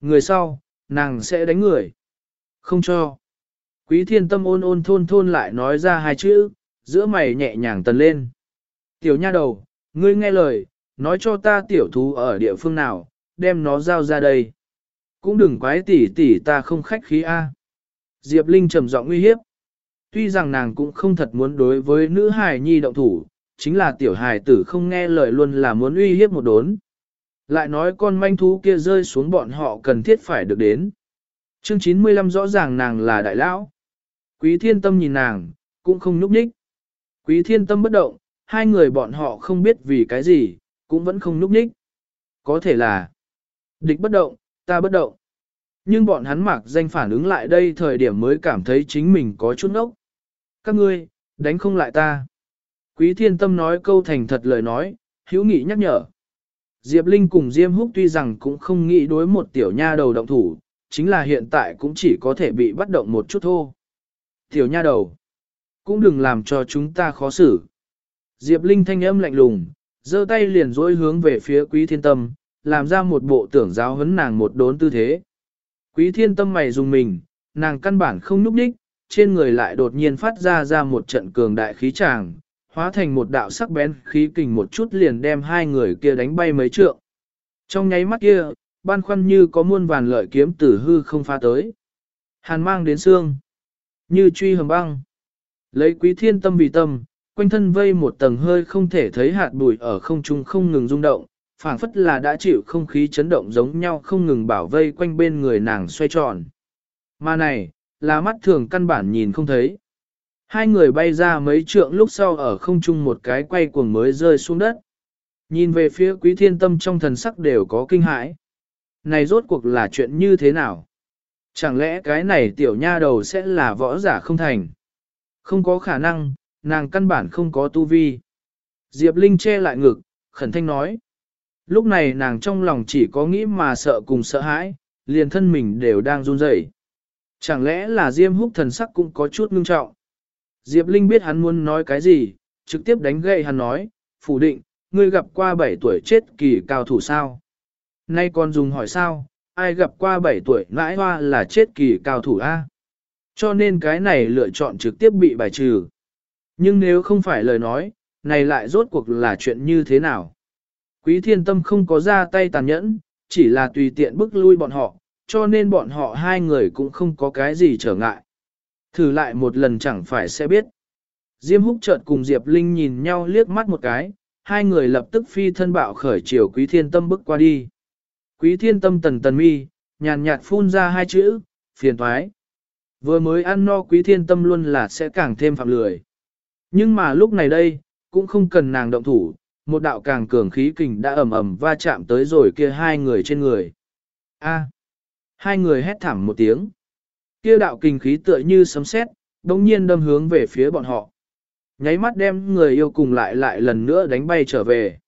Người sau, nàng sẽ đánh người. Không cho. Quý thiên tâm ôn ôn thôn thôn lại nói ra hai chữ, giữa mày nhẹ nhàng tần lên. Tiểu nha đầu, ngươi nghe lời, nói cho ta tiểu thú ở địa phương nào, đem nó giao ra đây. Cũng đừng quái tỉ tỉ ta không khách khí A. Diệp Linh trầm giọng uy hiếp. Tuy rằng nàng cũng không thật muốn đối với nữ hài nhi động thủ, chính là tiểu hài tử không nghe lời luôn là muốn uy hiếp một đốn. Lại nói con manh thú kia rơi xuống bọn họ cần thiết phải được đến. Chương 95 rõ ràng nàng là đại lão. Quý thiên tâm nhìn nàng, cũng không núp nhích. Quý thiên tâm bất động, hai người bọn họ không biết vì cái gì, cũng vẫn không núp nhích. Có thể là địch bất động, ta bất động. Nhưng bọn hắn mặc danh phản ứng lại đây thời điểm mới cảm thấy chính mình có chút ngốc. Các ngươi, đánh không lại ta. Quý thiên tâm nói câu thành thật lời nói, hữu nghị nhắc nhở. Diệp Linh cùng Diêm Húc tuy rằng cũng không nghĩ đối một tiểu nha đầu động thủ, chính là hiện tại cũng chỉ có thể bị bắt động một chút thôi. Tiểu nha đầu, cũng đừng làm cho chúng ta khó xử. Diệp Linh thanh âm lạnh lùng, giơ tay liền dối hướng về phía quý thiên tâm, làm ra một bộ tưởng giáo huấn nàng một đốn tư thế. Quý thiên tâm mày dùng mình, nàng căn bản không núp đích, trên người lại đột nhiên phát ra ra một trận cường đại khí tràng, hóa thành một đạo sắc bén khí kình một chút liền đem hai người kia đánh bay mấy trượng. Trong nháy mắt kia, ban khoăn như có muôn vàn lợi kiếm tử hư không pha tới. Hàn mang đến xương, như truy hầm băng. Lấy quý thiên tâm vì tâm, quanh thân vây một tầng hơi không thể thấy hạt bụi ở không trung không ngừng rung động, phảng phất là đã chịu không khí chấn động giống nhau không ngừng bảo vây quanh bên người nàng xoay tròn. Mà này, là mắt thường căn bản nhìn không thấy. Hai người bay ra mấy trượng lúc sau ở không trung một cái quay cuồng mới rơi xuống đất. Nhìn về phía quý thiên tâm trong thần sắc đều có kinh hãi. Này rốt cuộc là chuyện như thế nào? Chẳng lẽ cái này tiểu nha đầu sẽ là võ giả không thành? Không có khả năng, nàng căn bản không có tu vi. Diệp Linh che lại ngực, khẩn thanh nói. Lúc này nàng trong lòng chỉ có nghĩ mà sợ cùng sợ hãi, liền thân mình đều đang run rẩy. Chẳng lẽ là Diêm Húc thần sắc cũng có chút ngưng trọng. Diệp Linh biết hắn muốn nói cái gì, trực tiếp đánh gậy hắn nói, phủ định, ngươi gặp qua 7 tuổi chết kỳ cao thủ sao? Nay còn dùng hỏi sao, ai gặp qua 7 tuổi nãi hoa là chết kỳ cao thủ A? Cho nên cái này lựa chọn trực tiếp bị bài trừ. Nhưng nếu không phải lời nói, này lại rốt cuộc là chuyện như thế nào? Quý thiên tâm không có ra tay tàn nhẫn, chỉ là tùy tiện bức lui bọn họ, cho nên bọn họ hai người cũng không có cái gì trở ngại. Thử lại một lần chẳng phải sẽ biết. Diêm húc chợt cùng Diệp Linh nhìn nhau liếc mắt một cái, hai người lập tức phi thân bạo khởi chiều quý thiên tâm bước qua đi. Quý thiên tâm tần tần mi, nhàn nhạt phun ra hai chữ, phiền thoái. Vừa mới ăn no quý thiên tâm luôn là sẽ càng thêm phạm lười. Nhưng mà lúc này đây, cũng không cần nàng động thủ, một đạo càng cường khí kình đã ầm ầm va chạm tới rồi kia hai người trên người. A. hai người hét thảm một tiếng. Kia đạo kình khí tựa như sấm sét, đồng nhiên đâm hướng về phía bọn họ. Nháy mắt đem người yêu cùng lại lại lần nữa đánh bay trở về.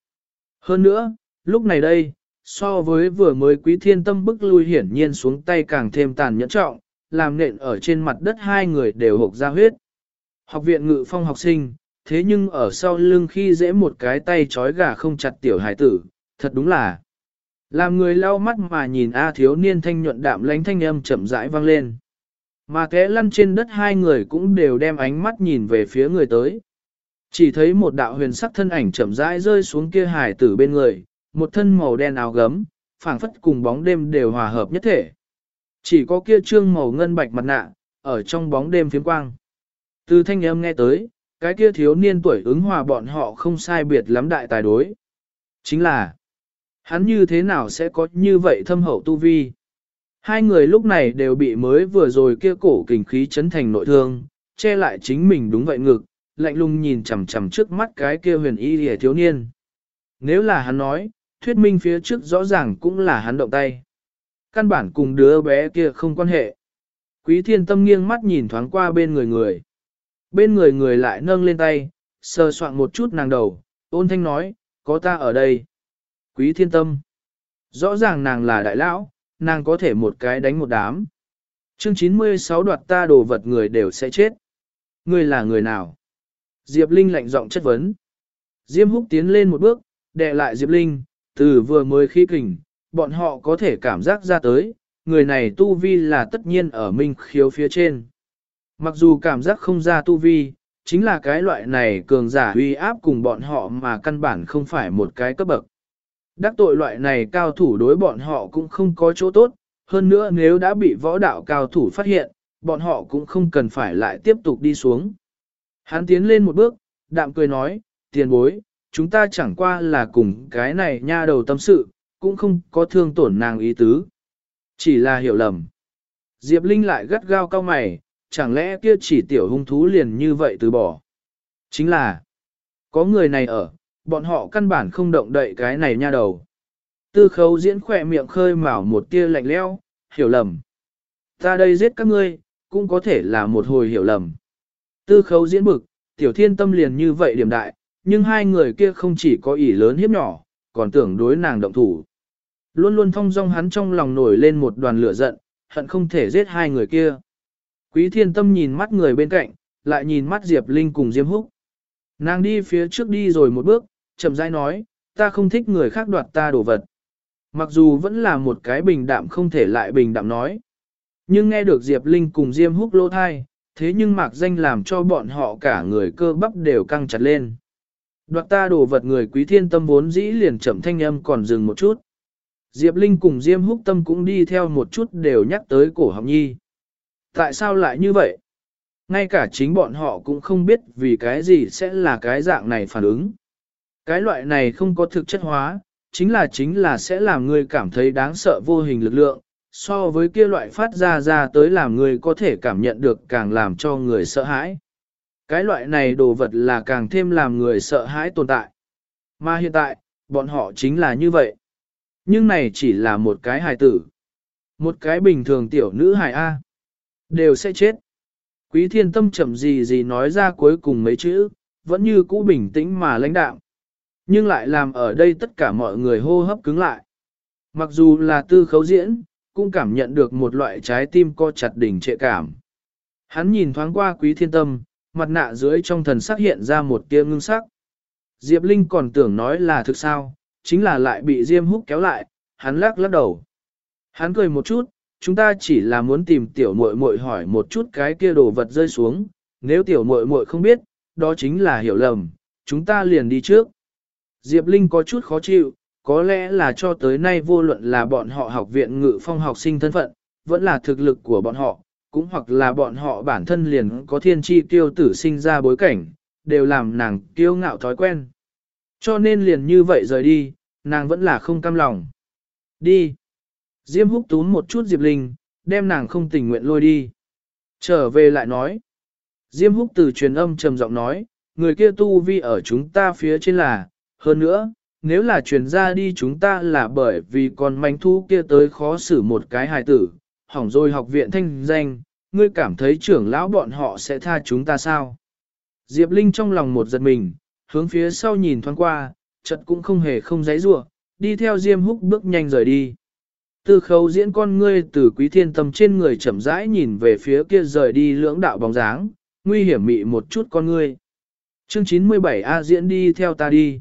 Hơn nữa, lúc này đây, so với vừa mới quý thiên tâm bức lui hiển nhiên xuống tay càng thêm tàn nhẫn trọng, làm nện ở trên mặt đất hai người đều hộp ra huyết. Học viện ngự phong học sinh, thế nhưng ở sau lưng khi dễ một cái tay trói gà không chặt tiểu hải tử, thật đúng là. Làm người lau mắt mà nhìn A thiếu niên thanh nhuận đạm lánh thanh âm chậm rãi vang lên. Mà té lăn trên đất hai người cũng đều đem ánh mắt nhìn về phía người tới. Chỉ thấy một đạo huyền sắc thân ảnh chậm rãi rơi xuống kia hải tử bên người, một thân màu đen áo gấm, phảng phất cùng bóng đêm đều hòa hợp nhất thể. Chỉ có kia trương màu ngân bạch mặt nạ, ở trong bóng đêm phiếm quang. Từ thanh âm nghe tới, cái kia thiếu niên tuổi ứng hòa bọn họ không sai biệt lắm đại tài đối. Chính là, hắn như thế nào sẽ có như vậy thâm hậu tu vi? Hai người lúc này đều bị mới vừa rồi kia cổ kình khí chấn thành nội thương, che lại chính mình đúng vậy ngực, lạnh lùng nhìn chằm chằm trước mắt cái kia huyền y hề thiếu niên. Nếu là hắn nói, thuyết minh phía trước rõ ràng cũng là hắn động tay. Căn bản cùng đứa bé kia không quan hệ. Quý thiên tâm nghiêng mắt nhìn thoáng qua bên người người. Bên người người lại nâng lên tay, sờ soạn một chút nàng đầu, ôn thanh nói, có ta ở đây. Quý thiên tâm. Rõ ràng nàng là đại lão, nàng có thể một cái đánh một đám. Chương 96 đoạt ta đồ vật người đều sẽ chết. Ngươi là người nào? Diệp Linh lạnh giọng chất vấn. Diêm húc tiến lên một bước, đè lại Diệp Linh, từ vừa mới khí kình, bọn họ có thể cảm giác ra tới, người này tu vi là tất nhiên ở minh khiếu phía trên. Mặc dù cảm giác không ra tu vi, chính là cái loại này cường giả uy áp cùng bọn họ mà căn bản không phải một cái cấp bậc. Đắc tội loại này cao thủ đối bọn họ cũng không có chỗ tốt, hơn nữa nếu đã bị võ đạo cao thủ phát hiện, bọn họ cũng không cần phải lại tiếp tục đi xuống. Hắn tiến lên một bước, đạm cười nói, tiền bối, chúng ta chẳng qua là cùng cái này nha đầu tâm sự, cũng không có thương tổn nàng ý tứ. Chỉ là hiểu lầm. Diệp Linh lại gắt gao cao mày, chẳng lẽ kia chỉ tiểu hung thú liền như vậy từ bỏ. Chính là, có người này ở, bọn họ căn bản không động đậy cái này nha đầu. Tư khấu diễn khỏe miệng khơi mào một tia lạnh leo, hiểu lầm. Ta đây giết các ngươi, cũng có thể là một hồi hiểu lầm. Tư khấu diễn bực, tiểu thiên tâm liền như vậy điểm đại, nhưng hai người kia không chỉ có ỷ lớn hiếp nhỏ, còn tưởng đối nàng động thủ. Luôn luôn thong dong hắn trong lòng nổi lên một đoàn lửa giận, hận không thể giết hai người kia. Quý thiên tâm nhìn mắt người bên cạnh, lại nhìn mắt Diệp Linh cùng Diêm Húc. Nàng đi phía trước đi rồi một bước, chậm rãi nói, ta không thích người khác đoạt ta đồ vật. Mặc dù vẫn là một cái bình đạm không thể lại bình đạm nói. Nhưng nghe được Diệp Linh cùng Diêm Húc lô thai, thế nhưng mạc danh làm cho bọn họ cả người cơ bắp đều căng chặt lên. Đoạt ta đồ vật người quý thiên tâm vốn dĩ liền chậm thanh âm còn dừng một chút. Diệp Linh cùng Diêm Húc Tâm cũng đi theo một chút đều nhắc tới cổ học nhi. Tại sao lại như vậy? Ngay cả chính bọn họ cũng không biết vì cái gì sẽ là cái dạng này phản ứng. Cái loại này không có thực chất hóa, chính là chính là sẽ làm người cảm thấy đáng sợ vô hình lực lượng, so với kia loại phát ra ra tới làm người có thể cảm nhận được càng làm cho người sợ hãi. Cái loại này đồ vật là càng thêm làm người sợ hãi tồn tại. Mà hiện tại, bọn họ chính là như vậy. Nhưng này chỉ là một cái hài tử. Một cái bình thường tiểu nữ hài A. Đều sẽ chết. Quý thiên tâm chậm gì gì nói ra cuối cùng mấy chữ, vẫn như cũ bình tĩnh mà lãnh đạo. Nhưng lại làm ở đây tất cả mọi người hô hấp cứng lại. Mặc dù là tư khấu diễn, cũng cảm nhận được một loại trái tim co chặt đỉnh trệ cảm. Hắn nhìn thoáng qua quý thiên tâm, mặt nạ dưới trong thần sắc hiện ra một tia ngưng sắc. Diệp Linh còn tưởng nói là thực sao, chính là lại bị Diêm Húc kéo lại, hắn lắc lắc đầu. Hắn cười một chút, chúng ta chỉ là muốn tìm tiểu muội muội hỏi một chút cái kia đồ vật rơi xuống, nếu tiểu muội muội không biết, đó chính là hiểu lầm, chúng ta liền đi trước. Diệp Linh có chút khó chịu, có lẽ là cho tới nay vô luận là bọn họ học viện ngự phong học sinh thân phận, vẫn là thực lực của bọn họ, cũng hoặc là bọn họ bản thân liền có thiên tri tiêu tử sinh ra bối cảnh, đều làm nàng kiêu ngạo thói quen. Cho nên liền như vậy rời đi, nàng vẫn là không cam lòng. Đi. Diêm húc túm một chút Diệp Linh, đem nàng không tình nguyện lôi đi. Trở về lại nói. Diêm húc từ truyền âm trầm giọng nói, người kia tu vi ở chúng ta phía trên là, hơn nữa, nếu là truyền ra đi chúng ta là bởi vì con manh thu kia tới khó xử một cái hài tử, hỏng rồi học viện thanh danh, ngươi cảm thấy trưởng lão bọn họ sẽ tha chúng ta sao? Diệp Linh trong lòng một giật mình, hướng phía sau nhìn thoáng qua, chợt cũng không hề không giấy rủa đi theo Diêm Húc bước nhanh rời đi. Tư khấu diễn con ngươi từ quý thiên tâm trên người chậm rãi nhìn về phía kia rời đi lưỡng đạo bóng dáng, nguy hiểm mị một chút con ngươi. Chương 97 A diễn đi theo ta đi.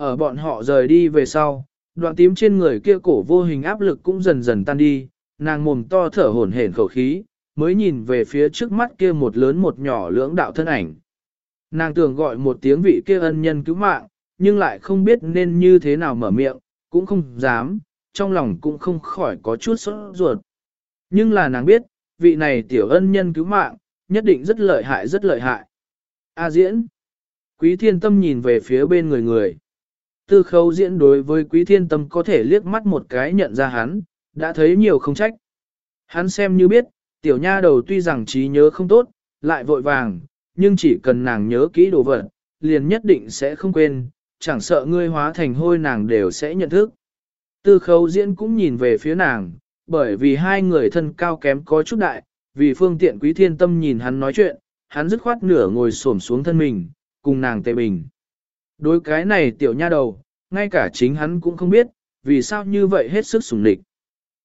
Ở bọn họ rời đi về sau, đoạn tím trên người kia cổ vô hình áp lực cũng dần dần tan đi, nàng mồm to thở hổn hển khẩu khí, mới nhìn về phía trước mắt kia một lớn một nhỏ lưỡng đạo thân ảnh. Nàng tưởng gọi một tiếng vị kia ân nhân cứu mạng, nhưng lại không biết nên như thế nào mở miệng, cũng không dám, trong lòng cũng không khỏi có chút sốt ruột. Nhưng là nàng biết, vị này tiểu ân nhân cứu mạng, nhất định rất lợi hại rất lợi hại. A diễn. Quý thiên tâm nhìn về phía bên người người. Tư khấu diễn đối với quý thiên tâm có thể liếc mắt một cái nhận ra hắn, đã thấy nhiều không trách. Hắn xem như biết, tiểu nha đầu tuy rằng trí nhớ không tốt, lại vội vàng, nhưng chỉ cần nàng nhớ kỹ đồ vật, liền nhất định sẽ không quên, chẳng sợ ngươi hóa thành hôi nàng đều sẽ nhận thức. Tư khấu diễn cũng nhìn về phía nàng, bởi vì hai người thân cao kém có chút đại, vì phương tiện quý thiên tâm nhìn hắn nói chuyện, hắn dứt khoát nửa ngồi xổm xuống thân mình, cùng nàng tề bình. Đối cái này tiểu nha đầu, ngay cả chính hắn cũng không biết, vì sao như vậy hết sức sủng địch.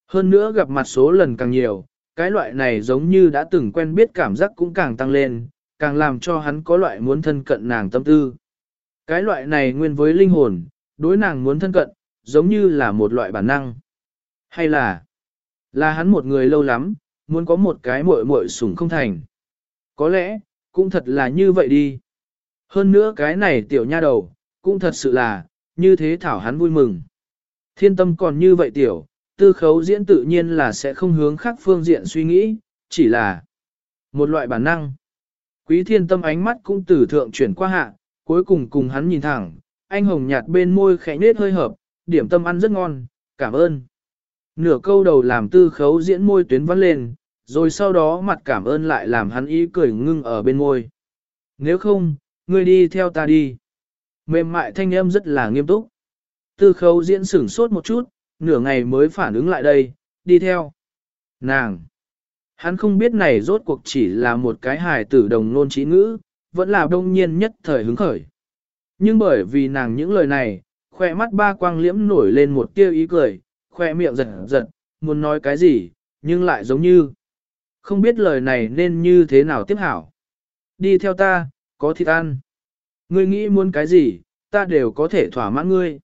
Hơn nữa gặp mặt số lần càng nhiều, cái loại này giống như đã từng quen biết cảm giác cũng càng tăng lên, càng làm cho hắn có loại muốn thân cận nàng tâm tư. Cái loại này nguyên với linh hồn, đối nàng muốn thân cận, giống như là một loại bản năng. Hay là, là hắn một người lâu lắm, muốn có một cái muội muội sủng không thành. Có lẽ, cũng thật là như vậy đi. Hơn nữa cái này tiểu nha đầu, cũng thật sự là, như thế thảo hắn vui mừng. Thiên tâm còn như vậy tiểu, tư khấu diễn tự nhiên là sẽ không hướng khác phương diện suy nghĩ, chỉ là một loại bản năng. Quý thiên tâm ánh mắt cũng từ thượng chuyển qua hạ, cuối cùng cùng hắn nhìn thẳng, anh hồng nhạt bên môi khẽ nết hơi hợp, điểm tâm ăn rất ngon, cảm ơn. Nửa câu đầu làm tư khấu diễn môi tuyến vắt lên, rồi sau đó mặt cảm ơn lại làm hắn ý cười ngưng ở bên môi. Nếu không, ngươi đi theo ta đi. Mềm mại thanh âm rất là nghiêm túc. Tư khấu diễn sửng sốt một chút, nửa ngày mới phản ứng lại đây, đi theo. Nàng! Hắn không biết này rốt cuộc chỉ là một cái hài tử đồng nôn trí ngữ, vẫn là đông nhiên nhất thời hứng khởi. Nhưng bởi vì nàng những lời này, khoe mắt ba quang liễm nổi lên một tia ý cười, khoe miệng giật giật, muốn nói cái gì, nhưng lại giống như không biết lời này nên như thế nào tiếp hảo. Đi theo ta, có thịt ăn. Ngươi nghĩ muốn cái gì, ta đều có thể thỏa mãn ngươi.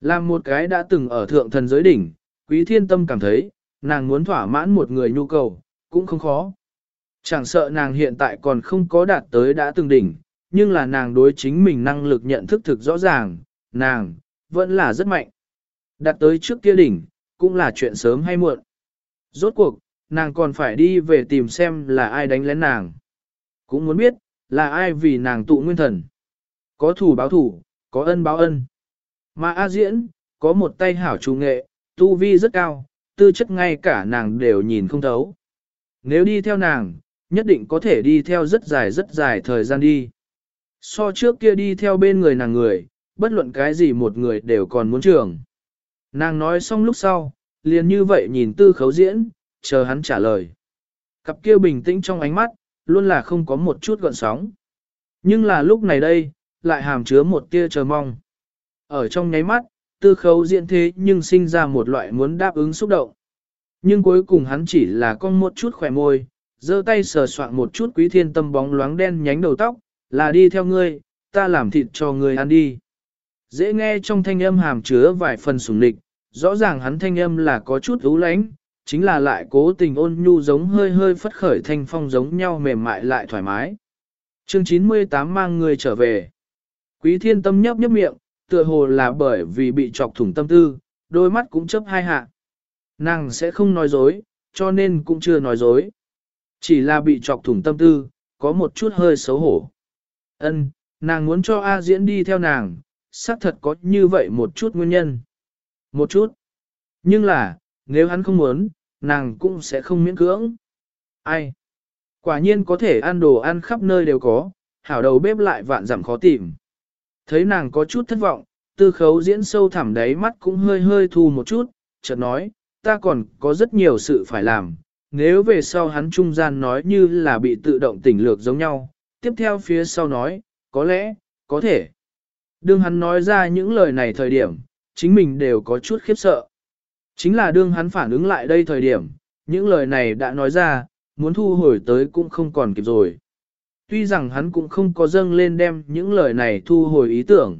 Làm một cái đã từng ở thượng thần giới đỉnh, quý thiên tâm cảm thấy, nàng muốn thỏa mãn một người nhu cầu, cũng không khó. Chẳng sợ nàng hiện tại còn không có đạt tới đã từng đỉnh, nhưng là nàng đối chính mình năng lực nhận thức thực rõ ràng, nàng, vẫn là rất mạnh. Đạt tới trước kia đỉnh, cũng là chuyện sớm hay muộn. Rốt cuộc, nàng còn phải đi về tìm xem là ai đánh lén nàng. Cũng muốn biết, là ai vì nàng tụ nguyên thần. Có thủ báo thủ, có ân báo ân. Mà A Diễn, có một tay hảo trù nghệ, tu vi rất cao, tư chất ngay cả nàng đều nhìn không thấu. Nếu đi theo nàng, nhất định có thể đi theo rất dài rất dài thời gian đi. So trước kia đi theo bên người nàng người, bất luận cái gì một người đều còn muốn trường. Nàng nói xong lúc sau, liền như vậy nhìn tư khấu diễn, chờ hắn trả lời. Cặp kia bình tĩnh trong ánh mắt, luôn là không có một chút gợn sóng. Nhưng là lúc này đây, lại hàm chứa một tia chờ mong. Ở trong nháy mắt, tư khấu diễn thế nhưng sinh ra một loại muốn đáp ứng xúc động. Nhưng cuối cùng hắn chỉ là con một chút khỏe môi, giơ tay sờ soạn một chút quý thiên tâm bóng loáng đen nhánh đầu tóc, là đi theo ngươi, ta làm thịt cho ngươi ăn đi. Dễ nghe trong thanh âm hàm chứa vài phần sủng lịch, rõ ràng hắn thanh âm là có chút ú lánh, chính là lại cố tình ôn nhu giống hơi hơi phất khởi thanh phong giống nhau mềm mại lại thoải mái. Chương 98 mang người trở về. Quý thiên tâm nhấp nhấp miệng, tựa hồ là bởi vì bị chọc thủng tâm tư, đôi mắt cũng chấp hai hạ. Nàng sẽ không nói dối, cho nên cũng chưa nói dối. Chỉ là bị chọc thủng tâm tư, có một chút hơi xấu hổ. Ân, nàng muốn cho A diễn đi theo nàng, xác thật có như vậy một chút nguyên nhân. Một chút. Nhưng là, nếu hắn không muốn, nàng cũng sẽ không miễn cưỡng. Ai? Quả nhiên có thể ăn đồ ăn khắp nơi đều có, hảo đầu bếp lại vạn giảm khó tìm. Thấy nàng có chút thất vọng, tư khấu diễn sâu thẳm đáy mắt cũng hơi hơi thu một chút, chợt nói, ta còn có rất nhiều sự phải làm, nếu về sau hắn trung gian nói như là bị tự động tỉnh lược giống nhau, tiếp theo phía sau nói, có lẽ, có thể. Đương hắn nói ra những lời này thời điểm, chính mình đều có chút khiếp sợ. Chính là đương hắn phản ứng lại đây thời điểm, những lời này đã nói ra, muốn thu hồi tới cũng không còn kịp rồi. Tuy rằng hắn cũng không có dâng lên đem những lời này thu hồi ý tưởng.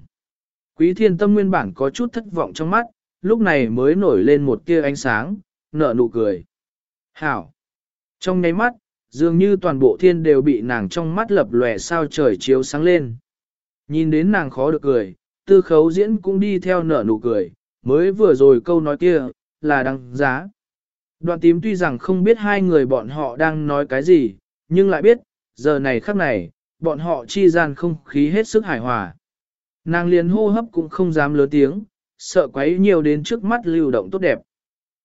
Quý thiên tâm nguyên bản có chút thất vọng trong mắt, lúc này mới nổi lên một tia ánh sáng, nở nụ cười. Hảo! Trong nháy mắt, dường như toàn bộ thiên đều bị nàng trong mắt lập lòe sao trời chiếu sáng lên. Nhìn đến nàng khó được cười, tư khấu diễn cũng đi theo nở nụ cười, mới vừa rồi câu nói kia, là đăng giá. Đoạn tím tuy rằng không biết hai người bọn họ đang nói cái gì, nhưng lại biết, giờ này khắc này, bọn họ chi gian không khí hết sức hài hòa. Nàng liền hô hấp cũng không dám lớn tiếng, sợ quấy nhiều đến trước mắt lưu động tốt đẹp.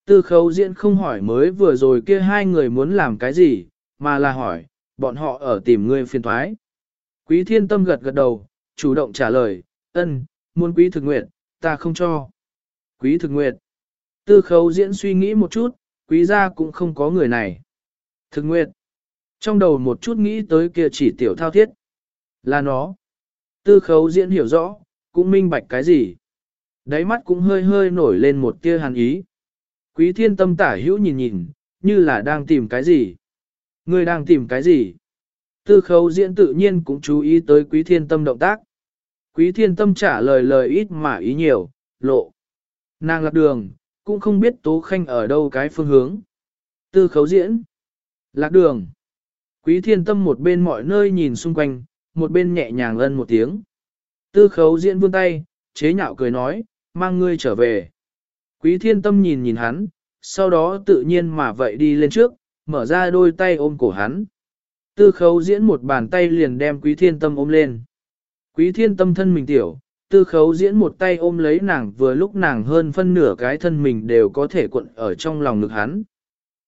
Tư khấu diễn không hỏi mới vừa rồi kia hai người muốn làm cái gì, mà là hỏi, bọn họ ở tìm ngươi phiền thoái. Quý thiên tâm gật gật đầu, chủ động trả lời, ân, muốn quý thực nguyệt, ta không cho. Quý thực nguyệt. Tư khấu diễn suy nghĩ một chút, quý gia cũng không có người này. Thực nguyệt. Trong đầu một chút nghĩ tới kia chỉ tiểu thao thiết. Là nó. Tư khấu diễn hiểu rõ, cũng minh bạch cái gì. Đáy mắt cũng hơi hơi nổi lên một tia hàn ý. Quý thiên tâm tả hữu nhìn nhìn, như là đang tìm cái gì. Người đang tìm cái gì? Tư khấu diễn tự nhiên cũng chú ý tới quý thiên tâm động tác. Quý thiên tâm trả lời lời ít mà ý nhiều, lộ. Nàng lạc đường, cũng không biết Tố Khanh ở đâu cái phương hướng. Tư khấu diễn. Lạc đường. Quý thiên tâm một bên mọi nơi nhìn xung quanh, một bên nhẹ nhàng ân một tiếng. Tư khấu diễn vươn tay, chế nhạo cười nói, mang ngươi trở về. Quý thiên tâm nhìn nhìn hắn, sau đó tự nhiên mà vậy đi lên trước, mở ra đôi tay ôm cổ hắn. Tư khấu diễn một bàn tay liền đem quý thiên tâm ôm lên. Quý thiên tâm thân mình tiểu, tư khấu diễn một tay ôm lấy nàng vừa lúc nàng hơn phân nửa cái thân mình đều có thể cuộn ở trong lòng ngực hắn.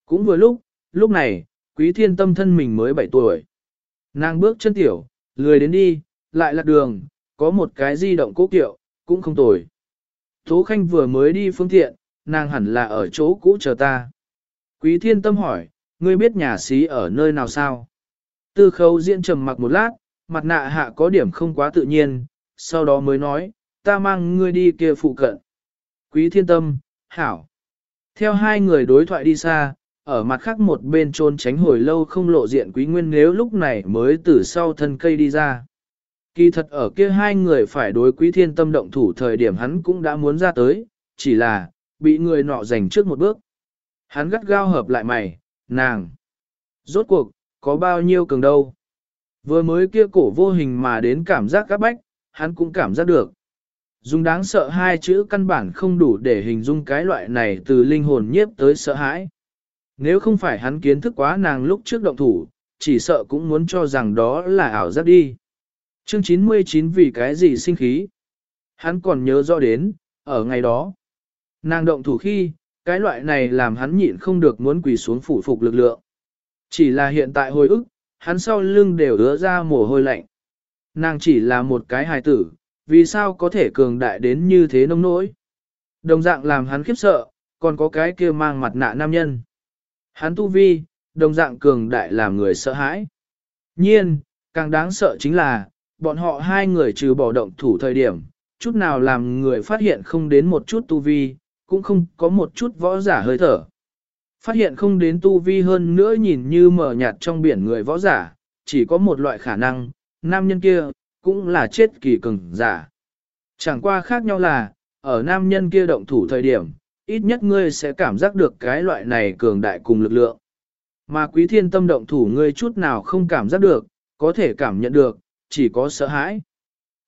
Cũng vừa lúc, lúc này, quý thiên tâm thân mình mới 7 tuổi. Nàng bước chân tiểu, lười đến đi, lại lạc đường, có một cái di động cố kiệu, cũng không tồi. Tố Khanh vừa mới đi phương tiện, nàng hẳn là ở chỗ cũ chờ ta. Quý thiên tâm hỏi, ngươi biết nhà xí ở nơi nào sao? Tư khấu diễn trầm mặc một lát, mặt nạ hạ có điểm không quá tự nhiên, sau đó mới nói, ta mang ngươi đi kia phụ cận. Quý thiên tâm, hảo. Theo hai người đối thoại đi xa, ở mặt khác một bên trôn tránh hồi lâu không lộ diện quý nguyên nếu lúc này mới từ sau thân cây đi ra. Kỳ thật ở kia hai người phải đối quý thiên tâm động thủ thời điểm hắn cũng đã muốn ra tới, chỉ là, bị người nọ giành trước một bước. Hắn gắt gao hợp lại mày, nàng. Rốt cuộc, có bao nhiêu cường đâu. Vừa mới kia cổ vô hình mà đến cảm giác các bách, hắn cũng cảm giác được. Dung đáng sợ hai chữ căn bản không đủ để hình dung cái loại này từ linh hồn nhiếp tới sợ hãi. Nếu không phải hắn kiến thức quá nàng lúc trước động thủ, chỉ sợ cũng muốn cho rằng đó là ảo giác đi. Chương 99 vì cái gì sinh khí? Hắn còn nhớ rõ đến, ở ngày đó. Nàng động thủ khi, cái loại này làm hắn nhịn không được muốn quỳ xuống phủ phục lực lượng. Chỉ là hiện tại hồi ức, hắn sau lưng đều ứa ra mồ hôi lạnh. Nàng chỉ là một cái hài tử, vì sao có thể cường đại đến như thế nông nỗi. Đồng dạng làm hắn khiếp sợ, còn có cái kia mang mặt nạ nam nhân. Hắn tu vi, đồng dạng cường đại làm người sợ hãi. Nhiên, càng đáng sợ chính là, bọn họ hai người trừ bỏ động thủ thời điểm, chút nào làm người phát hiện không đến một chút tu vi, cũng không có một chút võ giả hơi thở. Phát hiện không đến tu vi hơn nữa nhìn như mở nhạt trong biển người võ giả, chỉ có một loại khả năng, nam nhân kia, cũng là chết kỳ cường giả. Chẳng qua khác nhau là, ở nam nhân kia động thủ thời điểm, ít nhất ngươi sẽ cảm giác được cái loại này cường đại cùng lực lượng. Mà quý thiên tâm động thủ ngươi chút nào không cảm giác được, có thể cảm nhận được, chỉ có sợ hãi.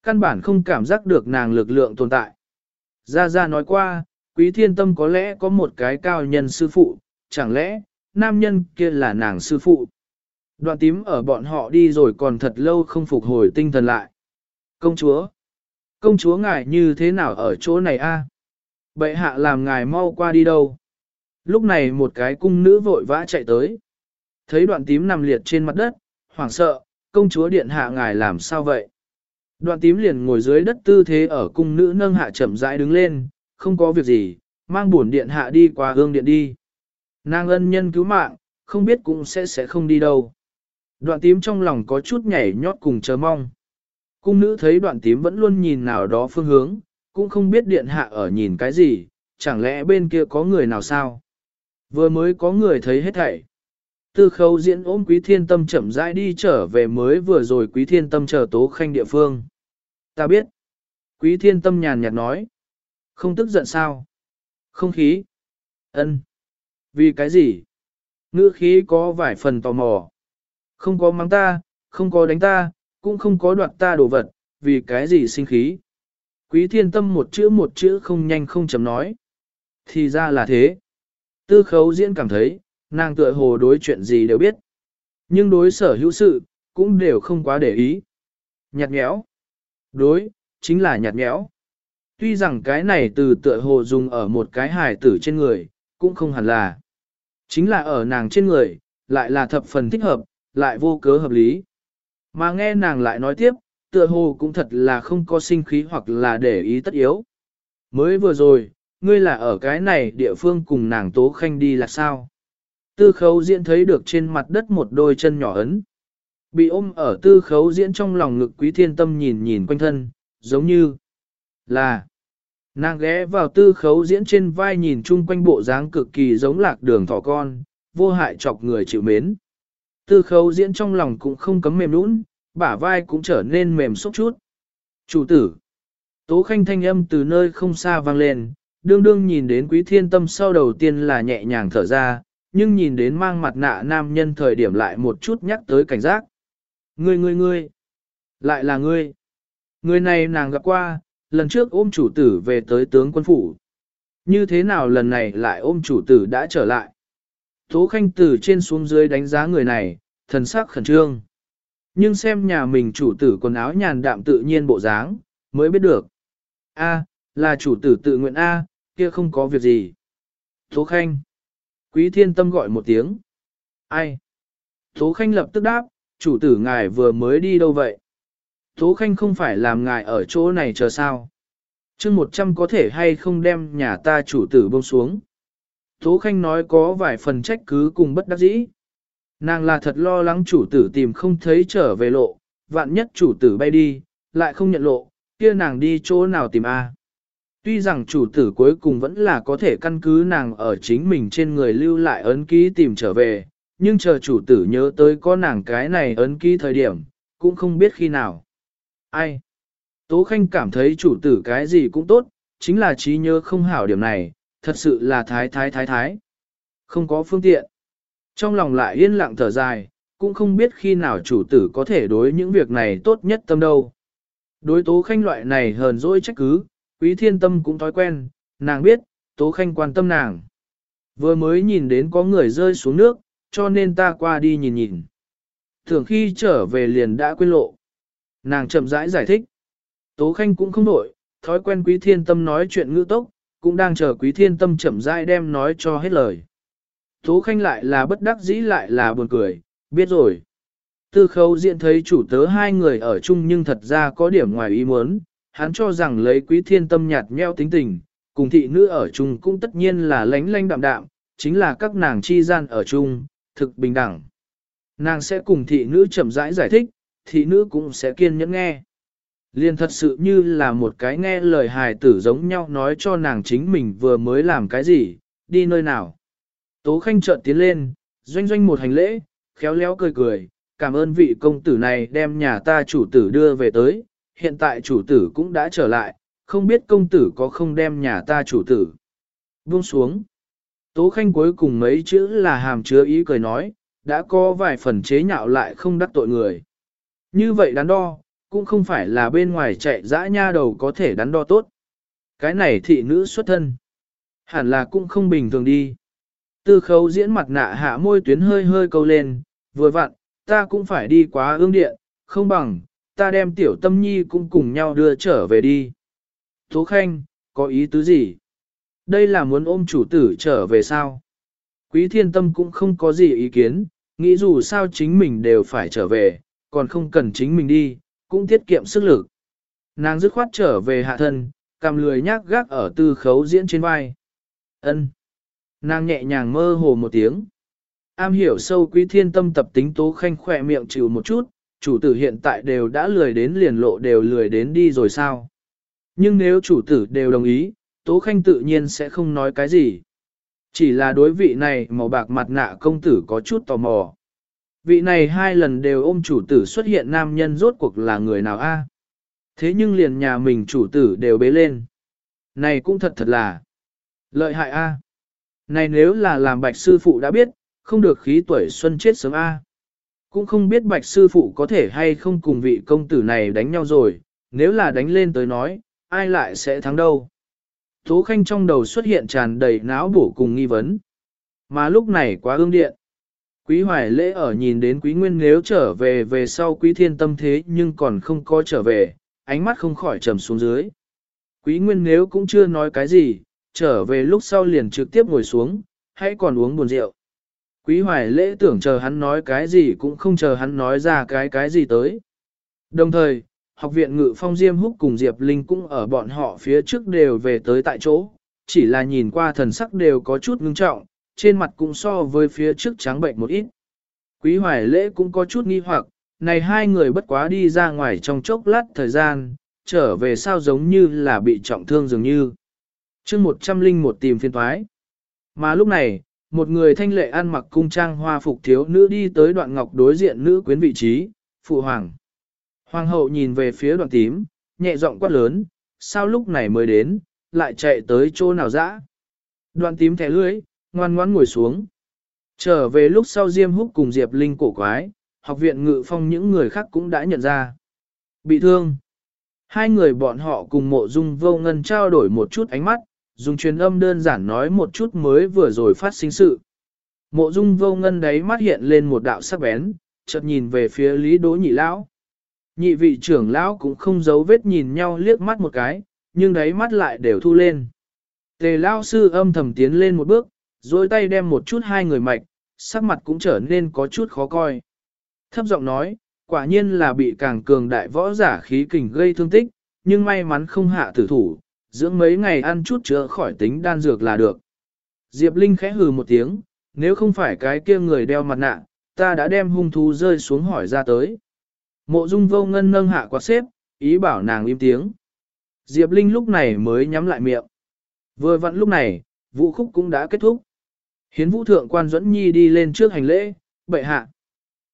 Căn bản không cảm giác được nàng lực lượng tồn tại. Gia Gia nói qua, quý thiên tâm có lẽ có một cái cao nhân sư phụ, chẳng lẽ, nam nhân kia là nàng sư phụ. Đoạn tím ở bọn họ đi rồi còn thật lâu không phục hồi tinh thần lại. Công chúa! Công chúa ngài như thế nào ở chỗ này a? Bệ hạ làm ngài mau qua đi đâu? Lúc này một cái cung nữ vội vã chạy tới. Thấy đoạn tím nằm liệt trên mặt đất, hoảng sợ, công chúa điện hạ ngài làm sao vậy? Đoạn tím liền ngồi dưới đất tư thế ở cung nữ nâng hạ chậm rãi đứng lên, không có việc gì, mang buồn điện hạ đi qua hương điện đi. Nàng ân nhân cứu mạng, không biết cũng sẽ sẽ không đi đâu. Đoạn tím trong lòng có chút nhảy nhót cùng chờ mong. Cung nữ thấy đoạn tím vẫn luôn nhìn nào đó phương hướng, cũng không biết điện hạ ở nhìn cái gì, chẳng lẽ bên kia có người nào sao? Vừa mới có người thấy hết thảy. Tư khấu diễn ôm quý thiên tâm chậm rãi đi trở về mới vừa rồi quý thiên tâm chờ tố khanh địa phương. Ta biết. Quý thiên tâm nhàn nhạt nói. Không tức giận sao? Không khí. ân Vì cái gì? Ngữ khí có vài phần tò mò. Không có mắng ta, không có đánh ta, cũng không có đoạt ta đồ vật, vì cái gì sinh khí. Quý thiên tâm một chữ một chữ không nhanh không chấm nói. Thì ra là thế. Tư khấu diễn cảm thấy, nàng tựa hồ đối chuyện gì đều biết. Nhưng đối sở hữu sự, cũng đều không quá để ý. Nhạt nhẽo. Đối, chính là nhạt nhẽo. Tuy rằng cái này từ tựa hồ dùng ở một cái hài tử trên người, cũng không hẳn là. Chính là ở nàng trên người, lại là thập phần thích hợp, lại vô cớ hợp lý. Mà nghe nàng lại nói tiếp, tựa hồ cũng thật là không có sinh khí hoặc là để ý tất yếu. Mới vừa rồi, ngươi là ở cái này địa phương cùng nàng tố khanh đi là sao? Tư khấu diễn thấy được trên mặt đất một đôi chân nhỏ ấn. Bị ôm ở tư khấu diễn trong lòng ngực quý thiên tâm nhìn nhìn quanh thân, giống như là nàng ghé vào tư khấu diễn trên vai nhìn chung quanh bộ dáng cực kỳ giống lạc đường thỏ con, vô hại chọc người chịu mến. Tư khấu diễn trong lòng cũng không cấm mềm nũng, bả vai cũng trở nên mềm xúc chút. Chủ tử. Tố khanh thanh âm từ nơi không xa vang lên, đương đương nhìn đến quý thiên tâm sau đầu tiên là nhẹ nhàng thở ra, nhưng nhìn đến mang mặt nạ nam nhân thời điểm lại một chút nhắc tới cảnh giác. Ngươi ngươi ngươi, lại là ngươi. Người này nàng gặp qua, lần trước ôm chủ tử về tới tướng quân phủ. Như thế nào lần này lại ôm chủ tử đã trở lại? Tố Khanh từ trên xuống dưới đánh giá người này, thần sắc khẩn trương. Nhưng xem nhà mình chủ tử quần áo nhàn đạm tự nhiên bộ dáng, mới biết được. A, là chủ tử tự nguyện A, kia không có việc gì. Tố Khanh. Quý thiên tâm gọi một tiếng. Ai? Tố Khanh lập tức đáp, chủ tử ngài vừa mới đi đâu vậy? Tố Khanh không phải làm ngài ở chỗ này chờ sao? chương 100 có thể hay không đem nhà ta chủ tử bông xuống? Tố Khanh nói có vài phần trách cứ cùng bất đắc dĩ. Nàng là thật lo lắng chủ tử tìm không thấy trở về lộ, vạn nhất chủ tử bay đi, lại không nhận lộ, kia nàng đi chỗ nào tìm a? Tuy rằng chủ tử cuối cùng vẫn là có thể căn cứ nàng ở chính mình trên người lưu lại ấn ký tìm trở về, nhưng chờ chủ tử nhớ tới có nàng cái này ấn ký thời điểm, cũng không biết khi nào. Ai? Tố Khanh cảm thấy chủ tử cái gì cũng tốt, chính là trí nhớ không hảo điểm này, thật sự là thái thái thái thái. Không có phương tiện. Trong lòng lại yên lặng thở dài, cũng không biết khi nào chủ tử có thể đối những việc này tốt nhất tâm đâu. Đối tố khanh loại này hờn dỗi trách cứ, quý thiên tâm cũng thói quen, nàng biết, tố khanh quan tâm nàng. Vừa mới nhìn đến có người rơi xuống nước, cho nên ta qua đi nhìn nhìn. Thường khi trở về liền đã quên lộ. Nàng chậm rãi giải, giải thích. Tố khanh cũng không đổi, thói quen quý thiên tâm nói chuyện ngữ tốc, cũng đang chờ quý thiên tâm chậm rãi đem nói cho hết lời. Tố khanh lại là bất đắc dĩ lại là buồn cười, biết rồi. Tư khâu diện thấy chủ tớ hai người ở chung nhưng thật ra có điểm ngoài ý muốn, hắn cho rằng lấy quý thiên tâm nhạt nheo tính tình, cùng thị nữ ở chung cũng tất nhiên là lánh lánh đạm đạm, chính là các nàng chi gian ở chung, thực bình đẳng. Nàng sẽ cùng thị nữ chậm rãi giải, giải thích, thị nữ cũng sẽ kiên nhẫn nghe. Liên thật sự như là một cái nghe lời hài tử giống nhau nói cho nàng chính mình vừa mới làm cái gì, đi nơi nào. Tố Khanh chợt tiến lên, doanh doanh một hành lễ, khéo léo cười cười, cảm ơn vị công tử này đem nhà ta chủ tử đưa về tới, hiện tại chủ tử cũng đã trở lại, không biết công tử có không đem nhà ta chủ tử. Buông xuống. Tố Khanh cuối cùng mấy chữ là hàm chứa ý cười nói, đã có vài phần chế nhạo lại không đắc tội người. Như vậy đắn đo, cũng không phải là bên ngoài chạy dã nha đầu có thể đắn đo tốt. Cái này thị nữ xuất thân. Hẳn là cũng không bình thường đi. Tư khấu diễn mặt nạ hạ môi tuyến hơi hơi câu lên, vừa vặn, ta cũng phải đi quá ương điện, không bằng, ta đem tiểu tâm nhi cũng cùng nhau đưa trở về đi. Tố Khanh, có ý tứ gì? Đây là muốn ôm chủ tử trở về sao? Quý thiên tâm cũng không có gì ý kiến, nghĩ dù sao chính mình đều phải trở về, còn không cần chính mình đi, cũng tiết kiệm sức lực. Nàng dứt khoát trở về hạ thân, cầm lười nhác gác ở tư khấu diễn trên vai. ân Nàng nhẹ nhàng mơ hồ một tiếng. Am hiểu sâu quý thiên tâm tập tính tố khanh khỏe miệng chịu một chút, chủ tử hiện tại đều đã lười đến liền lộ đều lười đến đi rồi sao. Nhưng nếu chủ tử đều đồng ý, tố khanh tự nhiên sẽ không nói cái gì. Chỉ là đối vị này màu bạc mặt nạ công tử có chút tò mò. Vị này hai lần đều ôm chủ tử xuất hiện nam nhân rốt cuộc là người nào a? Thế nhưng liền nhà mình chủ tử đều bế lên. Này cũng thật thật là lợi hại a. Này nếu là làm bạch sư phụ đã biết, không được khí tuổi xuân chết sớm A. Cũng không biết bạch sư phụ có thể hay không cùng vị công tử này đánh nhau rồi, nếu là đánh lên tới nói, ai lại sẽ thắng đâu. Tố Khanh trong đầu xuất hiện tràn đầy não bổ cùng nghi vấn. Mà lúc này quá ương điện. Quý hoài lễ ở nhìn đến quý nguyên nếu trở về về sau quý thiên tâm thế nhưng còn không có trở về, ánh mắt không khỏi trầm xuống dưới. Quý nguyên nếu cũng chưa nói cái gì, trở về lúc sau liền trực tiếp ngồi xuống, hãy còn uống buồn rượu. Quý hoài lễ tưởng chờ hắn nói cái gì cũng không chờ hắn nói ra cái cái gì tới. Đồng thời, học viện ngự phong diêm húc cùng Diệp Linh cũng ở bọn họ phía trước đều về tới tại chỗ, chỉ là nhìn qua thần sắc đều có chút ngưng trọng, trên mặt cũng so với phía trước trắng bệnh một ít. Quý hoài lễ cũng có chút nghi hoặc, này hai người bất quá đi ra ngoài trong chốc lát thời gian, trở về sao giống như là bị trọng thương dường như chương một trăm linh một tìm phiên thoái. Mà lúc này, một người thanh lệ ăn mặc cung trang hoa phục thiếu nữ đi tới đoạn ngọc đối diện nữ quyến vị trí, phụ hoàng. Hoàng hậu nhìn về phía đoạn tím, nhẹ giọng quát lớn, sao lúc này mới đến, lại chạy tới chỗ nào dã. Đoạn tím thẻ lưới, ngoan ngoãn ngồi xuống. Trở về lúc sau Diêm Húc cùng Diệp Linh cổ quái, học viện ngự phong những người khác cũng đã nhận ra. Bị thương. Hai người bọn họ cùng mộ dung vô ngân trao đổi một chút ánh mắt, dùng truyền âm đơn giản nói một chút mới vừa rồi phát sinh sự. Mộ dung vô ngân đấy mắt hiện lên một đạo sắc bén, chợt nhìn về phía Lý Đỗ Nhị Lão. Nhị vị trưởng lão cũng không giấu vết nhìn nhau liếc mắt một cái, nhưng đáy mắt lại đều thu lên. Tề Lão sư âm thầm tiến lên một bước, rồi tay đem một chút hai người mạch, sắc mặt cũng trở nên có chút khó coi. Thấp giọng nói, quả nhiên là bị càng cường đại võ giả khí kình gây thương tích, nhưng may mắn không hạ tử thủ, dưỡng mấy ngày ăn chút chữa khỏi tính đan dược là được. Diệp Linh khẽ hừ một tiếng, nếu không phải cái kia người đeo mặt nạ, ta đã đem hung thú rơi xuống hỏi ra tới. Mộ dung vô ngân nâng hạ quạt xếp, ý bảo nàng im tiếng. Diệp Linh lúc này mới nhắm lại miệng. Vừa vặn lúc này, vũ khúc cũng đã kết thúc. Hiến vũ thượng quan Duẫn Nhi đi lên trước hành lễ, bệ hạ.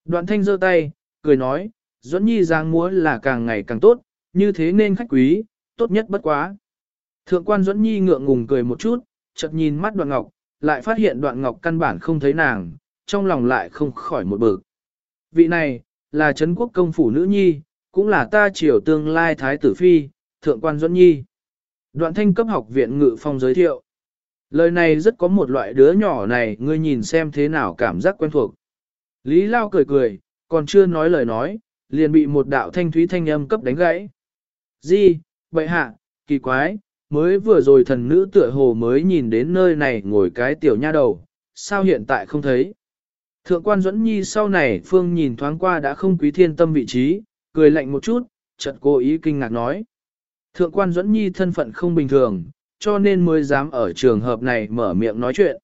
Đoạn thanh giơ tay, cười nói, Duẫn Nhi giang múa là càng ngày càng tốt, như thế nên khách quý, tốt nhất bất quá. Thượng quan Duẫn Nhi ngượng ngùng cười một chút, chợt nhìn mắt đoạn ngọc, lại phát hiện đoạn ngọc căn bản không thấy nàng, trong lòng lại không khỏi một bực. Vị này, là Trấn quốc công phủ nữ nhi, cũng là ta triều tương lai thái tử phi, thượng quan Duẫn Nhi. Đoạn thanh cấp học viện ngự phong giới thiệu. Lời này rất có một loại đứa nhỏ này, ngươi nhìn xem thế nào cảm giác quen thuộc. Lý Lao cười cười, còn chưa nói lời nói, liền bị một đạo thanh thúy thanh âm cấp đánh gãy. Di, bậy hạ, kỳ quái, mới vừa rồi thần nữ tựa hồ mới nhìn đến nơi này ngồi cái tiểu nha đầu, sao hiện tại không thấy. Thượng quan Duẫn Nhi sau này Phương nhìn thoáng qua đã không quý thiên tâm vị trí, cười lạnh một chút, chợt cố ý kinh ngạc nói. Thượng quan Duẫn Nhi thân phận không bình thường, cho nên mới dám ở trường hợp này mở miệng nói chuyện.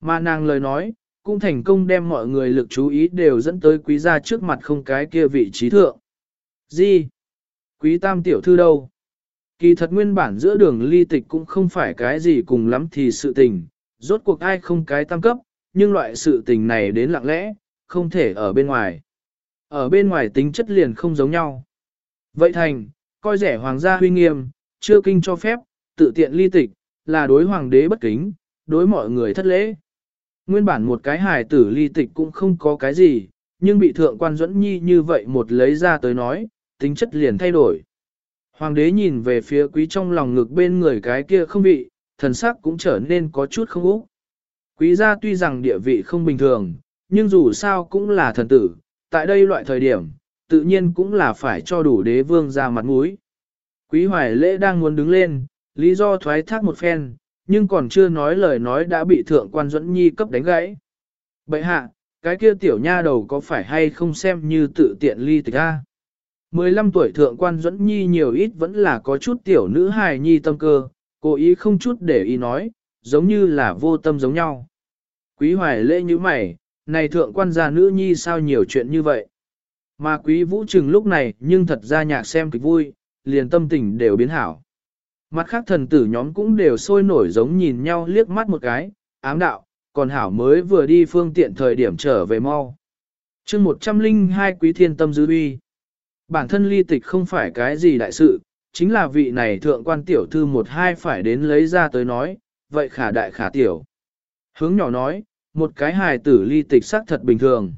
Mà nàng lời nói, cũng thành công đem mọi người lực chú ý đều dẫn tới quý gia trước mặt không cái kia vị trí thượng. Gì? Quý tam tiểu thư đâu? Kỳ thật nguyên bản giữa đường ly tịch cũng không phải cái gì cùng lắm thì sự tình, rốt cuộc ai không cái tam cấp, nhưng loại sự tình này đến lặng lẽ, không thể ở bên ngoài. Ở bên ngoài tính chất liền không giống nhau. Vậy thành, coi rẻ hoàng gia huy nghiêm, chưa kinh cho phép, tự tiện ly tịch, là đối hoàng đế bất kính, đối mọi người thất lễ. Nguyên bản một cái hài tử ly tịch cũng không có cái gì, nhưng bị thượng quan duẫn nhi như vậy một lấy ra tới nói, tính chất liền thay đổi. Hoàng đế nhìn về phía quý trong lòng ngực bên người cái kia không bị, thần sắc cũng trở nên có chút không úc. Quý gia tuy rằng địa vị không bình thường, nhưng dù sao cũng là thần tử, tại đây loại thời điểm, tự nhiên cũng là phải cho đủ đế vương ra mặt mũi. Quý hoài lễ đang muốn đứng lên, lý do thoái thác một phen, nhưng còn chưa nói lời nói đã bị thượng quan duẫn nhi cấp đánh gãy. Bậy hạ, cái kia tiểu nha đầu có phải hay không xem như tự tiện ly tịch a? 15 tuổi thượng quan duẫn nhi nhiều ít vẫn là có chút tiểu nữ hài nhi tâm cơ, cố ý không chút để ý nói, giống như là vô tâm giống nhau. Quý hoài lễ như mày, này thượng quan gia nữ nhi sao nhiều chuyện như vậy? Mà quý vũ trừng lúc này nhưng thật ra nhạc xem kịch vui, liền tâm tình đều biến hảo. Mặt khác thần tử nhóm cũng đều sôi nổi giống nhìn nhau liếc mắt một cái, ám đạo, còn hảo mới vừa đi phương tiện thời điểm trở về mau. chương 102 quý thiên tâm dư uy. Bản thân ly tịch không phải cái gì đại sự, chính là vị này thượng quan tiểu thư một hai phải đến lấy ra tới nói, vậy khả đại khả tiểu. Hướng nhỏ nói, một cái hài tử ly tịch xác thật bình thường.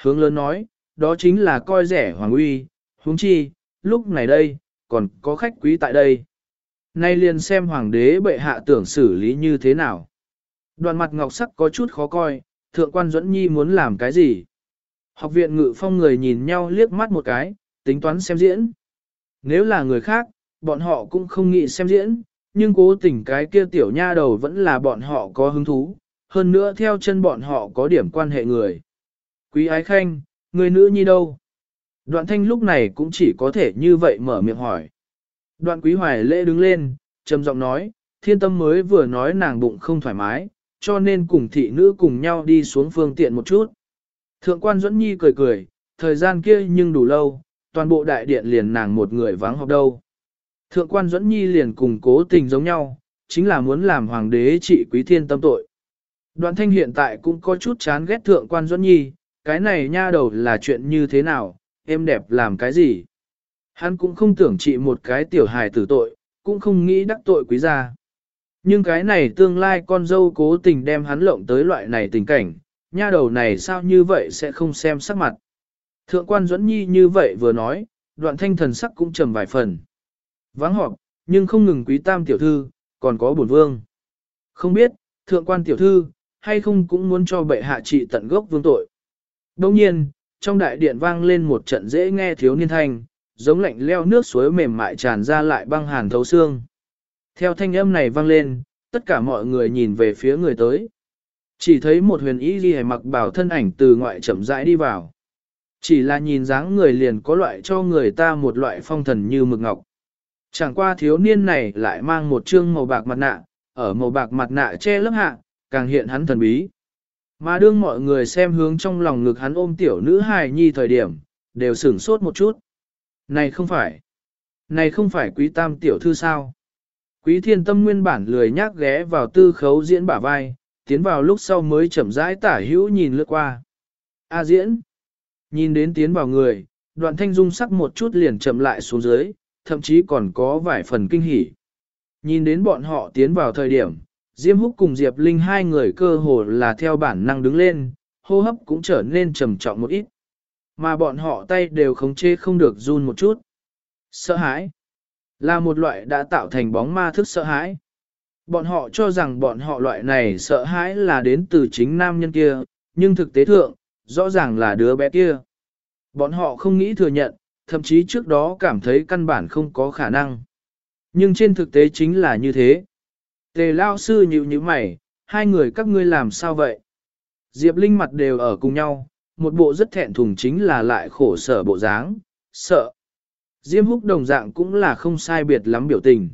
Hướng lớn nói, đó chính là coi rẻ hoàng uy, huống chi, lúc này đây, còn có khách quý tại đây. Nay liền xem hoàng đế bệ hạ tưởng xử lý như thế nào. Đoàn mặt ngọc sắc có chút khó coi, thượng quan duẫn nhi muốn làm cái gì. Học viện ngự phong người nhìn nhau liếc mắt một cái, tính toán xem diễn. Nếu là người khác, bọn họ cũng không nghĩ xem diễn, nhưng cố tình cái kia tiểu nha đầu vẫn là bọn họ có hứng thú, hơn nữa theo chân bọn họ có điểm quan hệ người. Quý ái khanh, người nữ nhi đâu? Đoạn thanh lúc này cũng chỉ có thể như vậy mở miệng hỏi. Đoạn quý hoài lễ đứng lên, trầm giọng nói, thiên tâm mới vừa nói nàng bụng không thoải mái, cho nên cùng thị nữ cùng nhau đi xuống phương tiện một chút. Thượng quan Duẫn Nhi cười cười, thời gian kia nhưng đủ lâu, toàn bộ đại điện liền nàng một người vắng học đâu. Thượng quan Duẫn Nhi liền cùng cố tình giống nhau, chính là muốn làm hoàng đế trị quý thiên tâm tội. Đoạn thanh hiện tại cũng có chút chán ghét thượng quan Duẫn Nhi, cái này nha đầu là chuyện như thế nào, em đẹp làm cái gì. Hắn cũng không tưởng trị một cái tiểu hài tử tội, cũng không nghĩ đắc tội quý gia. Nhưng cái này tương lai con dâu cố tình đem hắn lộng tới loại này tình cảnh, nha đầu này sao như vậy sẽ không xem sắc mặt. Thượng quan Duẫn Nhi như vậy vừa nói, đoạn thanh thần sắc cũng trầm vài phần. Vắng họp, nhưng không ngừng quý tam tiểu thư, còn có bổn vương. Không biết, thượng quan tiểu thư, hay không cũng muốn cho bệ hạ trị tận gốc vương tội. Đồng nhiên, trong đại điện vang lên một trận dễ nghe thiếu niên thanh, giống lạnh leo nước suối mềm mại tràn ra lại băng hàn thấu xương. Theo thanh âm này vang lên, tất cả mọi người nhìn về phía người tới. Chỉ thấy một huyền y ghi mặc bảo thân ảnh từ ngoại chậm rãi đi vào. Chỉ là nhìn dáng người liền có loại cho người ta một loại phong thần như mực ngọc. Chẳng qua thiếu niên này lại mang một trương màu bạc mặt nạ, ở màu bạc mặt nạ che lớp hạ, càng hiện hắn thần bí. Mà đương mọi người xem hướng trong lòng ngực hắn ôm tiểu nữ hài nhi thời điểm, đều sửng sốt một chút. Này không phải, này không phải quý tam tiểu thư sao? Quý thiên tâm nguyên bản lười nhác ghé vào tư khấu diễn bả vai, tiến vào lúc sau mới chậm rãi tả hữu nhìn lướt qua. A diễn, nhìn đến tiến vào người, đoạn thanh dung sắc một chút liền chậm lại xuống dưới, thậm chí còn có vài phần kinh hỉ. Nhìn đến bọn họ tiến vào thời điểm, Diêm Húc cùng Diệp Linh hai người cơ hồ là theo bản năng đứng lên, hô hấp cũng trở nên trầm trọng một ít. Mà bọn họ tay đều khống chế không được run một chút. Sợ hãi là một loại đã tạo thành bóng ma thức sợ hãi. Bọn họ cho rằng bọn họ loại này sợ hãi là đến từ chính nam nhân kia, nhưng thực tế thượng, rõ ràng là đứa bé kia. Bọn họ không nghĩ thừa nhận, thậm chí trước đó cảm thấy căn bản không có khả năng. Nhưng trên thực tế chính là như thế. Tề lao sư nhịu như mày, hai người các ngươi làm sao vậy? Diệp Linh mặt đều ở cùng nhau, một bộ rất thẹn thùng chính là lại khổ sở bộ dáng, sợ. Diêm húc đồng dạng cũng là không sai biệt lắm biểu tình.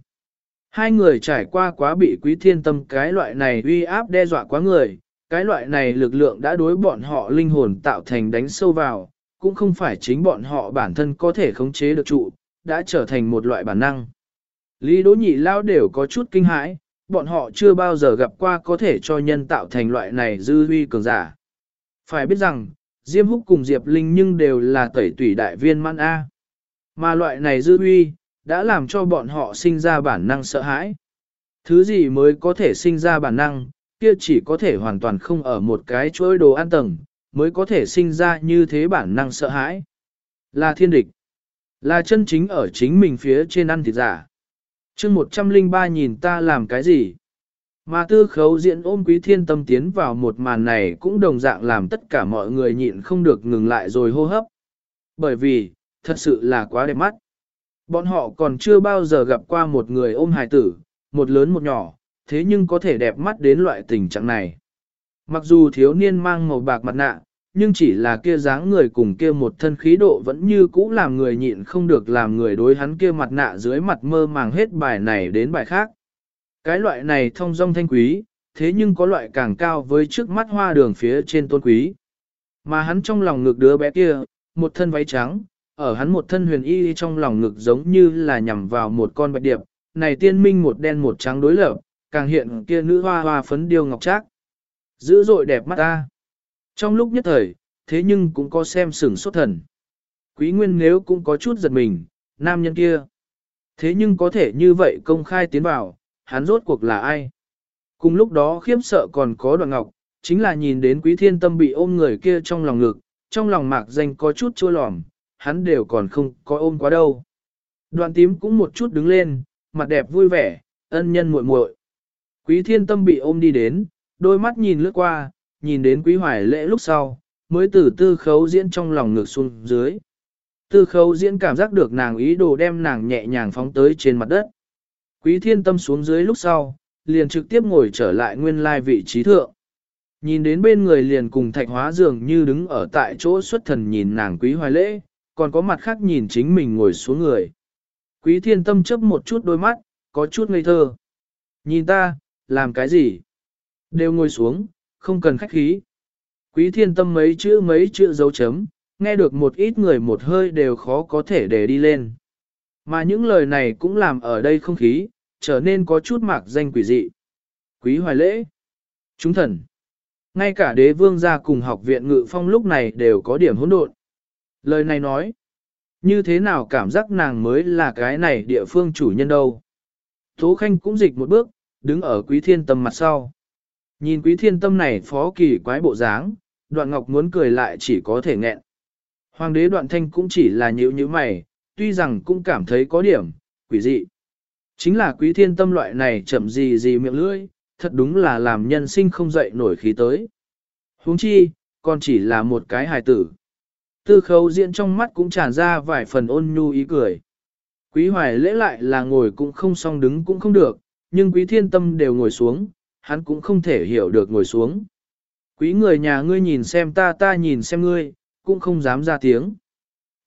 Hai người trải qua quá bị quý thiên tâm cái loại này uy áp đe dọa quá người, cái loại này lực lượng đã đối bọn họ linh hồn tạo thành đánh sâu vào, cũng không phải chính bọn họ bản thân có thể khống chế được trụ, đã trở thành một loại bản năng. Lý Đỗ Nhị Lao đều có chút kinh hãi, bọn họ chưa bao giờ gặp qua có thể cho nhân tạo thành loại này dư huy cường giả. Phải biết rằng, Diêm Húc cùng Diệp Linh nhưng đều là tẩy tủy đại viên man A. Mà loại này dư huy, đã làm cho bọn họ sinh ra bản năng sợ hãi. Thứ gì mới có thể sinh ra bản năng, kia chỉ có thể hoàn toàn không ở một cái chuỗi đồ an tầng, mới có thể sinh ra như thế bản năng sợ hãi. Là thiên địch. Là chân chính ở chính mình phía trên ăn thịt giả chương 103 nhìn ta làm cái gì? Mà tư khấu diễn ôm quý thiên tâm tiến vào một màn này cũng đồng dạng làm tất cả mọi người nhịn không được ngừng lại rồi hô hấp. Bởi vì, thật sự là quá đẹp mắt. Bọn họ còn chưa bao giờ gặp qua một người ôm hài tử, một lớn một nhỏ, thế nhưng có thể đẹp mắt đến loại tình trạng này. Mặc dù thiếu niên mang màu bạc mặt nạ, nhưng chỉ là kia dáng người cùng kia một thân khí độ vẫn như cũ làm người nhịn không được làm người đối hắn kia mặt nạ dưới mặt mơ màng hết bài này đến bài khác. Cái loại này thông dong thanh quý, thế nhưng có loại càng cao với trước mắt hoa đường phía trên tôn quý. Mà hắn trong lòng ngực đứa bé kia, một thân váy trắng, ở hắn một thân huyền y trong lòng ngực giống như là nhằm vào một con bạch điệp, này tiên minh một đen một trắng đối lập, càng hiện kia nữ hoa hoa phấn điêu ngọc trác. Dữ dội đẹp mắt ta. Trong lúc nhất thời, thế nhưng cũng có xem sừng sốt thần. Quý nguyên nếu cũng có chút giật mình, nam nhân kia. Thế nhưng có thể như vậy công khai tiến vào, hắn rốt cuộc là ai? Cùng lúc đó khiếp sợ còn có đoạn ngọc, chính là nhìn đến quý thiên tâm bị ôm người kia trong lòng ngực, trong lòng mạc danh có chút chua lòm, hắn đều còn không có ôm quá đâu. Đoạn tím cũng một chút đứng lên, mặt đẹp vui vẻ, ân nhân muội muội. Quý thiên tâm bị ôm đi đến, đôi mắt nhìn lướt qua, nhìn đến quý hoài lễ lúc sau, mới từ tư khấu diễn trong lòng ngược xuống dưới. Tư khấu diễn cảm giác được nàng ý đồ đem nàng nhẹ nhàng phóng tới trên mặt đất. Quý thiên tâm xuống dưới lúc sau, liền trực tiếp ngồi trở lại nguyên lai vị trí thượng. Nhìn đến bên người liền cùng thạch hóa dường như đứng ở tại chỗ xuất thần nhìn nàng quý hoài lễ, còn có mặt khác nhìn chính mình ngồi xuống người. Quý thiên tâm chấp một chút đôi mắt, có chút ngây thơ. Nhìn ta, làm cái gì? Đều ngồi xuống, không cần khách khí. Quý thiên tâm mấy chữ mấy chữ dấu chấm, nghe được một ít người một hơi đều khó có thể để đi lên. Mà những lời này cũng làm ở đây không khí, trở nên có chút mạc danh quỷ dị. Quý hoài lễ, chúng thần, ngay cả đế vương gia cùng học viện ngự phong lúc này đều có điểm hỗn độn. Lời này nói, như thế nào cảm giác nàng mới là cái này địa phương chủ nhân đâu. Tố Khanh cũng dịch một bước, đứng ở quý thiên tâm mặt sau. Nhìn quý thiên tâm này phó kỳ quái bộ dáng, đoạn ngọc muốn cười lại chỉ có thể nghẹn. Hoàng đế đoạn thanh cũng chỉ là nhíu nhíu mày, tuy rằng cũng cảm thấy có điểm, quỷ dị. Chính là quý thiên tâm loại này chậm gì gì miệng lưỡi, thật đúng là làm nhân sinh không dậy nổi khí tới. huống chi, còn chỉ là một cái hài tử. Tư khấu diễn trong mắt cũng tràn ra vài phần ôn nhu ý cười. Quý hoài lễ lại là ngồi cũng không xong đứng cũng không được, nhưng quý thiên tâm đều ngồi xuống, hắn cũng không thể hiểu được ngồi xuống. Quý người nhà ngươi nhìn xem ta ta nhìn xem ngươi, cũng không dám ra tiếng.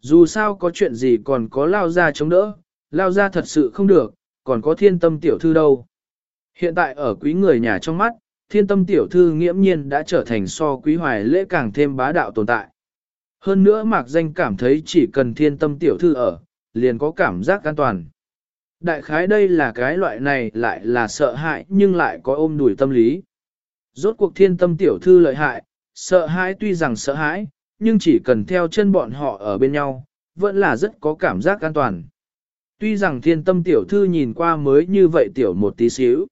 Dù sao có chuyện gì còn có lao ra chống đỡ, lao ra thật sự không được, còn có thiên tâm tiểu thư đâu. Hiện tại ở quý người nhà trong mắt, thiên tâm tiểu thư nghiễm nhiên đã trở thành so quý hoài lễ càng thêm bá đạo tồn tại. Hơn nữa mạc danh cảm thấy chỉ cần thiên tâm tiểu thư ở, liền có cảm giác an toàn. Đại khái đây là cái loại này lại là sợ hãi nhưng lại có ôm đùi tâm lý. Rốt cuộc thiên tâm tiểu thư lợi hại, sợ hãi tuy rằng sợ hãi, nhưng chỉ cần theo chân bọn họ ở bên nhau, vẫn là rất có cảm giác an toàn. Tuy rằng thiên tâm tiểu thư nhìn qua mới như vậy tiểu một tí xíu.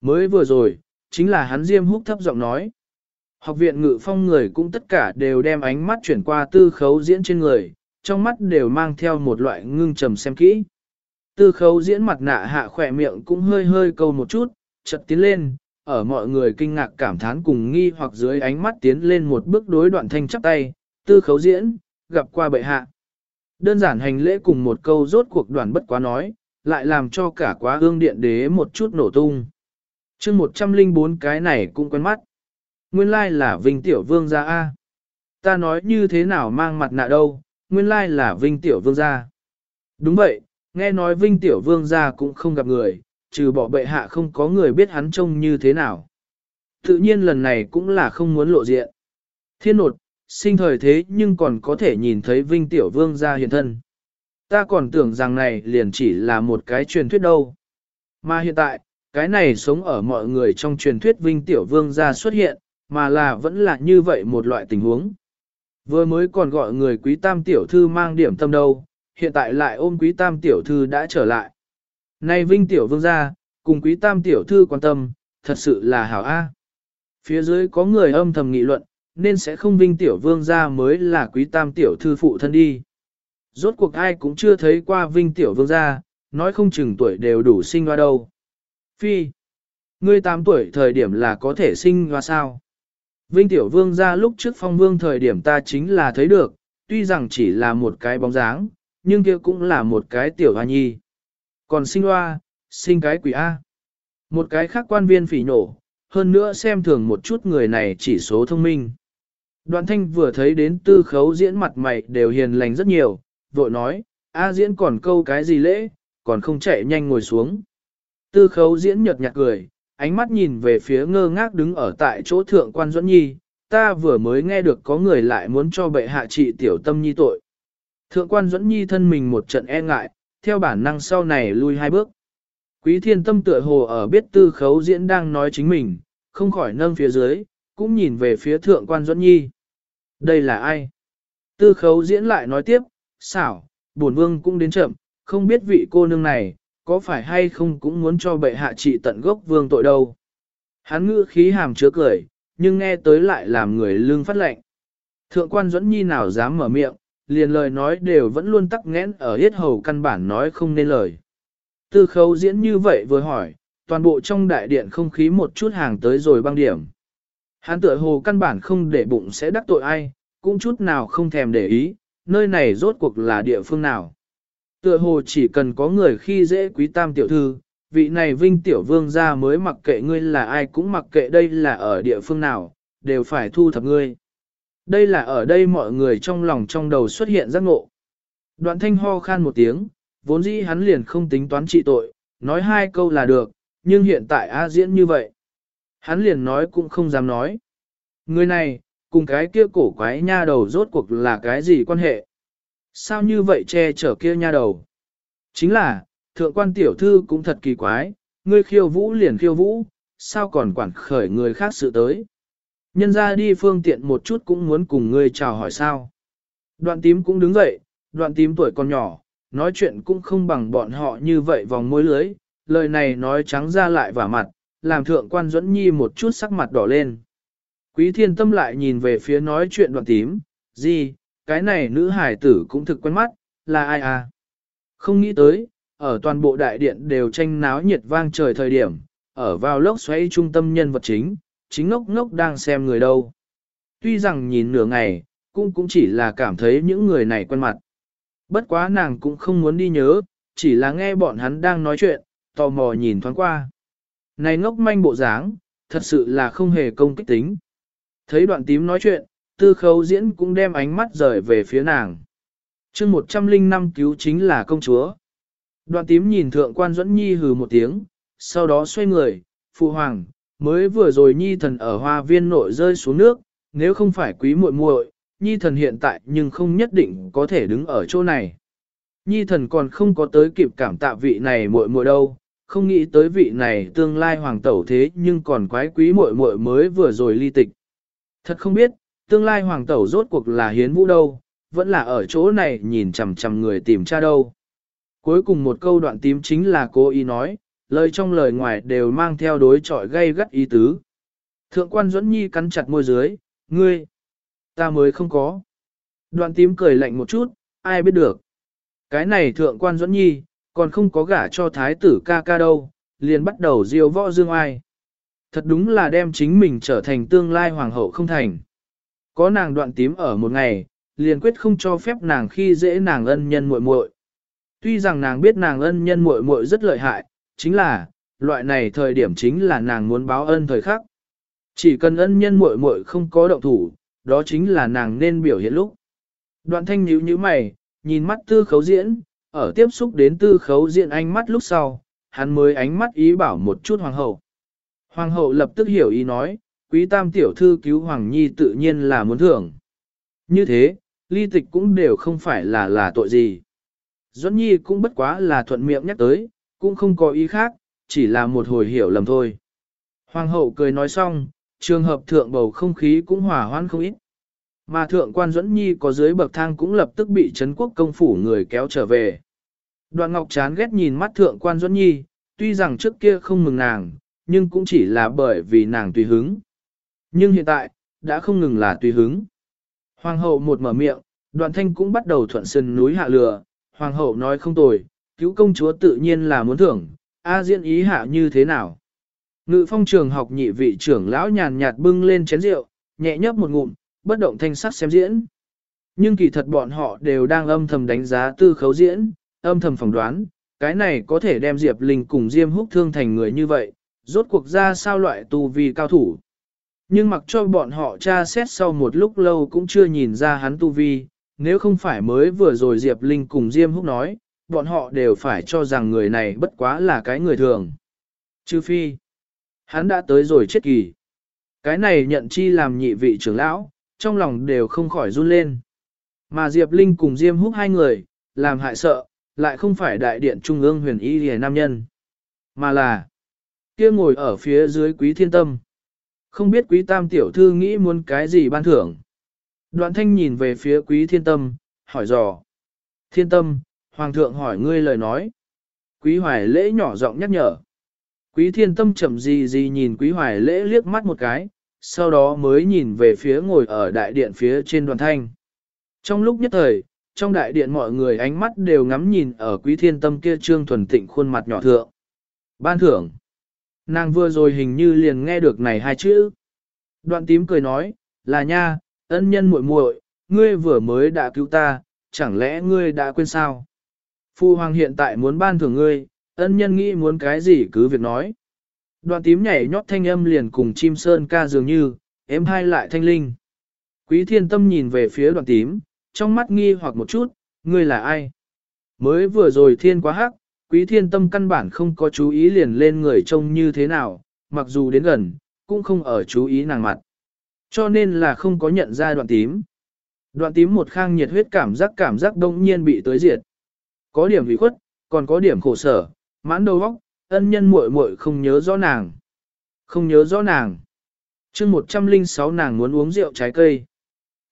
Mới vừa rồi, chính là hắn diêm húc thấp giọng nói. Học viện ngự phong người cũng tất cả đều đem ánh mắt chuyển qua tư khấu diễn trên người, trong mắt đều mang theo một loại ngưng trầm xem kỹ. Tư khấu diễn mặt nạ hạ khỏe miệng cũng hơi hơi câu một chút, chợt tiến lên, ở mọi người kinh ngạc cảm thán cùng nghi hoặc dưới ánh mắt tiến lên một bước đối đoạn thanh chắp tay, tư khấu diễn, gặp qua bệ hạ. Đơn giản hành lễ cùng một câu rốt cuộc đoàn bất quá nói, lại làm cho cả quá ương điện đế một chút nổ tung. chương 104 cái này cũng quen mắt. Nguyên lai là Vinh Tiểu Vương gia A. Ta nói như thế nào mang mặt nạ đâu, nguyên lai là Vinh Tiểu Vương gia. Đúng vậy, nghe nói Vinh Tiểu Vương gia cũng không gặp người, trừ bỏ bệ hạ không có người biết hắn trông như thế nào. Tự nhiên lần này cũng là không muốn lộ diện. Thiên nột, sinh thời thế nhưng còn có thể nhìn thấy Vinh Tiểu Vương gia hiện thân. Ta còn tưởng rằng này liền chỉ là một cái truyền thuyết đâu. Mà hiện tại, cái này sống ở mọi người trong truyền thuyết Vinh Tiểu Vương gia xuất hiện, mà là vẫn là như vậy một loại tình huống. Vừa mới còn gọi người quý tam tiểu thư mang điểm tâm đâu, hiện tại lại ôm quý tam tiểu thư đã trở lại. Nay Vinh tiểu vương gia, cùng quý tam tiểu thư quan tâm, thật sự là hảo A. Phía dưới có người âm thầm nghị luận, nên sẽ không Vinh tiểu vương gia mới là quý tam tiểu thư phụ thân đi. Rốt cuộc ai cũng chưa thấy qua Vinh tiểu vương gia, nói không chừng tuổi đều đủ sinh hoa đâu. Phi, ngươi 8 tuổi thời điểm là có thể sinh hoa sao? Vinh Tiểu Vương ra lúc trước phong vương thời điểm ta chính là thấy được, tuy rằng chỉ là một cái bóng dáng, nhưng kia cũng là một cái tiểu hoa nhi. Còn sinh hoa, sinh cái quỷ A. Một cái khác quan viên phỉ nổ, hơn nữa xem thường một chút người này chỉ số thông minh. Đoạn thanh vừa thấy đến tư khấu diễn mặt mày đều hiền lành rất nhiều, vội nói, A diễn còn câu cái gì lễ, còn không chạy nhanh ngồi xuống. Tư khấu diễn nhợt nhạt cười, ánh mắt nhìn về phía ngơ ngác đứng ở tại chỗ thượng quan Duẫn Nhi, ta vừa mới nghe được có người lại muốn cho bệ hạ trị tiểu tâm nhi tội. Thượng quan Duẫn Nhi thân mình một trận e ngại, theo bản năng sau này lui hai bước. Quý thiên tâm tựa hồ ở biết tư khấu diễn đang nói chính mình, không khỏi nâng phía dưới, cũng nhìn về phía thượng quan Duẫn Nhi. Đây là ai? Tư khấu diễn lại nói tiếp, xảo, bổn vương cũng đến chậm, không biết vị cô nương này, có phải hay không cũng muốn cho bệ hạ trị tận gốc vương tội đâu. Hắn ngữ khí hàm chứa cười, nhưng nghe tới lại làm người lương phát lệnh. Thượng quan Duẫn Nhi nào dám mở miệng, liền lời nói đều vẫn luôn tắc nghẽn ở hết hầu căn bản nói không nên lời. Tư khấu diễn như vậy vừa hỏi, toàn bộ trong đại điện không khí một chút hàng tới rồi băng điểm. Hán tựa hồ căn bản không để bụng sẽ đắc tội ai, cũng chút nào không thèm để ý, nơi này rốt cuộc là địa phương nào. Tựa hồ chỉ cần có người khi dễ quý tam tiểu thư, vị này vinh tiểu vương ra mới mặc kệ ngươi là ai cũng mặc kệ đây là ở địa phương nào, đều phải thu thập ngươi. Đây là ở đây mọi người trong lòng trong đầu xuất hiện giác ngộ. Đoạn thanh ho khan một tiếng, vốn dĩ hắn liền không tính toán trị tội, nói hai câu là được, nhưng hiện tại A diễn như vậy. Hắn liền nói cũng không dám nói. Người này, cùng cái kia cổ quái nha đầu rốt cuộc là cái gì quan hệ? Sao như vậy che chở kia nha đầu? Chính là, thượng quan tiểu thư cũng thật kỳ quái, ngươi khiêu vũ liền khiêu vũ, sao còn quản khởi người khác sự tới? Nhân ra đi phương tiện một chút cũng muốn cùng ngươi chào hỏi sao? Đoạn tím cũng đứng dậy, đoạn tím tuổi còn nhỏ, nói chuyện cũng không bằng bọn họ như vậy vòng môi lưới, lời này nói trắng ra lại vả mặt, làm thượng quan duẫn nhi một chút sắc mặt đỏ lên. Quý thiên tâm lại nhìn về phía nói chuyện đoạn tím, gì, cái này nữ hải tử cũng thực quen mắt, là ai à? Không nghĩ tới, ở toàn bộ đại điện đều tranh náo nhiệt vang trời thời điểm, ở vào lốc xoáy trung tâm nhân vật chính, chính ngốc ngốc đang xem người đâu. Tuy rằng nhìn nửa ngày, cũng cũng chỉ là cảm thấy những người này quen mặt. Bất quá nàng cũng không muốn đi nhớ, chỉ là nghe bọn hắn đang nói chuyện, tò mò nhìn thoáng qua. Này ngốc manh bộ dáng, thật sự là không hề công kích tính. Thấy đoạn tím nói chuyện, tư khấu diễn cũng đem ánh mắt rời về phía nàng. chương 105 cứu chính là công chúa. Đoạn tím nhìn thượng quan dẫn nhi hừ một tiếng, sau đó xoay người, phụ hoàng, mới vừa rồi nhi thần ở hoa viên nội rơi xuống nước, nếu không phải quý muội muội, nhi thần hiện tại nhưng không nhất định có thể đứng ở chỗ này. Nhi thần còn không có tới kịp cảm tạ vị này muội muội đâu, không nghĩ tới vị này tương lai hoàng tẩu thế nhưng còn quái quý muội muội mới vừa rồi ly tịch. Thật không biết, tương lai hoàng tẩu rốt cuộc là hiến vũ đâu, vẫn là ở chỗ này nhìn chằm chằm người tìm cha đâu. Cuối cùng một câu đoạn tím chính là cô ý nói, lời trong lời ngoài đều mang theo đối trọi gây gắt ý tứ. Thượng quan Duẫn Nhi cắn chặt môi dưới, ngươi, ta mới không có. Đoạn tím cười lạnh một chút, ai biết được. Cái này thượng quan Duẫn Nhi, còn không có gả cho thái tử ca ca đâu, liền bắt đầu diêu võ dương ai. Thật đúng là đem chính mình trở thành tương lai hoàng hậu không thành. Có nàng đoạn tím ở một ngày, liền quyết không cho phép nàng khi dễ nàng ân nhân muội muội. Tuy rằng nàng biết nàng ân nhân muội muội rất lợi hại, chính là, loại này thời điểm chính là nàng muốn báo ân thời khắc. Chỉ cần ân nhân muội muội không có động thủ, đó chính là nàng nên biểu hiện lúc. Đoạn thanh nhíu nhíu mày, nhìn mắt tư khấu diễn, ở tiếp xúc đến tư khấu diễn ánh mắt lúc sau, hắn mới ánh mắt ý bảo một chút hoàng hậu. Hoàng hậu lập tức hiểu ý nói, quý tam tiểu thư cứu hoàng nhi tự nhiên là muốn thưởng. Như thế, ly tịch cũng đều không phải là là tội gì. Duẫn nhi cũng bất quá là thuận miệng nhắc tới, cũng không có ý khác, chỉ là một hồi hiểu lầm thôi. Hoàng hậu cười nói xong, trường hợp thượng bầu không khí cũng hòa hoãn không ít. Mà thượng quan Duẫn Nhi có dưới bậc thang cũng lập tức bị Trấn quốc công phủ người kéo trở về. Đoạn Ngọc chán ghét nhìn mắt thượng quan Duẫn Nhi, tuy rằng trước kia không mừng nàng, nhưng cũng chỉ là bởi vì nàng tùy hứng. Nhưng hiện tại, đã không ngừng là tùy hứng. Hoàng hậu một mở miệng, đoạn thanh cũng bắt đầu thuận sân núi hạ lừa. Hoàng hậu nói không tồi, cứu công chúa tự nhiên là muốn thưởng, A diễn ý hạ như thế nào. Ngự phong trường học nhị vị trưởng lão nhàn nhạt bưng lên chén rượu, nhẹ nhấp một ngụm, bất động thanh sắc xem diễn. Nhưng kỳ thật bọn họ đều đang âm thầm đánh giá tư khấu diễn, âm thầm phỏng đoán, cái này có thể đem Diệp Linh cùng Diêm Húc thương thành người như vậy, rốt cuộc ra sao loại tu vi cao thủ. Nhưng mặc cho bọn họ tra xét sau một lúc lâu cũng chưa nhìn ra hắn tu vi, nếu không phải mới vừa rồi Diệp Linh cùng Diêm Húc nói, bọn họ đều phải cho rằng người này bất quá là cái người thường. Chư phi, hắn đã tới rồi chết kỳ. Cái này nhận chi làm nhị vị trưởng lão, trong lòng đều không khỏi run lên. Mà Diệp Linh cùng Diêm Húc hai người, làm hại sợ, lại không phải đại điện trung ương huyền y hề nam nhân, mà là kia ngồi ở phía dưới quý thiên tâm. Không biết quý tam tiểu thư nghĩ muốn cái gì ban thưởng. Đoạn thanh nhìn về phía quý thiên tâm, hỏi dò. Thiên tâm, hoàng thượng hỏi ngươi lời nói. Quý hoài lễ nhỏ giọng nhắc nhở. Quý thiên tâm chậm gì gì nhìn quý hoài lễ liếc mắt một cái, sau đó mới nhìn về phía ngồi ở đại điện phía trên đoàn thanh. Trong lúc nhất thời, trong đại điện mọi người ánh mắt đều ngắm nhìn ở quý thiên tâm kia trương thuần tịnh khuôn mặt nhỏ thượng. Ban thưởng. Nàng vừa rồi hình như liền nghe được này hai chữ. Đoạn tím cười nói, là nha, ân nhân muội muội, ngươi vừa mới đã cứu ta, chẳng lẽ ngươi đã quên sao? Phu hoàng hiện tại muốn ban thưởng ngươi, ân nhân nghĩ muốn cái gì cứ việc nói. Đoạn tím nhảy nhót thanh âm liền cùng chim sơn ca dường như, êm hai lại thanh linh. Quý thiên tâm nhìn về phía đoạn tím, trong mắt nghi hoặc một chút, ngươi là ai? Mới vừa rồi thiên quá hắc, quý thiên tâm căn bản không có chú ý liền lên người trông như thế nào, mặc dù đến gần, cũng không ở chú ý nàng mặt. Cho nên là không có nhận ra đoạn tím. Đoạn tím một khang nhiệt huyết cảm giác cảm giác đông nhiên bị tới diệt. Có điểm hủy khuất, còn có điểm khổ sở, mãn đầu óc, ân nhân muội muội không nhớ rõ nàng. Không nhớ rõ nàng. chương 106 nàng muốn uống rượu trái cây.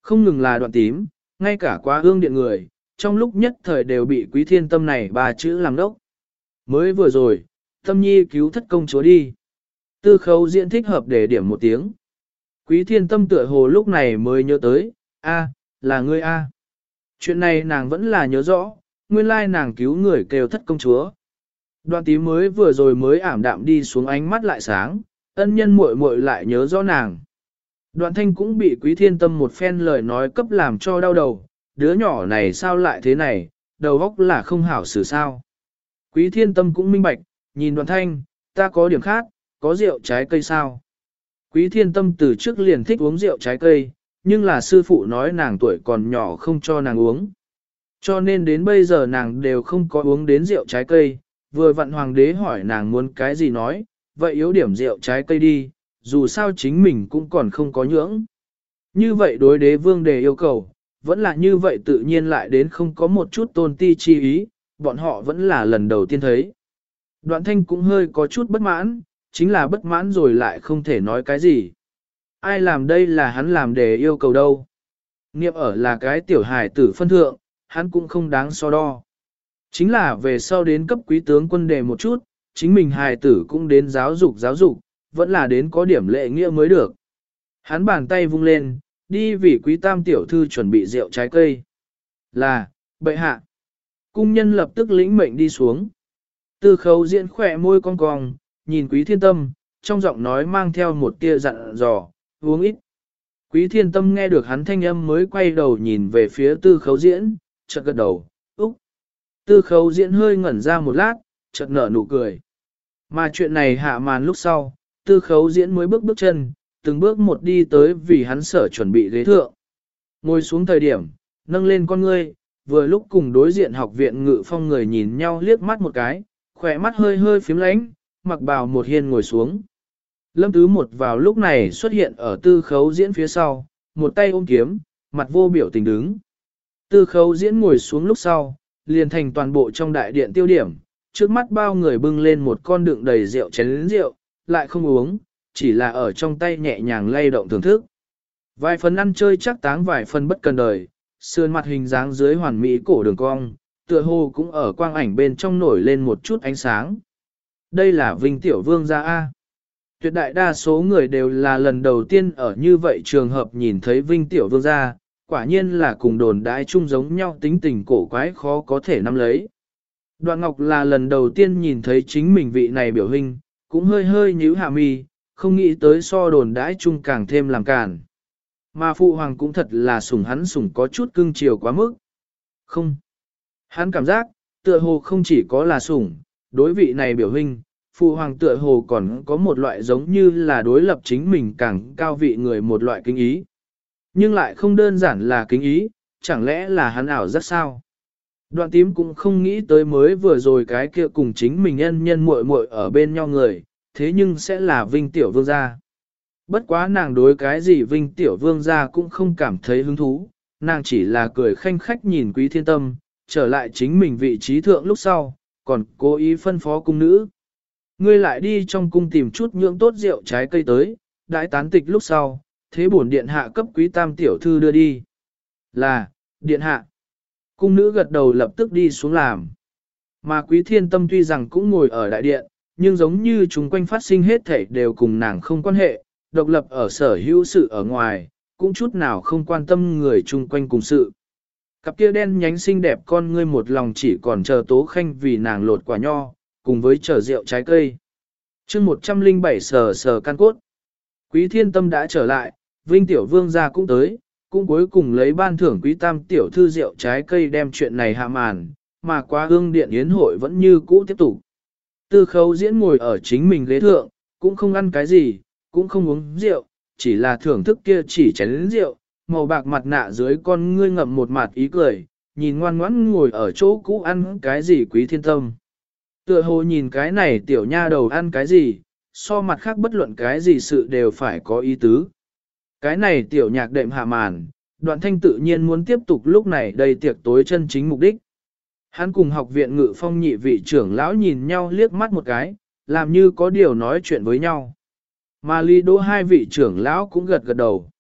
Không ngừng là đoạn tím, ngay cả quá hương điện người, trong lúc nhất thời đều bị quý thiên tâm này bà chữ làm đốc. Mới vừa rồi, tâm nhi cứu thất công chúa đi. Tư khấu diễn thích hợp để điểm một tiếng. Quý thiên tâm tựa hồ lúc này mới nhớ tới, a là ngươi a Chuyện này nàng vẫn là nhớ rõ, nguyên lai nàng cứu người kêu thất công chúa. Đoạn tím mới vừa rồi mới ảm đạm đi xuống ánh mắt lại sáng, ân nhân muội muội lại nhớ rõ nàng. Đoạn thanh cũng bị quý thiên tâm một phen lời nói cấp làm cho đau đầu, đứa nhỏ này sao lại thế này, đầu óc là không hảo xử sao. Quý thiên tâm cũng minh bạch, nhìn đoạn thanh, ta có điểm khác, có rượu trái cây sao. Quý thiên tâm từ trước liền thích uống rượu trái cây, nhưng là sư phụ nói nàng tuổi còn nhỏ không cho nàng uống. Cho nên đến bây giờ nàng đều không có uống đến rượu trái cây, vừa vặn hoàng đế hỏi nàng muốn cái gì nói, vậy yếu điểm rượu trái cây đi, dù sao chính mình cũng còn không có nhưỡng. Như vậy đối đế vương đề yêu cầu, vẫn là như vậy tự nhiên lại đến không có một chút tôn ti chi ý, bọn họ vẫn là lần đầu tiên thấy. Đoạn thanh cũng hơi có chút bất mãn, chính là bất mãn rồi lại không thể nói cái gì. Ai làm đây là hắn làm để yêu cầu đâu. Niệm ở là cái tiểu hài tử phân thượng, hắn cũng không đáng so đo. Chính là về sau đến cấp quý tướng quân đề một chút, chính mình hài tử cũng đến giáo dục giáo dục, vẫn là đến có điểm lệ nghĩa mới được. Hắn bàn tay vung lên, đi vì quý tam tiểu thư chuẩn bị rượu trái cây. Là, bệ hạ. Cung nhân lập tức lĩnh mệnh đi xuống. Tư khấu diễn khỏe môi cong cong, nhìn quý thiên tâm, trong giọng nói mang theo một tia dặn dò, uống ít. Quý thiên tâm nghe được hắn thanh âm mới quay đầu nhìn về phía tư khấu diễn, chợt gật đầu, úc. Tư khấu diễn hơi ngẩn ra một lát, chợt nở nụ cười. Mà chuyện này hạ màn lúc sau, tư khấu diễn mới bước bước chân, từng bước một đi tới vì hắn sở chuẩn bị ghế thượng. Ngồi xuống thời điểm, nâng lên con ngươi, vừa lúc cùng đối diện học viện ngự phong người nhìn nhau liếc mắt một cái, khỏe mắt hơi hơi phím lánh, mặc bào một hiên ngồi xuống. Lâm tứ một vào lúc này xuất hiện ở tư khấu diễn phía sau, một tay ôm kiếm, mặt vô biểu tình đứng. Tư khấu diễn ngồi xuống lúc sau, liền thành toàn bộ trong đại điện tiêu điểm, trước mắt bao người bưng lên một con đựng đầy rượu chén rượu, lại không uống, chỉ là ở trong tay nhẹ nhàng lay động thưởng thức. Vài phần ăn chơi chắc táng vài phần bất cần đời, sườn mặt hình dáng dưới hoàn mỹ cổ đường cong, tựa hồ cũng ở quang ảnh bên trong nổi lên một chút ánh sáng. Đây là Vinh Tiểu Vương gia A. Tuyệt đại đa số người đều là lần đầu tiên ở như vậy trường hợp nhìn thấy Vinh Tiểu Vương gia, quả nhiên là cùng đồn đãi chung giống nhau tính tình cổ quái khó có thể nắm lấy. Đoạn Ngọc là lần đầu tiên nhìn thấy chính mình vị này biểu hình, cũng hơi hơi nhíu hạ mi, không nghĩ tới so đồn đãi chung càng thêm làm cản. Mà phụ hoàng cũng thật là sủng hắn sủng có chút cưng chiều quá mức. Không. Hắn cảm giác, tựa hồ không chỉ có là sủng, đối vị này biểu hình, phụ hoàng tựa hồ còn có một loại giống như là đối lập chính mình càng cao vị người một loại kinh ý. Nhưng lại không đơn giản là kính ý, chẳng lẽ là hắn ảo rất sao? Đoạn tím cũng không nghĩ tới mới vừa rồi cái kia cùng chính mình nhân nhân muội muội ở bên nhau người, thế nhưng sẽ là Vinh Tiểu Vương gia. Bất quá nàng đối cái gì Vinh Tiểu Vương gia cũng không cảm thấy hứng thú, nàng chỉ là cười khanh khách nhìn Quý Thiên Tâm, trở lại chính mình vị trí thượng lúc sau, còn cố ý phân phó cung nữ. Ngươi lại đi trong cung tìm chút nhưỡng tốt rượu trái cây tới, đại tán tịch lúc sau, thế bổn điện hạ cấp quý tam tiểu thư đưa đi. Là, điện hạ. Cung nữ gật đầu lập tức đi xuống làm. Mà quý thiên tâm tuy rằng cũng ngồi ở đại điện, nhưng giống như chúng quanh phát sinh hết thảy đều cùng nàng không quan hệ, độc lập ở sở hữu sự ở ngoài, cũng chút nào không quan tâm người chung quanh cùng sự. Cặp kia đen nhánh xinh đẹp con ngươi một lòng chỉ còn chờ tố khanh vì nàng lột quả nho, cùng với chờ rượu trái cây. chương 107 sờ sờ can cốt. Quý thiên tâm đã trở lại, Vinh Tiểu Vương gia cũng tới, cũng cuối cùng lấy ban thưởng quý tam tiểu thư rượu trái cây đem chuyện này hạ màn, mà qua hương điện yến hội vẫn như cũ tiếp tục. Tư khấu diễn ngồi ở chính mình ghế thượng, cũng không ăn cái gì, cũng không uống rượu, chỉ là thưởng thức kia chỉ chén rượu, màu bạc mặt nạ dưới con ngươi ngậm một mặt ý cười, nhìn ngoan ngoãn ngồi ở chỗ cũ ăn cái gì quý thiên tâm. Tựa hồ nhìn cái này tiểu nha đầu ăn cái gì, so mặt khác bất luận cái gì sự đều phải có ý tứ. Cái này tiểu nhạc đệm hạ màn, đoạn thanh tự nhiên muốn tiếp tục lúc này đầy tiệc tối chân chính mục đích. Hắn cùng học viện ngự phong nhị vị trưởng lão nhìn nhau liếc mắt một cái, làm như có điều nói chuyện với nhau. Mà ly đỗ hai vị trưởng lão cũng gật gật đầu.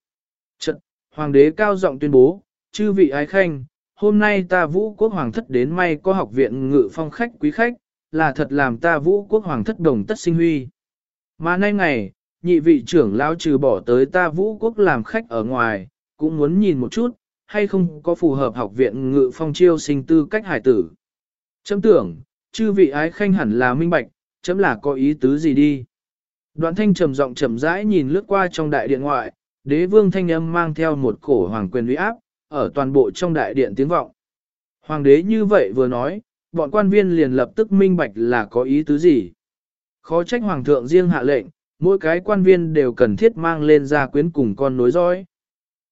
Trận, hoàng đế cao giọng tuyên bố, chư vị ái khanh, hôm nay ta vũ quốc hoàng thất đến may có học viện ngự phong khách quý khách, là thật làm ta vũ quốc hoàng thất đồng tất sinh huy. Mà nay ngày, nhị vị trưởng lão trừ bỏ tới ta vũ quốc làm khách ở ngoài, cũng muốn nhìn một chút, hay không có phù hợp học viện ngự phong chiêu sinh tư cách hải tử. Chấm tưởng, chư vị ái khanh hẳn là minh bạch, chấm là có ý tứ gì đi. Đoạn thanh trầm giọng trầm rãi nhìn lướt qua trong đại điện ngoại, đế vương thanh âm mang theo một cổ hoàng quyền uy áp, ở toàn bộ trong đại điện tiếng vọng. Hoàng đế như vậy vừa nói, bọn quan viên liền lập tức minh bạch là có ý tứ gì. Khó trách hoàng thượng riêng hạ lệnh, mỗi cái quan viên đều cần thiết mang lên gia quyến cùng con nối dõi.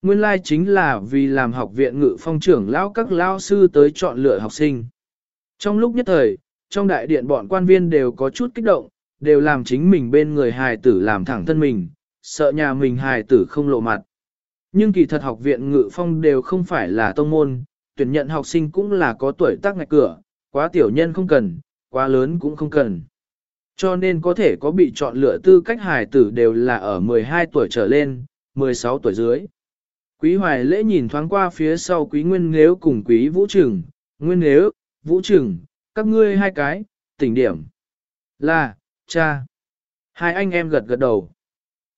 Nguyên lai chính là vì làm học viện ngự phong trưởng lão các lão sư tới chọn lựa học sinh. Trong lúc nhất thời, trong đại điện bọn quan viên đều có chút kích động, đều làm chính mình bên người hài tử làm thẳng thân mình, sợ nhà mình hài tử không lộ mặt. Nhưng kỳ thật học viện ngự phong đều không phải là tông môn, tuyển nhận học sinh cũng là có tuổi tác ngạch cửa, quá tiểu nhân không cần, quá lớn cũng không cần. Cho nên có thể có bị chọn lựa tư cách hài tử đều là ở 12 tuổi trở lên, 16 tuổi dưới. Quý hoài lễ nhìn thoáng qua phía sau quý nguyên nếu cùng quý vũ trừng, nguyên nếu, vũ trừng, các ngươi hai cái, tỉnh điểm. Là, cha. Hai anh em gật gật đầu.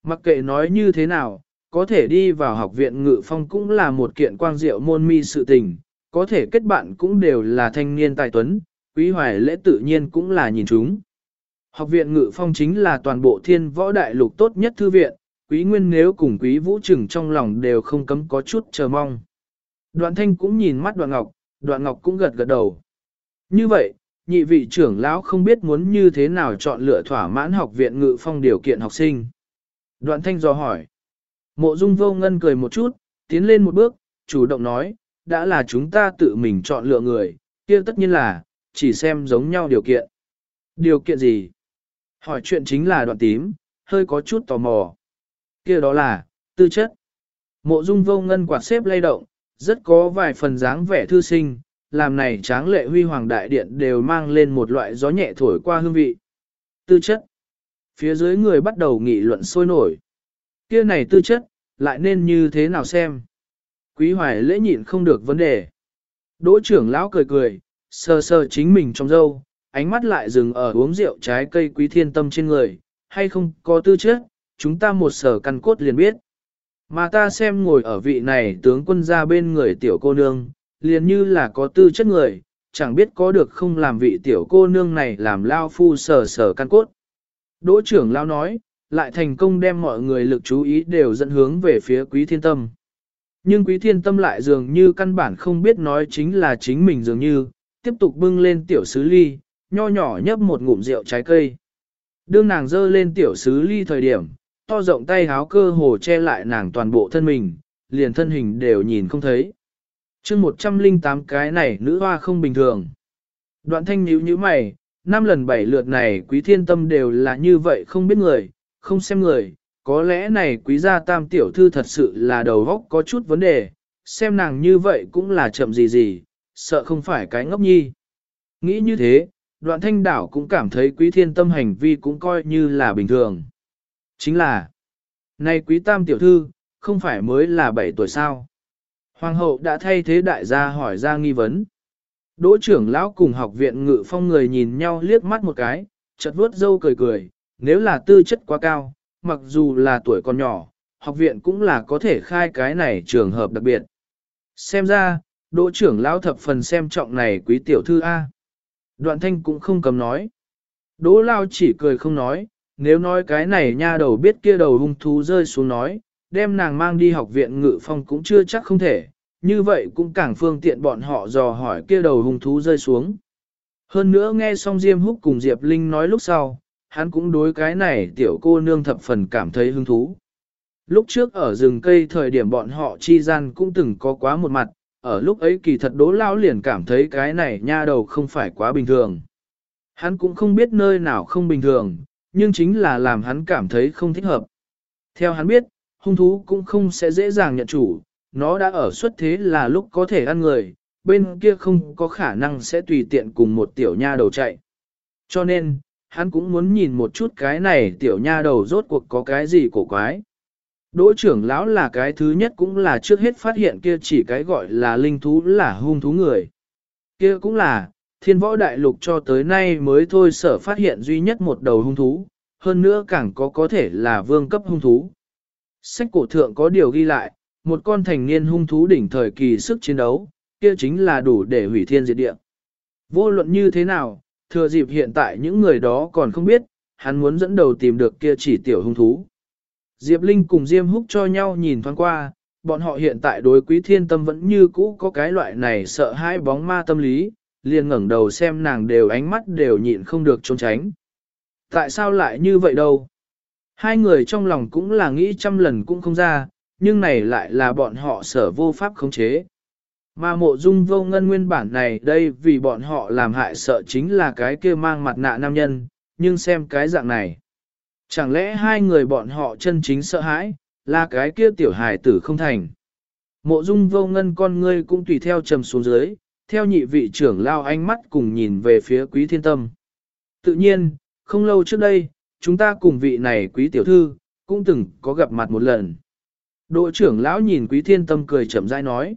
Mặc kệ nói như thế nào, có thể đi vào học viện ngự phong cũng là một kiện quang diệu môn mi sự tình, có thể kết bạn cũng đều là thanh niên tài tuấn, quý hoài lễ tự nhiên cũng là nhìn chúng. Học viện ngự phong chính là toàn bộ thiên võ đại lục tốt nhất thư viện, quý nguyên nếu cùng quý vũ trừng trong lòng đều không cấm có chút chờ mong. Đoạn thanh cũng nhìn mắt đoạn ngọc, đoạn ngọc cũng gật gật đầu. Như vậy, nhị vị trưởng lão không biết muốn như thế nào chọn lựa thỏa mãn học viện ngự phong điều kiện học sinh. Đoạn thanh dò hỏi. Mộ dung vô ngân cười một chút, tiến lên một bước, chủ động nói, đã là chúng ta tự mình chọn lựa người, kia tất nhiên là, chỉ xem giống nhau điều kiện. Điều kiện gì? Hỏi chuyện chính là đoạn tím, hơi có chút tò mò. kia đó là, tư chất. Mộ dung vô ngân quạt xếp lay động, rất có vài phần dáng vẻ thư sinh, làm này tráng lệ huy hoàng đại điện đều mang lên một loại gió nhẹ thổi qua hương vị. Tư chất. Phía dưới người bắt đầu nghị luận sôi nổi. kia này tư chất, lại nên như thế nào xem? Quý hoài lễ nhịn không được vấn đề. Đỗ trưởng lão cười cười, sờ sờ chính mình trong dâu, ánh mắt lại dừng ở uống rượu trái cây quý thiên tâm trên người, hay không có tư chất, chúng ta một sở căn cốt liền biết. Mà ta xem ngồi ở vị này tướng quân ra bên người tiểu cô nương, liền như là có tư chất người, chẳng biết có được không làm vị tiểu cô nương này làm lao phu sở sở căn cốt. Đỗ trưởng lao nói, lại thành công đem mọi người lực chú ý đều dẫn hướng về phía quý thiên tâm. Nhưng quý thiên tâm lại dường như căn bản không biết nói chính là chính mình dường như, tiếp tục bưng lên tiểu sứ ly, nho nhỏ nhấp một ngụm rượu trái cây. Đương nàng dơ lên tiểu sứ ly thời điểm, to rộng tay háo cơ hồ che lại nàng toàn bộ thân mình, liền thân hình đều nhìn không thấy. chương 108 cái này nữ hoa không bình thường. Đoạn thanh nhíu như mày, năm lần bảy lượt này quý thiên tâm đều là như vậy không biết người, không xem người, có lẽ này quý gia tam tiểu thư thật sự là đầu góc có chút vấn đề, xem nàng như vậy cũng là chậm gì gì, sợ không phải cái ngốc nhi. Nghĩ như thế, đoạn thanh đảo cũng cảm thấy quý thiên tâm hành vi cũng coi như là bình thường. Chính là, nay quý tam tiểu thư, không phải mới là 7 tuổi sao. Hoàng hậu đã thay thế đại gia hỏi ra nghi vấn. Đỗ trưởng lão cùng học viện ngự phong người nhìn nhau liếc mắt một cái, chợt vuốt dâu cười cười, nếu là tư chất quá cao, mặc dù là tuổi còn nhỏ, học viện cũng là có thể khai cái này trường hợp đặc biệt. Xem ra, đỗ trưởng lão thập phần xem trọng này quý tiểu thư A. Đoạn thanh cũng không cầm nói. Đỗ lao chỉ cười không nói, nếu nói cái này nha đầu biết kia đầu hung thú rơi xuống nói, đem nàng mang đi học viện ngự phong cũng chưa chắc không thể, như vậy cũng càng phương tiện bọn họ dò hỏi kia đầu hung thú rơi xuống. Hơn nữa nghe xong Diêm Húc cùng Diệp Linh nói lúc sau, hắn cũng đối cái này tiểu cô nương thập phần cảm thấy hứng thú. Lúc trước ở rừng cây thời điểm bọn họ chi gian cũng từng có quá một mặt, ở lúc ấy kỳ thật đố lao liền cảm thấy cái này nha đầu không phải quá bình thường. Hắn cũng không biết nơi nào không bình thường, nhưng chính là làm hắn cảm thấy không thích hợp. Theo hắn biết, hung thú cũng không sẽ dễ dàng nhận chủ, nó đã ở xuất thế là lúc có thể ăn người, bên kia không có khả năng sẽ tùy tiện cùng một tiểu nha đầu chạy. Cho nên, hắn cũng muốn nhìn một chút cái này tiểu nha đầu rốt cuộc có cái gì cổ quái. Đỗ trưởng lão là cái thứ nhất cũng là trước hết phát hiện kia chỉ cái gọi là linh thú là hung thú người. Kia cũng là, thiên võ đại lục cho tới nay mới thôi sở phát hiện duy nhất một đầu hung thú, hơn nữa càng có có thể là vương cấp hung thú. Sách cổ thượng có điều ghi lại, một con thành niên hung thú đỉnh thời kỳ sức chiến đấu, kia chính là đủ để hủy thiên diệt địa. Vô luận như thế nào, thừa dịp hiện tại những người đó còn không biết, hắn muốn dẫn đầu tìm được kia chỉ tiểu hung thú. Diệp Linh cùng Diêm Húc cho nhau nhìn thoáng qua, bọn họ hiện tại đối quý thiên tâm vẫn như cũ có cái loại này sợ hãi bóng ma tâm lý, liền ngẩng đầu xem nàng đều ánh mắt đều nhịn không được trốn tránh. Tại sao lại như vậy đâu? Hai người trong lòng cũng là nghĩ trăm lần cũng không ra, nhưng này lại là bọn họ sở vô pháp khống chế. Mà mộ dung vô ngân nguyên bản này đây vì bọn họ làm hại sợ chính là cái kia mang mặt nạ nam nhân, nhưng xem cái dạng này. Chẳng lẽ hai người bọn họ chân chính sợ hãi, là cái kia tiểu hài tử không thành. Mộ dung vô ngân con ngươi cũng tùy theo trầm xuống dưới, theo nhị vị trưởng lao ánh mắt cùng nhìn về phía quý thiên tâm. Tự nhiên, không lâu trước đây, chúng ta cùng vị này quý tiểu thư, cũng từng có gặp mặt một lần. Đội trưởng lão nhìn quý thiên tâm cười chậm rãi nói.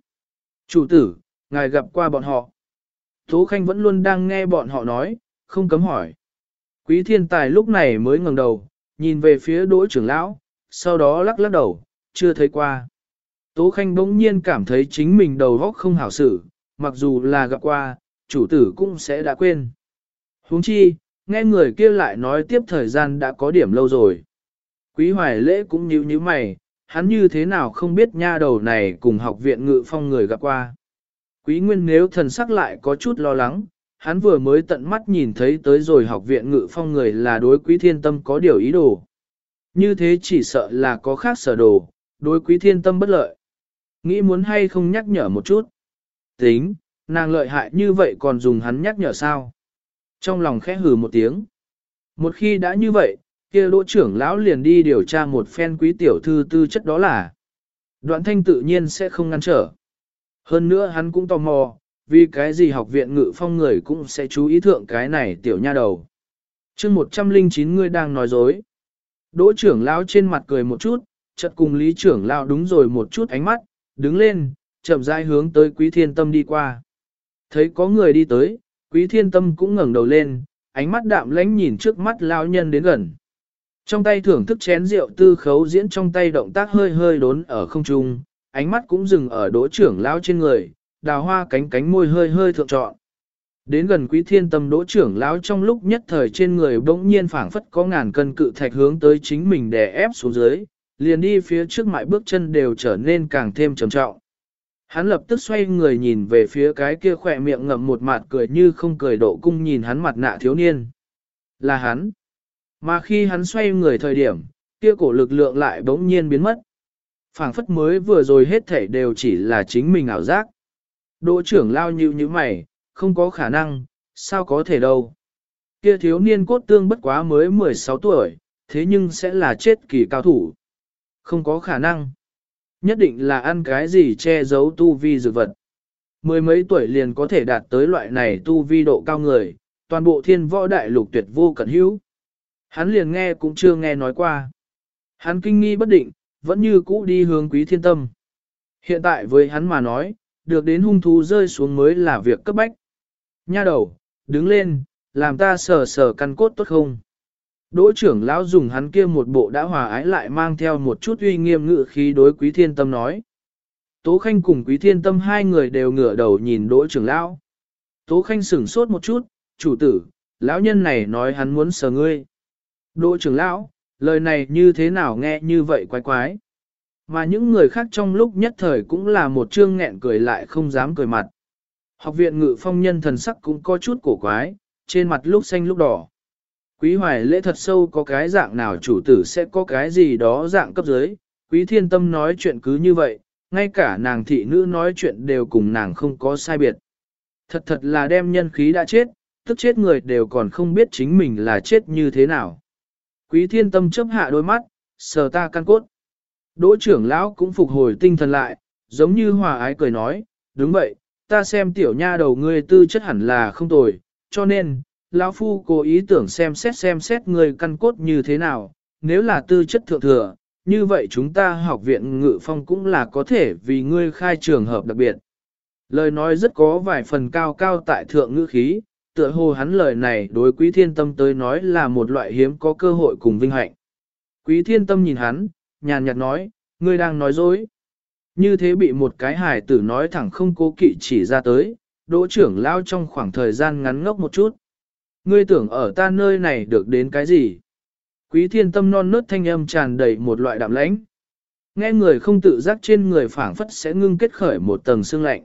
Chủ tử, ngài gặp qua bọn họ. Tố Khanh vẫn luôn đang nghe bọn họ nói, không cấm hỏi. Quý thiên tài lúc này mới ngẩng đầu, nhìn về phía đỗ trưởng lão, sau đó lắc lắc đầu, chưa thấy qua. Tố Khanh bỗng nhiên cảm thấy chính mình đầu óc không hảo xử, mặc dù là gặp qua, chủ tử cũng sẽ đã quên. huống chi, nghe người kia lại nói tiếp thời gian đã có điểm lâu rồi. Quý hoài lễ cũng nhíu nhíu mày, hắn như thế nào không biết nha đầu này cùng học viện ngự phong người gặp qua. Quý nguyên nếu thần sắc lại có chút lo lắng, hắn vừa mới tận mắt nhìn thấy tới rồi học viện ngự phong người là đối quý thiên tâm có điều ý đồ. Như thế chỉ sợ là có khác sở đồ, đối quý thiên tâm bất lợi. Nghĩ muốn hay không nhắc nhở một chút. Tính, nàng lợi hại như vậy còn dùng hắn nhắc nhở sao? Trong lòng khẽ hừ một tiếng. Một khi đã như vậy, kia đỗ trưởng lão liền đi điều tra một phen quý tiểu thư tư chất đó là. Đoạn thanh tự nhiên sẽ không ngăn trở. Hơn nữa hắn cũng tò mò, vì cái gì học viện ngự phong người cũng sẽ chú ý thượng cái này tiểu nha đầu. chương 109 ngươi đang nói dối. Đỗ trưởng lão trên mặt cười một chút, chợt cùng lý trưởng lão đúng rồi một chút ánh mắt, đứng lên, chậm rãi hướng tới quý thiên tâm đi qua. Thấy có người đi tới, quý thiên tâm cũng ngẩng đầu lên, ánh mắt đạm lãnh nhìn trước mắt lão nhân đến gần. Trong tay thưởng thức chén rượu tư khấu diễn trong tay động tác hơi hơi đốn ở không trung, ánh mắt cũng dừng ở đỗ trưởng lão trên người, đào hoa cánh cánh môi hơi hơi thượng trọn. Đến gần quý thiên tâm đỗ trưởng lão trong lúc nhất thời trên người bỗng nhiên phảng phất có ngàn cân cự thạch hướng tới chính mình đè ép xuống dưới, liền đi phía trước mại bước chân đều trở nên càng thêm trầm trọng. Hắn lập tức xoay người nhìn về phía cái kia khỏe miệng ngậm một mặt cười như không cười độ cung nhìn hắn mặt nạ thiếu niên. Là hắn. Mà khi hắn xoay người thời điểm, kia cổ lực lượng lại bỗng nhiên biến mất. phảng phất mới vừa rồi hết thể đều chỉ là chính mình ảo giác. Đỗ trưởng lao như như mày, không có khả năng, sao có thể đâu. Kia thiếu niên cốt tương bất quá mới 16 tuổi, thế nhưng sẽ là chết kỳ cao thủ. Không có khả năng. Nhất định là ăn cái gì che giấu tu vi dược vật. Mười mấy tuổi liền có thể đạt tới loại này tu vi độ cao người, toàn bộ thiên võ đại lục tuyệt vô cẩn hữu. Hắn liền nghe cũng chưa nghe nói qua. Hắn kinh nghi bất định, vẫn như cũ đi hướng quý thiên tâm. Hiện tại với hắn mà nói, được đến hung thú rơi xuống mới là việc cấp bách. Nha đầu, đứng lên, làm ta sờ sờ căn cốt tốt không? Đỗ trưởng lão dùng hắn kia một bộ đã hòa ái lại mang theo một chút uy nghiêm ngự khí đối quý thiên tâm nói. Tố Khanh cùng quý thiên tâm hai người đều ngửa đầu nhìn đỗ trưởng lão. Tố Khanh sửng sốt một chút, chủ tử, lão nhân này nói hắn muốn sờ ngươi. Đỗ trưởng lão, lời này như thế nào nghe như vậy quái quái. Mà những người khác trong lúc nhất thời cũng là một trương nghẹn cười lại không dám cười mặt. Học viện ngự phong nhân thần sắc cũng có chút cổ quái, trên mặt lúc xanh lúc đỏ. Quý hoài lễ thật sâu có cái dạng nào chủ tử sẽ có cái gì đó dạng cấp dưới, quý thiên tâm nói chuyện cứ như vậy, ngay cả nàng thị nữ nói chuyện đều cùng nàng không có sai biệt. Thật thật là đem nhân khí đã chết, tức chết người đều còn không biết chính mình là chết như thế nào. Quý thiên tâm chấp hạ đôi mắt, sờ ta căn cốt. Đỗ trưởng lão cũng phục hồi tinh thần lại, giống như hòa ái cười nói, đúng vậy, ta xem tiểu nha đầu ngươi tư chất hẳn là không tồi, cho nên, lão phu cố ý tưởng xem xét xem xét người căn cốt như thế nào, nếu là tư chất thượng thừa, như vậy chúng ta học viện ngự phong cũng là có thể vì ngươi khai trường hợp đặc biệt. Lời nói rất có vài phần cao cao tại thượng ngữ khí, tựa hồ hắn lời này đối quý thiên tâm tới nói là một loại hiếm có cơ hội cùng vinh hạnh. Quý thiên tâm nhìn hắn, nhàn nhạt nói, ngươi đang nói dối. Như thế bị một cái hài tử nói thẳng không cố kỵ chỉ ra tới, đỗ trưởng lao trong khoảng thời gian ngắn ngốc một chút. Ngươi tưởng ở ta nơi này được đến cái gì? Quý thiên tâm non nớt thanh âm tràn đầy một loại đạm lãnh. Nghe người không tự giác trên người phảng phất sẽ ngưng kết khởi một tầng xương lạnh.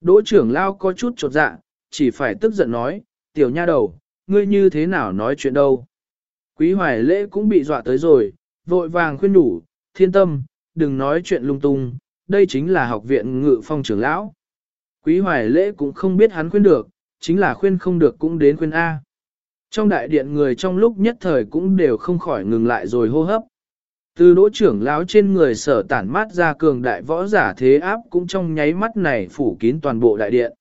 Đỗ trưởng lao có chút trột dạ, chỉ phải tức giận nói, tiểu nha đầu, ngươi như thế nào nói chuyện đâu. Quý hoài lễ cũng bị dọa tới rồi, vội vàng khuyên đủ, thiên tâm, đừng nói chuyện lung tung, đây chính là học viện ngự phong trưởng lão. Quý hoài lễ cũng không biết hắn khuyên được, chính là khuyên không được cũng đến khuyên A. Trong đại điện người trong lúc nhất thời cũng đều không khỏi ngừng lại rồi hô hấp. Từ đỗ trưởng lão trên người sở tản mát ra cường đại võ giả thế áp cũng trong nháy mắt này phủ kín toàn bộ đại điện.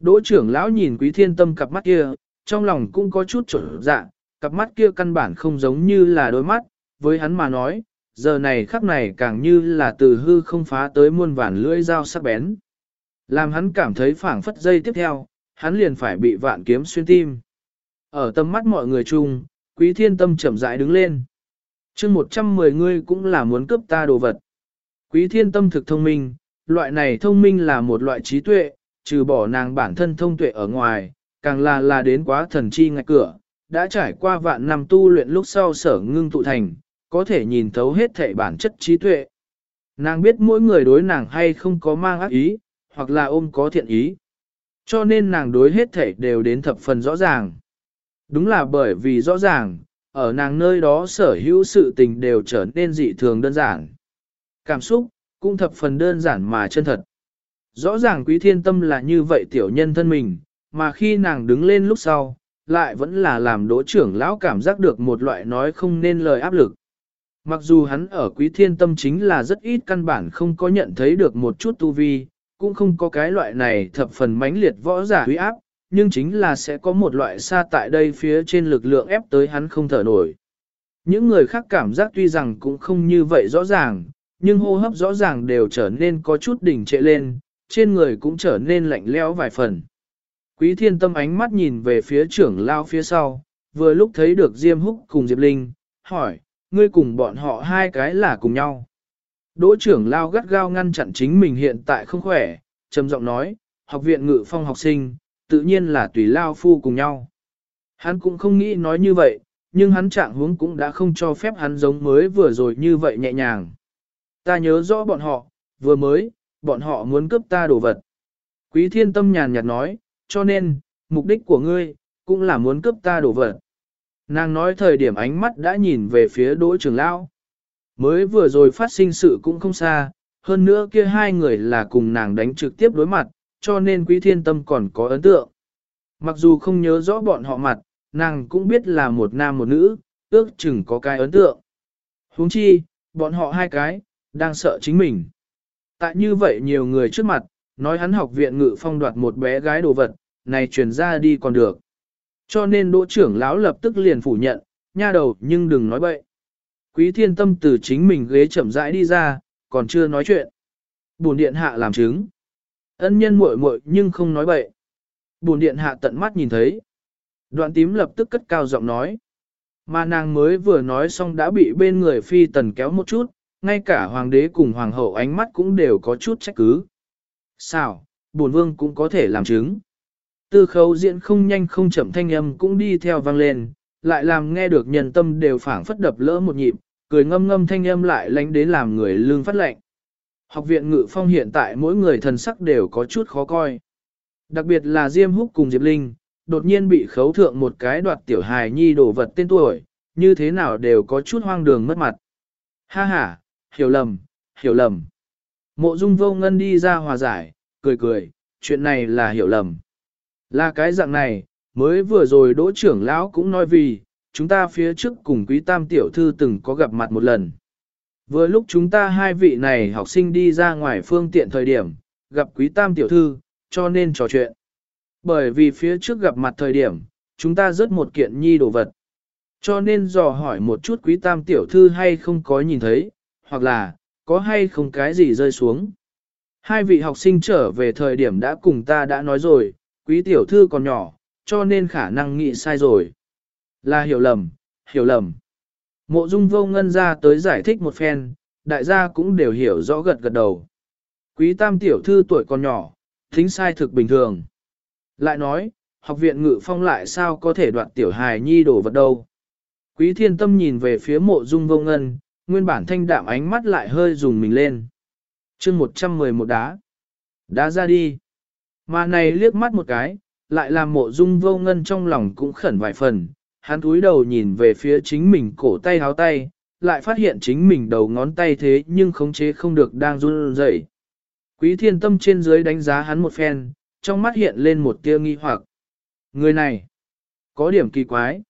Đỗ trưởng lão nhìn quý thiên tâm cặp mắt kia, trong lòng cũng có chút trở dạ, cặp mắt kia căn bản không giống như là đôi mắt, với hắn mà nói, giờ này khắc này càng như là từ hư không phá tới muôn vàn lưỡi dao sắc bén. Làm hắn cảm thấy phảng phất dây tiếp theo, hắn liền phải bị vạn kiếm xuyên tim. Ở tầm mắt mọi người chung, quý thiên tâm chậm rãi đứng lên. chương 110 ngươi cũng là muốn cướp ta đồ vật. Quý thiên tâm thực thông minh, loại này thông minh là một loại trí tuệ, trừ bỏ nàng bản thân thông tuệ ở ngoài, càng là là đến quá thần chi ngạch cửa, đã trải qua vạn năm tu luyện lúc sau sở ngưng tụ thành, có thể nhìn thấu hết thể bản chất trí tuệ. Nàng biết mỗi người đối nàng hay không có mang ác ý, hoặc là ôm có thiện ý. Cho nên nàng đối hết thể đều đến thập phần rõ ràng. Đúng là bởi vì rõ ràng, ở nàng nơi đó sở hữu sự tình đều trở nên dị thường đơn giản. Cảm xúc, cũng thập phần đơn giản mà chân thật. Rõ ràng quý thiên tâm là như vậy tiểu nhân thân mình, mà khi nàng đứng lên lúc sau, lại vẫn là làm đỗ trưởng lão cảm giác được một loại nói không nên lời áp lực. Mặc dù hắn ở quý thiên tâm chính là rất ít căn bản không có nhận thấy được một chút tu vi, cũng không có cái loại này thập phần mãnh liệt võ giả huy áp, nhưng chính là sẽ có một loại xa tại đây phía trên lực lượng ép tới hắn không thở nổi. Những người khác cảm giác tuy rằng cũng không như vậy rõ ràng, nhưng hô hấp rõ ràng đều trở nên có chút đỉnh trệ lên, trên người cũng trở nên lạnh lẽo vài phần. Quý thiên tâm ánh mắt nhìn về phía trưởng lao phía sau, vừa lúc thấy được Diêm Húc cùng Diệp Linh, hỏi, ngươi cùng bọn họ hai cái là cùng nhau. Đỗ trưởng lao gắt gao ngăn chặn chính mình hiện tại không khỏe, trầm giọng nói, học viện ngự phong học sinh, tự nhiên là tùy lao phu cùng nhau. Hắn cũng không nghĩ nói như vậy, nhưng hắn trạng huống cũng đã không cho phép hắn giống mới vừa rồi như vậy nhẹ nhàng. Ta nhớ rõ bọn họ, vừa mới, bọn họ muốn cướp ta đồ vật. Quý thiên tâm nhàn nhạt nói, cho nên, mục đích của ngươi, cũng là muốn cướp ta đồ vật. Nàng nói thời điểm ánh mắt đã nhìn về phía đỗ trưởng lão. Mới vừa rồi phát sinh sự cũng không xa, hơn nữa kia hai người là cùng nàng đánh trực tiếp đối mặt, cho nên quý thiên tâm còn có ấn tượng. Mặc dù không nhớ rõ bọn họ mặt, nàng cũng biết là một nam một nữ, ước chừng có cái ấn tượng. huống chi, bọn họ hai cái, đang sợ chính mình. Tại như vậy nhiều người trước mặt, nói hắn học viện ngự phong đoạt một bé gái đồ vật, này truyền ra đi còn được. Cho nên đỗ trưởng lão lập tức liền phủ nhận, nha đầu nhưng đừng nói bậy. Quý thiên tâm từ chính mình ghế chậm rãi đi ra, còn chưa nói chuyện. Bùn điện hạ làm chứng. Ân nhân muội muội nhưng không nói bậy. Bùn điện hạ tận mắt nhìn thấy. Đoạn tím lập tức cất cao giọng nói. Mà nàng mới vừa nói xong đã bị bên người phi tần kéo một chút, ngay cả hoàng đế cùng hoàng hậu ánh mắt cũng đều có chút trách cứ. Sao, bổn vương cũng có thể làm chứng. Tư khấu diễn không nhanh không chậm thanh âm cũng đi theo vang lên, lại làm nghe được nhân tâm đều phảng phất đập lỡ một nhịp, cười ngâm ngâm thanh âm lại lánh đến làm người lương phát lệnh. Học viện ngự phong hiện tại mỗi người thần sắc đều có chút khó coi. Đặc biệt là Diêm Húc cùng Diệp Linh, đột nhiên bị khấu thượng một cái đoạt tiểu hài nhi đổ vật tên tuổi, như thế nào đều có chút hoang đường mất mặt. Ha ha, hiểu lầm, hiểu lầm. Mộ dung vô ngân đi ra hòa giải, cười cười, chuyện này là hiểu lầm. Là cái dạng này, mới vừa rồi đỗ trưởng lão cũng nói vì, chúng ta phía trước cùng quý tam tiểu thư từng có gặp mặt một lần. Vừa lúc chúng ta hai vị này học sinh đi ra ngoài phương tiện thời điểm, gặp quý tam tiểu thư, cho nên trò chuyện. Bởi vì phía trước gặp mặt thời điểm, chúng ta rớt một kiện nhi đồ vật. Cho nên dò hỏi một chút quý tam tiểu thư hay không có nhìn thấy, hoặc là, có hay không cái gì rơi xuống. Hai vị học sinh trở về thời điểm đã cùng ta đã nói rồi, quý tiểu thư còn nhỏ, cho nên khả năng nghĩ sai rồi. Là hiểu lầm, hiểu lầm. Mộ dung vô ngân ra tới giải thích một phen, đại gia cũng đều hiểu rõ gật gật đầu. Quý tam tiểu thư tuổi còn nhỏ, thính sai thực bình thường. Lại nói, học viện ngự phong lại sao có thể đoạt tiểu hài nhi đổ vật đâu. Quý thiên tâm nhìn về phía mộ dung vô ngân, nguyên bản thanh đạm ánh mắt lại hơi dùng mình lên. chương 111 đá. Đá ra đi. Mà này liếc mắt một cái, lại làm mộ dung vô ngân trong lòng cũng khẩn vài phần. Hắn cúi đầu nhìn về phía chính mình cổ tay háo tay, lại phát hiện chính mình đầu ngón tay thế nhưng khống chế không được đang run rẩy. Quý thiên tâm trên dưới đánh giá hắn một phen, trong mắt hiện lên một tia nghi hoặc. Người này, có điểm kỳ quái.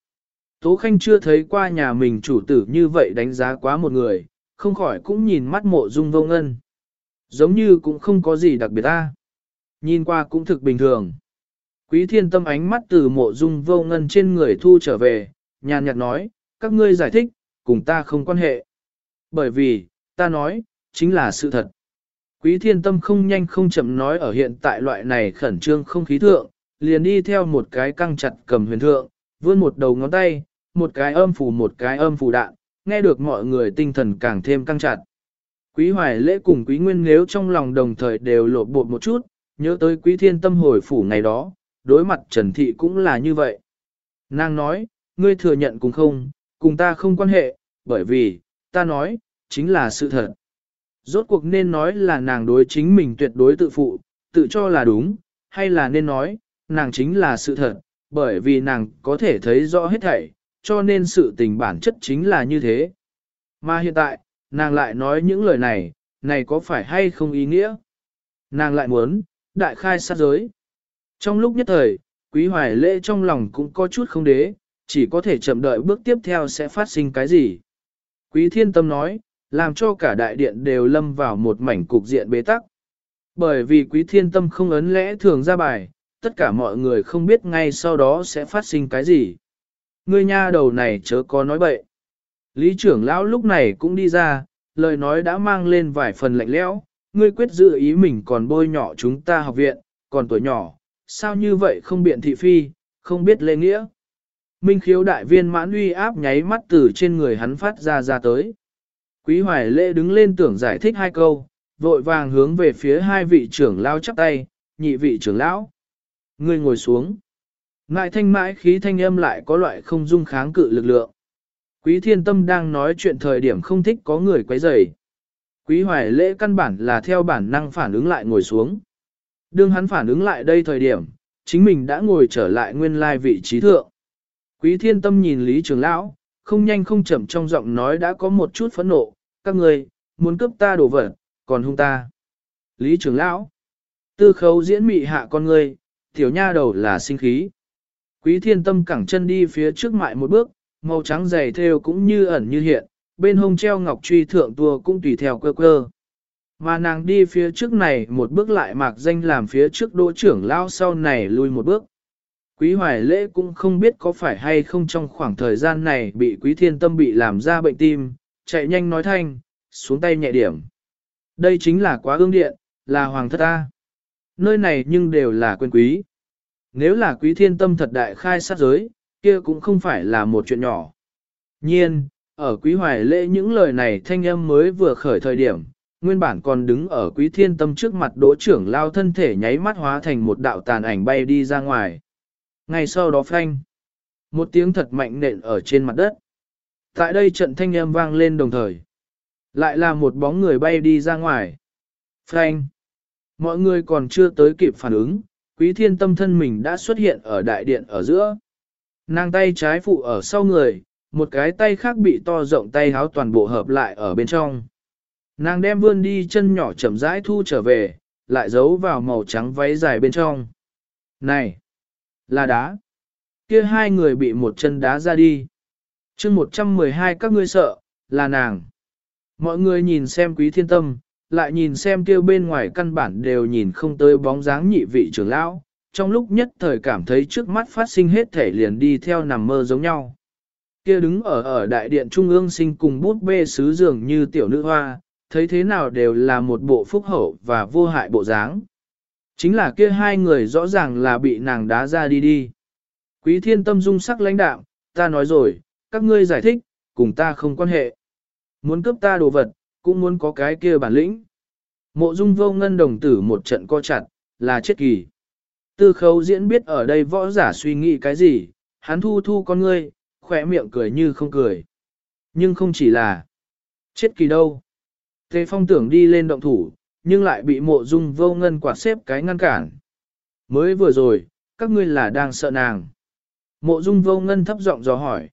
Tố Khanh chưa thấy qua nhà mình chủ tử như vậy đánh giá quá một người, không khỏi cũng nhìn mắt mộ dung vô ngân. Giống như cũng không có gì đặc biệt ta. Nhìn qua cũng thực bình thường. Quý thiên tâm ánh mắt từ mộ dung vô ngân trên người thu trở về, nhàn nhạt nói, các ngươi giải thích, cùng ta không quan hệ. Bởi vì, ta nói, chính là sự thật. Quý thiên tâm không nhanh không chậm nói ở hiện tại loại này khẩn trương không khí thượng, liền đi theo một cái căng chặt cầm huyền thượng, vươn một đầu ngón tay, một cái âm phủ một cái âm phủ đạn, nghe được mọi người tinh thần càng thêm căng chặt. Quý hoài lễ cùng quý nguyên nếu trong lòng đồng thời đều lộ bột một chút, nhớ tới quý thiên tâm hồi phủ ngày đó, đối mặt Trần Thị cũng là như vậy. Nàng nói, ngươi thừa nhận cùng không, cùng ta không quan hệ, bởi vì, ta nói, chính là sự thật. Rốt cuộc nên nói là nàng đối chính mình tuyệt đối tự phụ, tự cho là đúng, hay là nên nói, nàng chính là sự thật, bởi vì nàng có thể thấy rõ hết thảy, cho nên sự tình bản chất chính là như thế. Mà hiện tại, nàng lại nói những lời này, này có phải hay không ý nghĩa? Nàng lại muốn, đại khai sát giới. Trong lúc nhất thời, quý hoài lễ trong lòng cũng có chút không đế, chỉ có thể chậm đợi bước tiếp theo sẽ phát sinh cái gì. Quý thiên tâm nói, làm cho cả đại điện đều lâm vào một mảnh cục diện bế tắc. Bởi vì quý thiên tâm không ấn lẽ thường ra bài, tất cả mọi người không biết ngay sau đó sẽ phát sinh cái gì. Ngươi nha đầu này chớ có nói bậy. Lý trưởng lão lúc này cũng đi ra, lời nói đã mang lên vài phần lạnh lẽo ngươi quyết dự ý mình còn bôi nhỏ chúng ta học viện, còn tuổi nhỏ, sao như vậy không biện thị phi, không biết lễ nghĩa. Minh khiếu đại viên mãn uy áp nháy mắt từ trên người hắn phát ra ra tới. Quý hoài lễ đứng lên tưởng giải thích hai câu, vội vàng hướng về phía hai vị trưởng lão chắp tay, nhị vị trưởng lão. Ngươi ngồi xuống. Ngại thanh mãi khí thanh âm lại có loại không dung kháng cự lực lượng. Quý thiên tâm đang nói chuyện thời điểm không thích có người quấy rầy. Quý hoài lễ căn bản là theo bản năng phản ứng lại ngồi xuống. Đương hắn phản ứng lại đây thời điểm, chính mình đã ngồi trở lại nguyên lai vị trí thượng. Quý thiên tâm nhìn Lý Trường Lão, không nhanh không chậm trong giọng nói đã có một chút phẫn nộ, các người, muốn cướp ta đổ vật, còn hung ta. Lý Trường Lão, tư khấu diễn mị hạ con người, tiểu nha đầu là sinh khí. Quý thiên tâm cẳng chân đi phía trước mại một bước, màu trắng dày theo cũng như ẩn như hiện, bên hông treo ngọc truy thượng tua cũng tùy theo cơ cơ. Mà nàng đi phía trước này một bước lại mạc danh làm phía trước đỗ trưởng lao sau này lui một bước. Quý hoài lễ cũng không biết có phải hay không trong khoảng thời gian này bị quý thiên tâm bị làm ra bệnh tim, chạy nhanh nói thanh, xuống tay nhẹ điểm. Đây chính là quá ương điện, là hoàng thất ta. Nơi này nhưng đều là quyền quý. Nếu là quý thiên tâm thật đại khai sát giới, kia cũng không phải là một chuyện nhỏ. Nhiên, ở quý hoài lễ những lời này thanh âm mới vừa khởi thời điểm, nguyên bản còn đứng ở quý thiên tâm trước mặt đỗ trưởng lao thân thể nháy mắt hóa thành một đạo tàn ảnh bay đi ra ngoài. Ngay sau đó phanh, một tiếng thật mạnh nện ở trên mặt đất. Tại đây trận thanh âm vang lên đồng thời. Lại là một bóng người bay đi ra ngoài. Phanh. Mọi người còn chưa tới kịp phản ứng, quý thiên tâm thân mình đã xuất hiện ở đại điện ở giữa. Nàng tay trái phụ ở sau người, một cái tay khác bị to rộng tay háo toàn bộ hợp lại ở bên trong. Nàng đem vươn đi chân nhỏ chậm rãi thu trở về, lại giấu vào màu trắng váy dài bên trong. Này! Là đá! Kia hai người bị một chân đá ra đi. chương 112 các ngươi sợ, là nàng. Mọi người nhìn xem quý thiên tâm, lại nhìn xem kia bên ngoài căn bản đều nhìn không tới bóng dáng nhị vị trưởng lão, trong lúc nhất thời cảm thấy trước mắt phát sinh hết thể liền đi theo nằm mơ giống nhau. Kia đứng ở ở đại điện trung ương sinh cùng bút bê sứ dường như tiểu nữ hoa, thấy thế nào đều là một bộ phúc hậu và vô hại bộ dáng. Chính là kia hai người rõ ràng là bị nàng đá ra đi đi. Quý thiên tâm dung sắc lãnh đạo, ta nói rồi, các ngươi giải thích, cùng ta không quan hệ. Muốn cướp ta đồ vật, cũng muốn có cái kia bản lĩnh. Mộ dung vô ngân đồng tử một trận co chặt, là chết kỳ. Tư khấu diễn biết ở đây võ giả suy nghĩ cái gì, hắn thu thu con ngươi, khỏe miệng cười như không cười. Nhưng không chỉ là chết kỳ đâu. Tề phong tưởng đi lên động thủ, nhưng lại bị mộ dung vô ngân quạt xếp cái ngăn cản. Mới vừa rồi, các ngươi là đang sợ nàng. Mộ dung vô ngân thấp giọng dò hỏi.